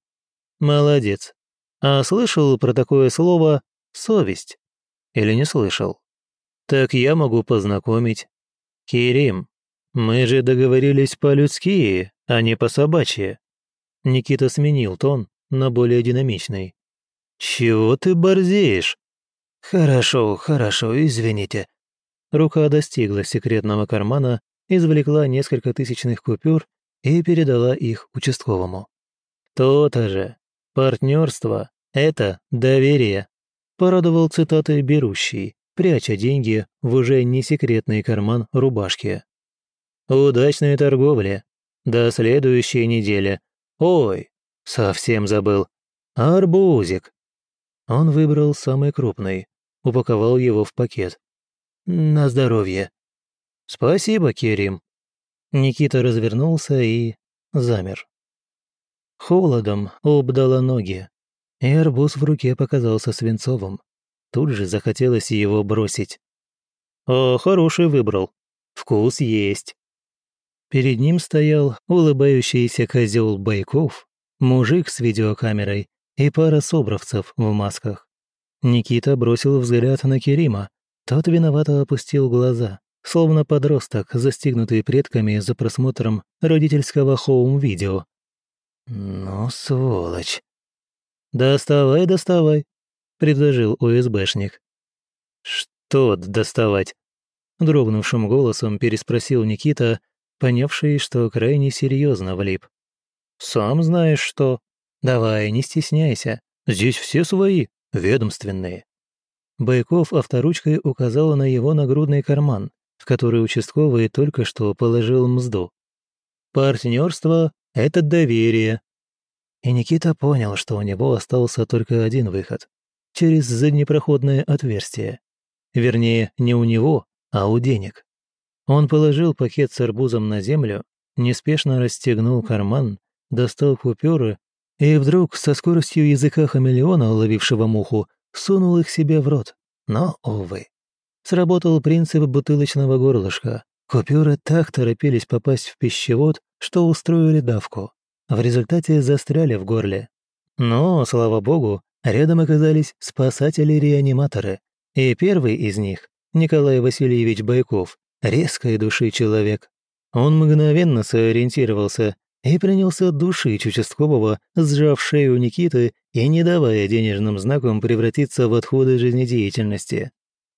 Молодец. А слышал про такое слово «совесть»? Или не слышал? Так я могу познакомить. Кирим, мы же договорились по-людски, а не по-собачьи». Никита сменил тон на более динамичный. «Чего ты борзеешь?» «Хорошо, хорошо, извините». Рука достигла секретного кармана, извлекла несколько тысячных купюр и передала их участковому. «То-то же. Партнерство — это доверие», — порадовал цитатой берущий, пряча деньги в уже не секретный карман рубашки. «Удачной торговли. До следующей недели. Ой, Совсем забыл. Арбузик. Он выбрал самый крупный, упаковал его в пакет. На здоровье. Спасибо, Керим. Никита развернулся и замер. Холодом обдало ноги, и арбуз в руке показался свинцовым. Тут же захотелось его бросить. «О, хороший выбрал. Вкус есть». Перед ним стоял улыбающийся козел Байков, мужик с видеокамерой и пара собровцев в масках. Никита бросил взгляд на Керима. Тот виновато опустил глаза, словно подросток, застигнутый предками за просмотром родительского хоум-видео. «Ну, сволочь!» «Доставай, доставай», — предложил УСБшник. «Что доставать?» Дрогнувшим голосом переспросил Никита, понявший, что крайне серьезно влип. «Сам знаешь что. Давай, не стесняйся. Здесь все свои, ведомственные». Байков авторучкой указал на его нагрудный карман, в который участковый только что положил мзду. «Партнерство — это доверие». И Никита понял, что у него остался только один выход — через заднепроходное отверстие. Вернее, не у него, а у денег. Он положил пакет с арбузом на землю, неспешно расстегнул карман, достал купюры и вдруг со скоростью языка хамелеона, ловившего муху, сунул их себе в рот. Но, увы. Сработал принцип бутылочного горлышка. Купюры так торопились попасть в пищевод, что устроили давку. В результате застряли в горле. Но, слава богу, рядом оказались спасатели-реаниматоры. И первый из них Николай Васильевич Байков, резкой души человек. Он мгновенно сориентировался и принялся душить участкового, сжав шею Никиты и не давая денежным знаком превратиться в отходы жизнедеятельности.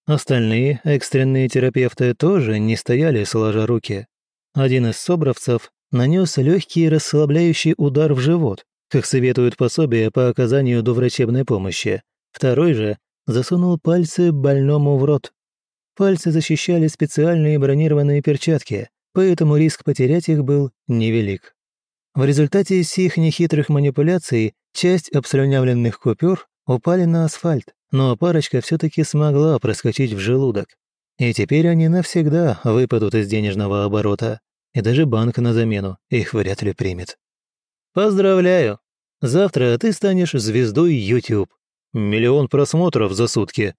Остальные экстренные терапевты тоже не стояли сложа руки. Один из собравцев нанес легкий расслабляющий удар в живот, как советуют пособия по оказанию доврачебной помощи. Второй же засунул пальцы больному в рот. Пальцы защищали специальные бронированные перчатки, поэтому риск потерять их был невелик. В результате сих нехитрых манипуляций часть обслюнявленных купюр упали на асфальт, но парочка все таки смогла проскочить в желудок. И теперь они навсегда выпадут из денежного оборота, и даже банк на замену их вряд ли примет. «Поздравляю! Завтра ты станешь звездой YouTube. Миллион просмотров за сутки.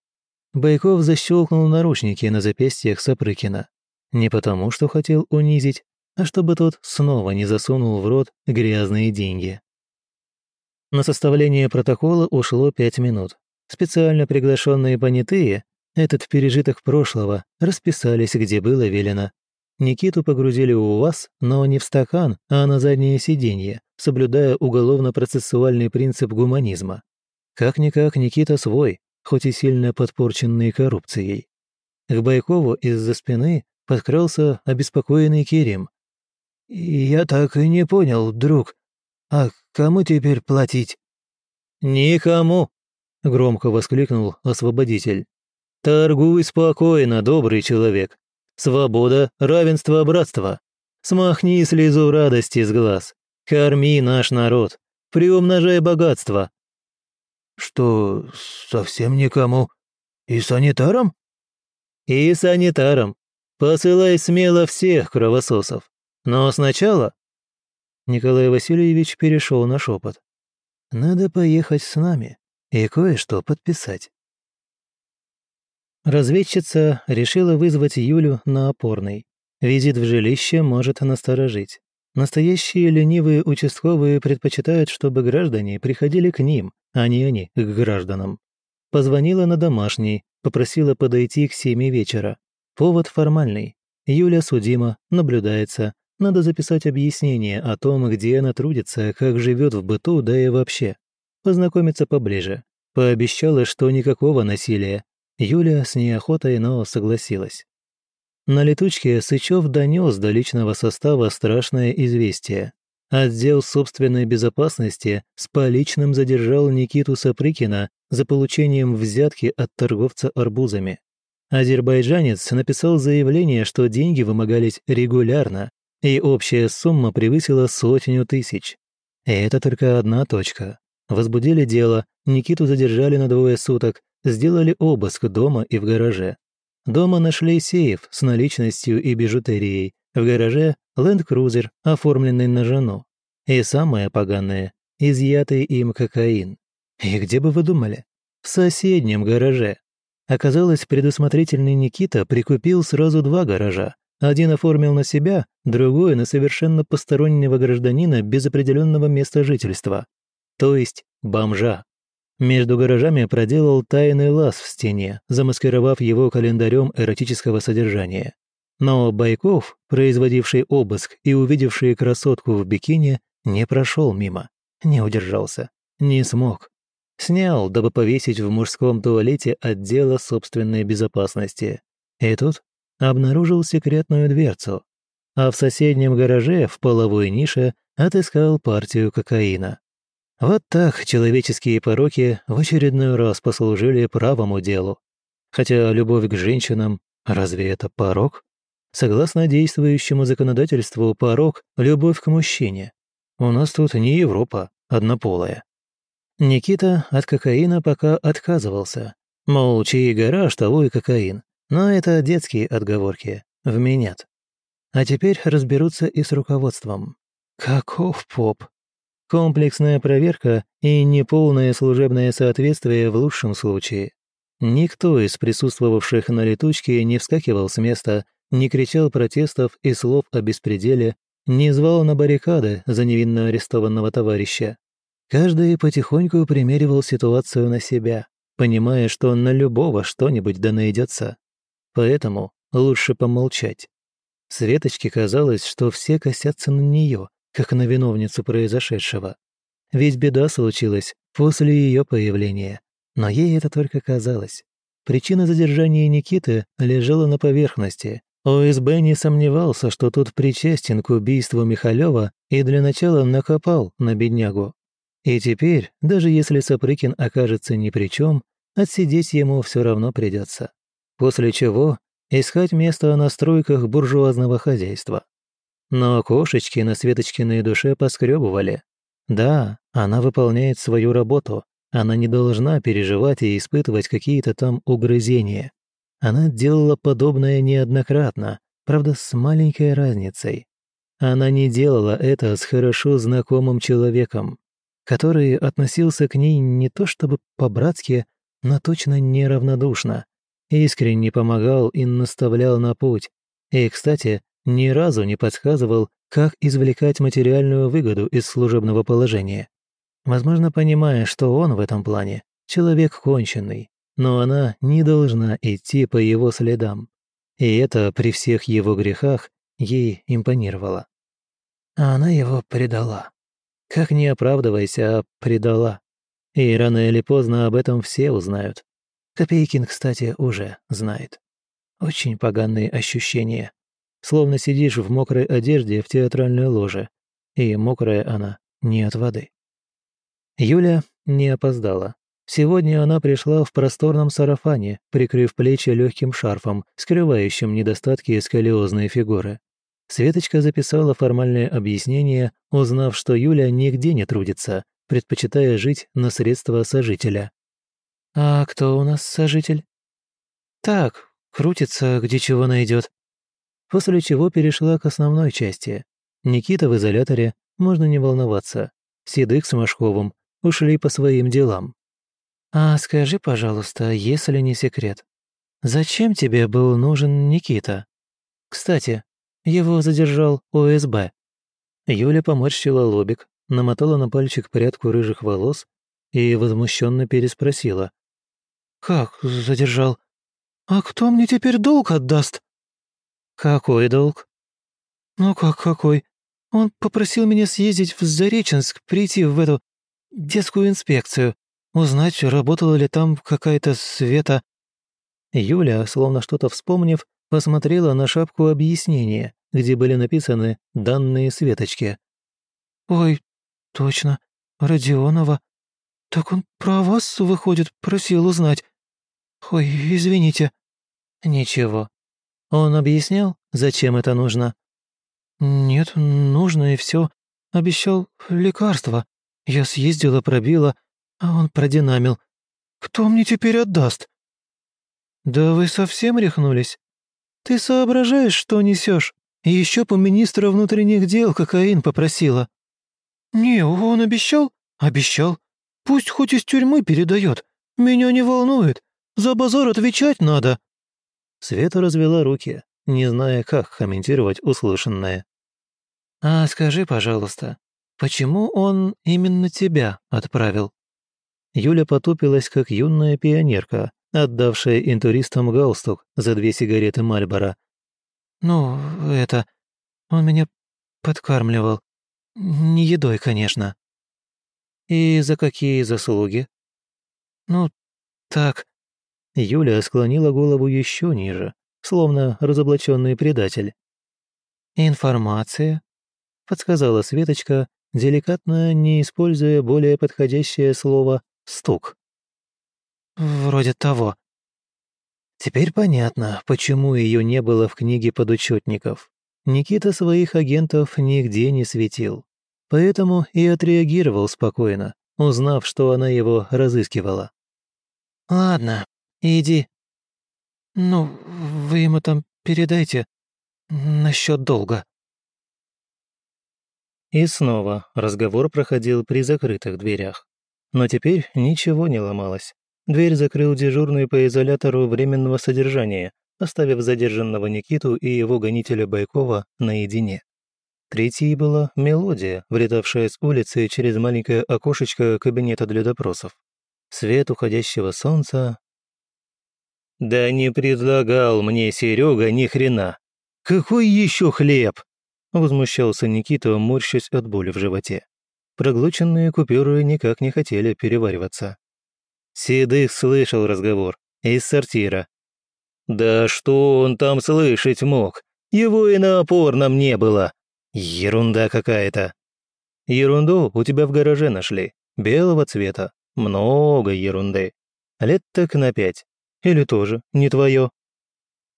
Байков защелкнул наручники на запястьях Сапрыкина. Не потому, что хотел унизить, а чтобы тот снова не засунул в рот грязные деньги. На составление протокола ушло пять минут. Специально приглашенные понятые, этот пережиток прошлого, расписались, где было велено. Никиту погрузили у вас, но не в стакан, а на заднее сиденье, соблюдая уголовно-процессуальный принцип гуманизма. Как-никак Никита свой, хоть и сильно подпорченный коррупцией. К Байкову из-за спины подкрался обеспокоенный Керим. «Я так и не понял, друг. А кому теперь платить?» «Никому!» — громко воскликнул освободитель. «Торгуй спокойно, добрый человек. Свобода, равенство, братство. Смахни слезу радости с глаз. Корми наш народ. Приумножай богатство. «Что, совсем никому? И санитарам?» «И санитарам. Посылай смело всех кровососов. Но сначала...» Николай Васильевич перешел на шепот. «Надо поехать с нами и кое-что подписать». Разведчица решила вызвать Юлю на опорный. Визит в жилище может насторожить. Настоящие ленивые участковые предпочитают, чтобы граждане приходили к ним, а не они к гражданам. Позвонила на домашний, попросила подойти к семи вечера. Повод формальный. Юля судима, наблюдается. Надо записать объяснение о том, где она трудится, как живет в быту, да и вообще. Познакомиться поближе. Пообещала, что никакого насилия. Юля с неохотой, но согласилась. На летучке Сычев донес до личного состава страшное известие. Отдел собственной безопасности с поличным задержал Никиту Сапрыкина за получением взятки от торговца арбузами. Азербайджанец написал заявление, что деньги вымогались регулярно, и общая сумма превысила сотню тысяч. И это только одна точка. Возбудили дело, Никиту задержали на двое суток, сделали обыск дома и в гараже. Дома нашли сейф с наличностью и бижутерией, в гараже – ленд-крузер, оформленный на жену. И самое поганое – изъятый им кокаин. И где бы вы думали? В соседнем гараже. Оказалось, предусмотрительный Никита прикупил сразу два гаража. Один оформил на себя, другой – на совершенно постороннего гражданина без определенного места жительства. То есть бомжа. Между гаражами проделал тайный лаз в стене, замаскировав его календарем эротического содержания. Но Байков, производивший обыск и увидевший красотку в бикини, не прошел мимо, не удержался, не смог. Снял, дабы повесить в мужском туалете отдела собственной безопасности. И тут обнаружил секретную дверцу, а в соседнем гараже в половой нише отыскал партию кокаина. Вот так человеческие пороки в очередной раз послужили правому делу. Хотя любовь к женщинам – разве это порок? Согласно действующему законодательству, порок – любовь к мужчине. У нас тут не Европа, однополая. Никита от кокаина пока отказывался. Мол, чей гараж, того и кокаин. Но это детские отговорки. Вменят. А теперь разберутся и с руководством. Каков поп? Комплексная проверка и неполное служебное соответствие в лучшем случае. Никто из присутствовавших на летучке не вскакивал с места, не кричал протестов и слов о беспределе, не звал на баррикады за невинно арестованного товарища. Каждый потихоньку примеривал ситуацию на себя, понимая, что на любого что-нибудь да найдется. Поэтому лучше помолчать. Светочке казалось, что все косятся на нее, как на виновницу произошедшего. Ведь беда случилась после ее появления. Но ей это только казалось. Причина задержания Никиты лежала на поверхности. ОСБ не сомневался, что тот причастен к убийству Михалева и для начала накопал на беднягу. И теперь, даже если Сапрыкин окажется ни при чем, отсидеть ему все равно придется. После чего искать место на стройках буржуазного хозяйства. Но кошечки на Светочкиной душе поскребывали. Да, она выполняет свою работу. Она не должна переживать и испытывать какие-то там угрызения. Она делала подобное неоднократно, правда, с маленькой разницей. Она не делала это с хорошо знакомым человеком, который относился к ней не то чтобы по-братски, но точно неравнодушно, искренне помогал и наставлял на путь. И, кстати, ни разу не подсказывал, как извлекать материальную выгоду из служебного положения. Возможно, понимая, что он в этом плане человек конченый, но она не должна идти по его следам. И это при всех его грехах ей импонировало. А она его предала. Как не оправдывайся, а предала. И рано или поздно об этом все узнают. Копейкин, кстати, уже знает. Очень поганые ощущения словно сидишь в мокрой одежде в театральной ложе, и мокрая она не от воды. Юля не опоздала. Сегодня она пришла в просторном сарафане, прикрыв плечи легким шарфом, скрывающим недостатки сколиозной фигуры. Светочка записала формальное объяснение, узнав, что Юля нигде не трудится, предпочитая жить на средства сожителя. «А кто у нас сожитель?» «Так, крутится, где чего найдет после чего перешла к основной части. Никита в изоляторе, можно не волноваться. Седых с Машковым ушли по своим делам. «А скажи, пожалуйста, если не секрет, зачем тебе был нужен Никита? Кстати, его задержал ОСБ». Юля поморщила лобик, намотала на пальчик прядку рыжих волос и возмущенно переспросила. «Как задержал? А кто мне теперь долг отдаст?» «Какой долг?» «Ну как какой? Он попросил меня съездить в Зареченск, прийти в эту детскую инспекцию, узнать, работала ли там какая-то Света». Юля, словно что-то вспомнив, посмотрела на шапку объяснения, где были написаны данные Светочки. «Ой, точно, Родионова. Так он про вас, выходит, просил узнать. Ой, извините». «Ничего, он объяснял, зачем это нужно? Нет, нужно и все. обещал лекарство. Я съездила, пробила, а он продинамил. Кто мне теперь отдаст?» «Да вы совсем рехнулись? Ты соображаешь, что несешь? Еще по министра внутренних дел кокаин попросила». «Не, он обещал? Обещал. Пусть хоть из тюрьмы передает. Меня не волнует. За базар отвечать надо». Света развела руки, не зная, как комментировать услышанное. «А скажи, пожалуйста, почему он именно тебя отправил?» Юля потупилась, как юная пионерка, отдавшая интуристам галстук за две сигареты Мальбора. «Ну, это... Он меня подкармливал. Не едой, конечно». «И за какие заслуги?» «Ну, так...» Юля склонила голову еще ниже, словно разоблаченный предатель. «Информация?» — подсказала Светочка, деликатно не используя более подходящее слово «стук». «Вроде того». Теперь понятно, почему ее не было в книге подучетников. Никита своих агентов нигде не светил. Поэтому и отреагировал спокойно, узнав, что она его разыскивала. «Ладно, иди. Ну, вы ему там передайте насчет долга». И снова разговор проходил при закрытых дверях. Но теперь ничего не ломалось. Дверь закрыл дежурный по изолятору временного содержания, оставив задержанного Никиту и его гонителя Байкова наедине. Третьей была мелодия, влетавшая с улицы через маленькое окошечко кабинета для допросов. Свет уходящего солнца... «Да не предлагал мне Серега ни хрена! Какой еще хлеб?» Возмущался Никита, морщась от боли в животе. Проглоченные купюры никак не хотели перевариваться. Седых слышал разговор. Из сортира. «Да что он там слышать мог? Его и на опорном не было. Ерунда какая-то». «Ерунду у тебя в гараже нашли. Белого цвета. Много ерунды. Лет так на пять. Или тоже не твое?»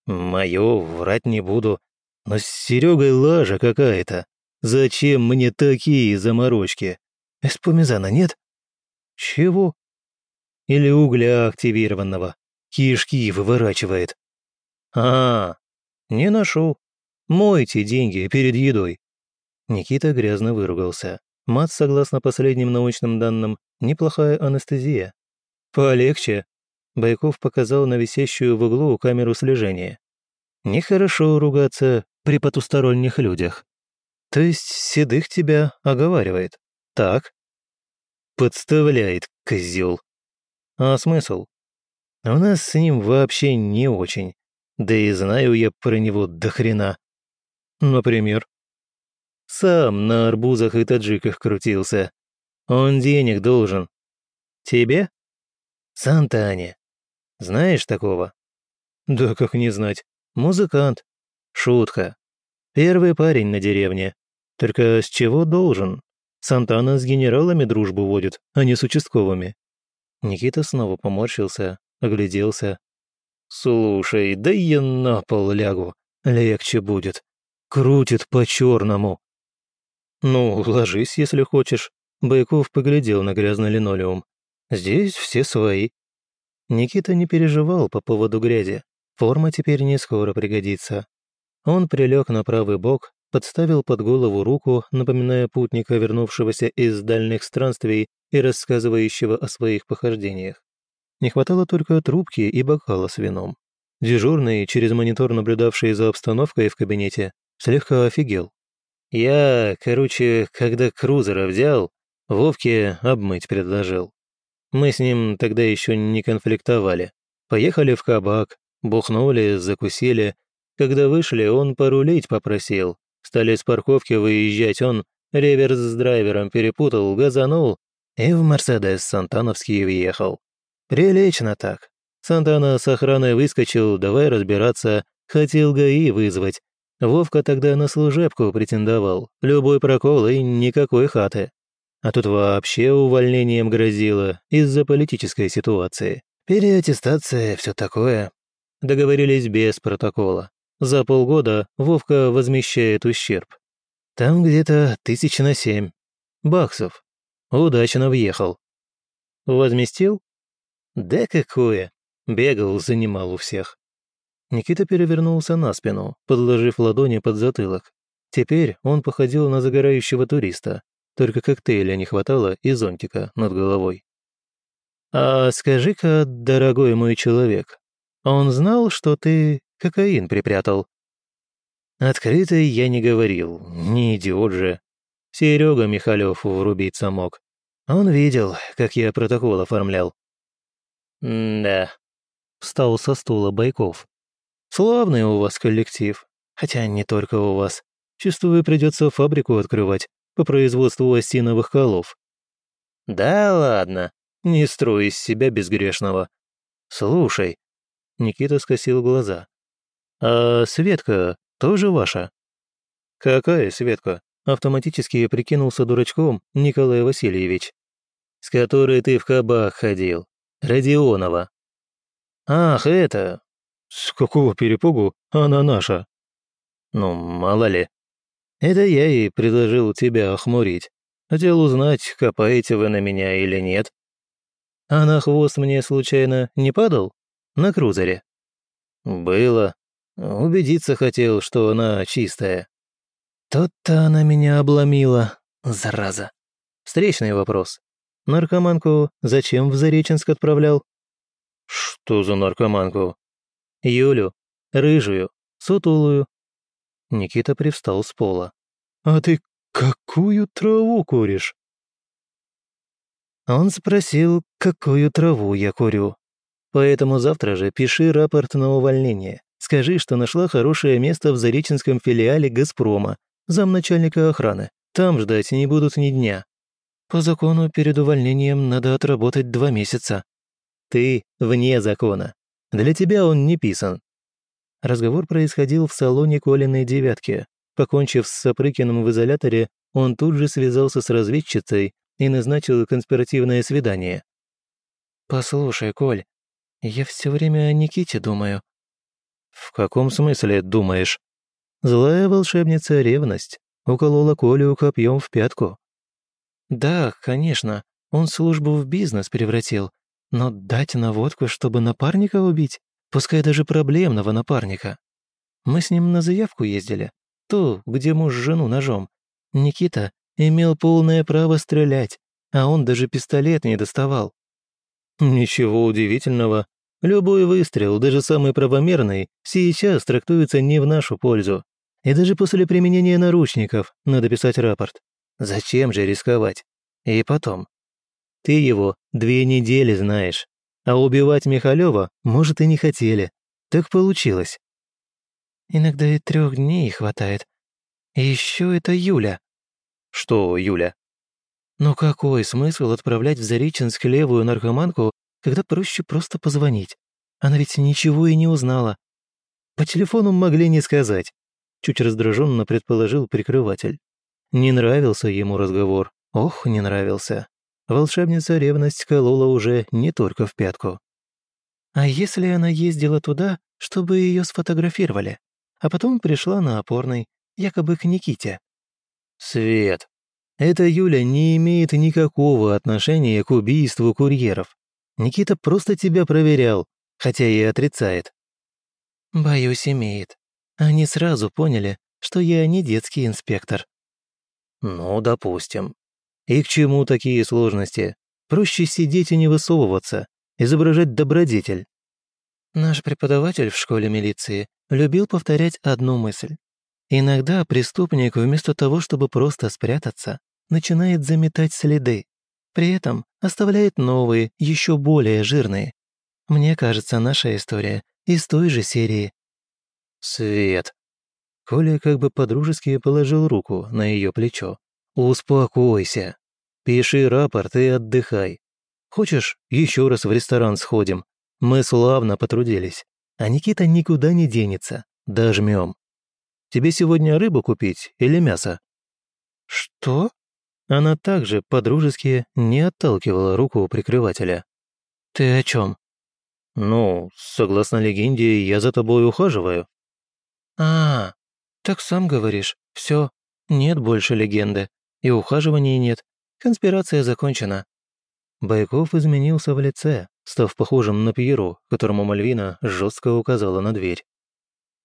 «Мое, врать не буду. Но с Серегой лажа какая-то. Зачем мне такие заморочки? Эспумизана нет? Чего? Или угля активированного. Кишки выворачивает. А, не ношу. Мойте деньги перед едой. Никита грязно выругался. Мат, согласно последним научным данным, неплохая анестезия. Полегче. Байков показал на висящую в углу камеру слежения. Нехорошо ругаться при потусторонних людях. То есть Седых тебя оговаривает, так? Подставляет, козел. А смысл? У нас с ним вообще не очень. Да и знаю я про него до хрена. Например? Сам на арбузах и таджиках крутился. Он денег должен. Тебе? Сантане. Знаешь такого? Да как не знать. Музыкант. Шутка. Первый парень на деревне. Только с чего должен? Сантана с генералами дружбу водит, а не с участковыми. Никита снова поморщился, огляделся. «Слушай, да я на пол лягу, легче будет. Крутит по-черному». «Ну, ложись, если хочешь». Байков поглядел на грязный линолеум. «Здесь все свои». Никита не переживал по поводу грязи. Форма теперь не скоро пригодится. Он прилег на правый бок, подставил под голову руку, напоминая путника, вернувшегося из дальних странствий и рассказывающего о своих похождениях. Не хватало только трубки и бокала с вином. Дежурный, через монитор наблюдавший за обстановкой в кабинете, слегка офигел. «Я, короче, когда крузера взял, Вовке обмыть предложил. Мы с ним тогда еще не конфликтовали. Поехали в кабак, бухнули, закусили, когда вышли, он порулить попросил. Стали с парковки выезжать он, реверс с драйвером перепутал, газанул и в Мерседес Сантановский въехал. Прилично так. Сантана с охраной выскочил, давай разбираться, хотел ГАИ вызвать. Вовка тогда на служебку претендовал, любой прокол и никакой хаты. А тут вообще увольнением грозило из-за политической ситуации. Переаттестация, все такое. Договорились без протокола. За полгода Вовка возмещает ущерб. Там где-то тысяч на семь. Баксов. Удачно въехал. Возместил? Да какое. Бегал, занимал у всех. Никита перевернулся на спину, подложив ладони под затылок. Теперь он походил на загорающего туриста, только коктейля не хватало и зонтика над головой. «А скажи-ка, дорогой мой человек, он знал, что ты кокаин припрятал?» «Открыто я не говорил, не идиот же. Серега Михалев врубиться мог. Он видел, как я протокол оформлял». «Да», — встал со стула Байков. «Славный у вас коллектив, хотя не только у вас. Чувствую, придется фабрику открывать по производству осиновых колов». «Да ладно, не строй из себя безгрешного. Слушай». Никита скосил глаза. «А Светка тоже ваша?» «Какая Светка?» Автоматически прикинулся дурачком Николай Васильевич. «С которой ты в кабак ходил. Родионова». «Ах, это... С какого перепугу она наша?» «Ну, мало ли. Это я и предложил тебя охмурить. Хотел узнать, копаете вы на меня или нет. А на хвост мне случайно не падал? На крузере? Было. Убедиться хотел, что она чистая. Тот-то она меня обломила, зараза. Встречный вопрос. Наркоманку зачем в Зареченск отправлял? Что за наркоманку? Юлю, рыжую, сутулую. Никита привстал с пола. А ты какую траву куришь? Он спросил, какую траву я курю. Поэтому завтра же пиши рапорт на увольнение. Скажи, что нашла хорошее место в Зареченском филиале «Газпрома», замначальника охраны. Там ждать не будут ни дня. По закону перед увольнением надо отработать два месяца. Ты вне закона. Для тебя он не писан. Разговор происходил в салоне Колиной девятки. Покончив с Сапрыкиным в изоляторе, он тут же связался с разведчицей и назначил конспиративное свидание. «Послушай, Коль, я все время о Никите думаю». «В каком смысле думаешь?» Злая волшебница ревность уколола Колю копьем в пятку. «Да, конечно, он службу в бизнес превратил, но дать наводку, чтобы напарника убить, пускай даже проблемного напарника. Мы с ним на заявку ездили, ту, где муж жену ножом. Никита имел полное право стрелять, а он даже пистолет не доставал. Ничего удивительного. Любой выстрел, даже самый правомерный, сейчас трактуется не в нашу пользу. И даже после применения наручников надо писать рапорт. Зачем же рисковать? И потом. Ты его две недели знаешь, а убивать Михалева, может, и не хотели. Так получилось. Иногда и трех дней хватает. И еще это Юля. Что, Юля? Но какой смысл отправлять в Зареченск левую наркоманку, когда проще просто позвонить? Она ведь ничего и не узнала. По телефону могли не сказать. Чуть раздраженно предположил прикрыватель. Не нравился ему разговор. Ох, не нравился. Волшебница ревность колола уже не только в пятку. А если она ездила туда, чтобы ее сфотографировали, а потом пришла на опорный, якобы к Никите? Свет. Эта Юля не имеет никакого отношения к убийству курьеров. Никита просто тебя проверял, хотя и отрицает. Боюсь, имеет. Они сразу поняли, что я не детский инспектор. Ну, допустим. И к чему такие сложности? Проще сидеть и не высовываться, изображать добродетель. Наш преподаватель в школе милиции любил повторять одну мысль. Иногда преступник вместо того, чтобы просто спрятаться, начинает заметать следы. При этом оставляет новые, еще более жирные. Мне кажется, наша история из той же серии. Свет. Коля как бы подружески положил руку на ее плечо. «Успокойся. Пиши рапорт и отдыхай. Хочешь, еще раз в ресторан сходим? Мы славно потрудились. А Никита никуда не денется. Дожмем. Тебе сегодня рыбу купить или мясо?» «Что?» Она также подружески не отталкивала руку прикрывателя. «Ты о чем? «Ну, согласно легенде, я за тобой ухаживаю». «А, так сам говоришь, все, Нет больше легенды. И ухаживаний нет. Конспирация закончена». Байков изменился в лице, став похожим на Пьеру, которому Мальвина жестко указала на дверь.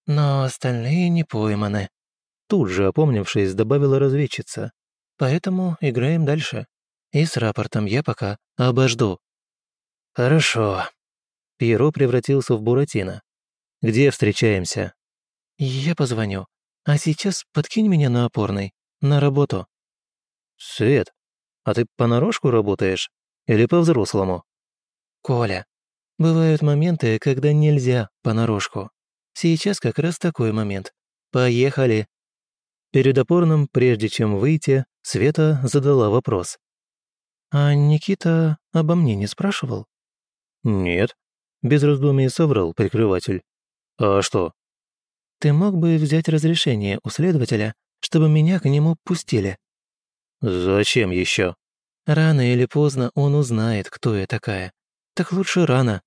«Но остальные не пойманы», — тут же, опомнившись, добавила разведчица. «Поэтому играем дальше. И с рапортом я пока обожду». «Хорошо». Пьеро превратился в Буратино. «Где встречаемся?» «Я позвоню. А сейчас подкинь меня на опорный. На работу». «Свет, а ты понарошку работаешь? Или по-взрослому?» «Коля, бывают моменты, когда нельзя понарошку. Сейчас как раз такой момент. Поехали!» Перед опорным, прежде чем выйти, Света задала вопрос. «А Никита обо мне не спрашивал?» «Нет», — без раздумий соврал прикрыватель. «А что?» «Ты мог бы взять разрешение у следователя, чтобы меня к нему пустили?» «Зачем еще?» «Рано или поздно он узнает, кто я такая. Так лучше рано».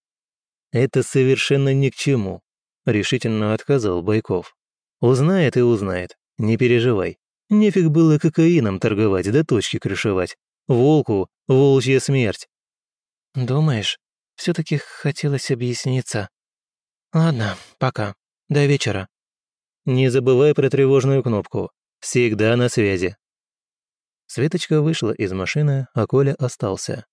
«Это совершенно ни к чему», — решительно отказал Байков. «Узнает и узнает, не переживай. Нефиг было кокаином торговать, да точки крышевать. Волку — волчья смерть». «Думаешь, все таки хотелось объясниться?» «Ладно, пока. До вечера». «Не забывай про тревожную кнопку. Всегда на связи». Светочка вышла из машины, а Коля остался.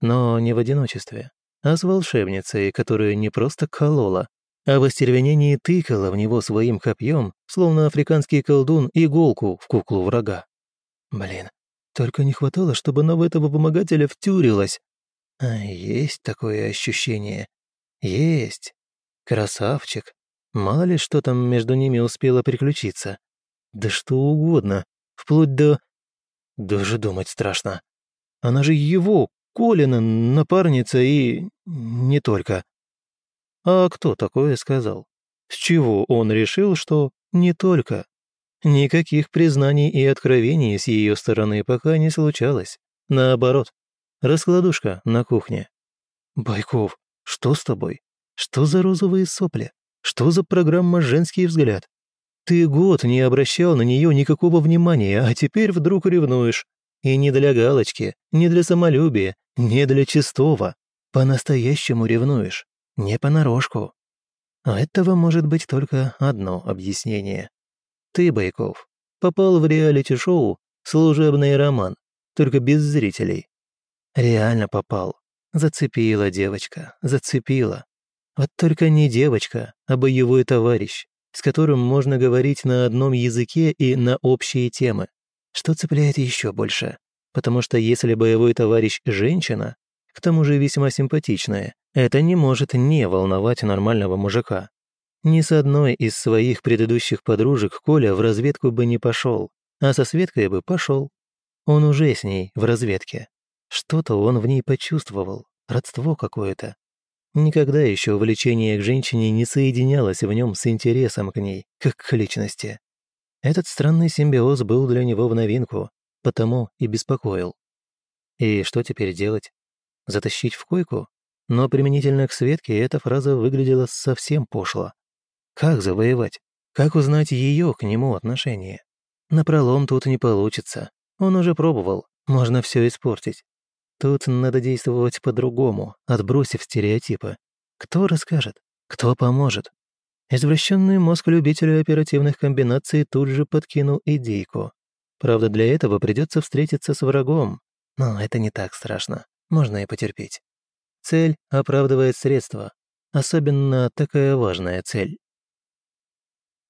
Но не в одиночестве, а с волшебницей, которая не просто колола, а в остервенении тыкала в него своим копьем, словно африканский колдун, иголку в куклу врага. Блин, только не хватало, чтобы она в этого помогателя втюрилась. А есть такое ощущение. Есть. Красавчик. Мало ли, что там между ними успело приключиться. Да что угодно, вплоть до... Даже думать страшно. Она же его, Колина, напарница и... не только. А кто такое сказал? С чего он решил, что не только? Никаких признаний и откровений с ее стороны пока не случалось. Наоборот, раскладушка на кухне. «Байков, что с тобой? Что за розовые сопли? Что за программа «Женский взгляд»? Ты год не обращал на нее никакого внимания, а теперь вдруг ревнуешь. И не для галочки, не для самолюбия, не для чистого. По-настоящему ревнуешь, не понарошку. А этого может быть только одно объяснение. Ты, Байков, попал в реалити-шоу «Служебный роман», только без зрителей. Реально попал. Зацепила девочка, зацепила. Вот только не девочка, а боевой товарищ с которым можно говорить на одном языке и на общие темы. Что цепляет еще больше? Потому что если боевой товарищ – женщина, к тому же весьма симпатичная, это не может не волновать нормального мужика. Ни с одной из своих предыдущих подружек Коля в разведку бы не пошел, а со Светкой бы пошел. Он уже с ней в разведке. Что-то он в ней почувствовал, родство какое-то. Никогда еще влечение к женщине не соединялось в нем с интересом к ней, как к личности. Этот странный симбиоз был для него в новинку, потому и беспокоил. И что теперь делать? Затащить в койку? Но применительно к Светке эта фраза выглядела совсем пошло. Как завоевать? Как узнать ее к нему отношение? Напролом тут не получится. Он уже пробовал, можно все испортить. Тут надо действовать по-другому, отбросив стереотипы. Кто расскажет? Кто поможет? Извращенный мозг любителя оперативных комбинаций тут же подкинул идейку. Правда, для этого придется встретиться с врагом. Но это не так страшно. Можно и потерпеть. Цель оправдывает средства. Особенно такая важная цель.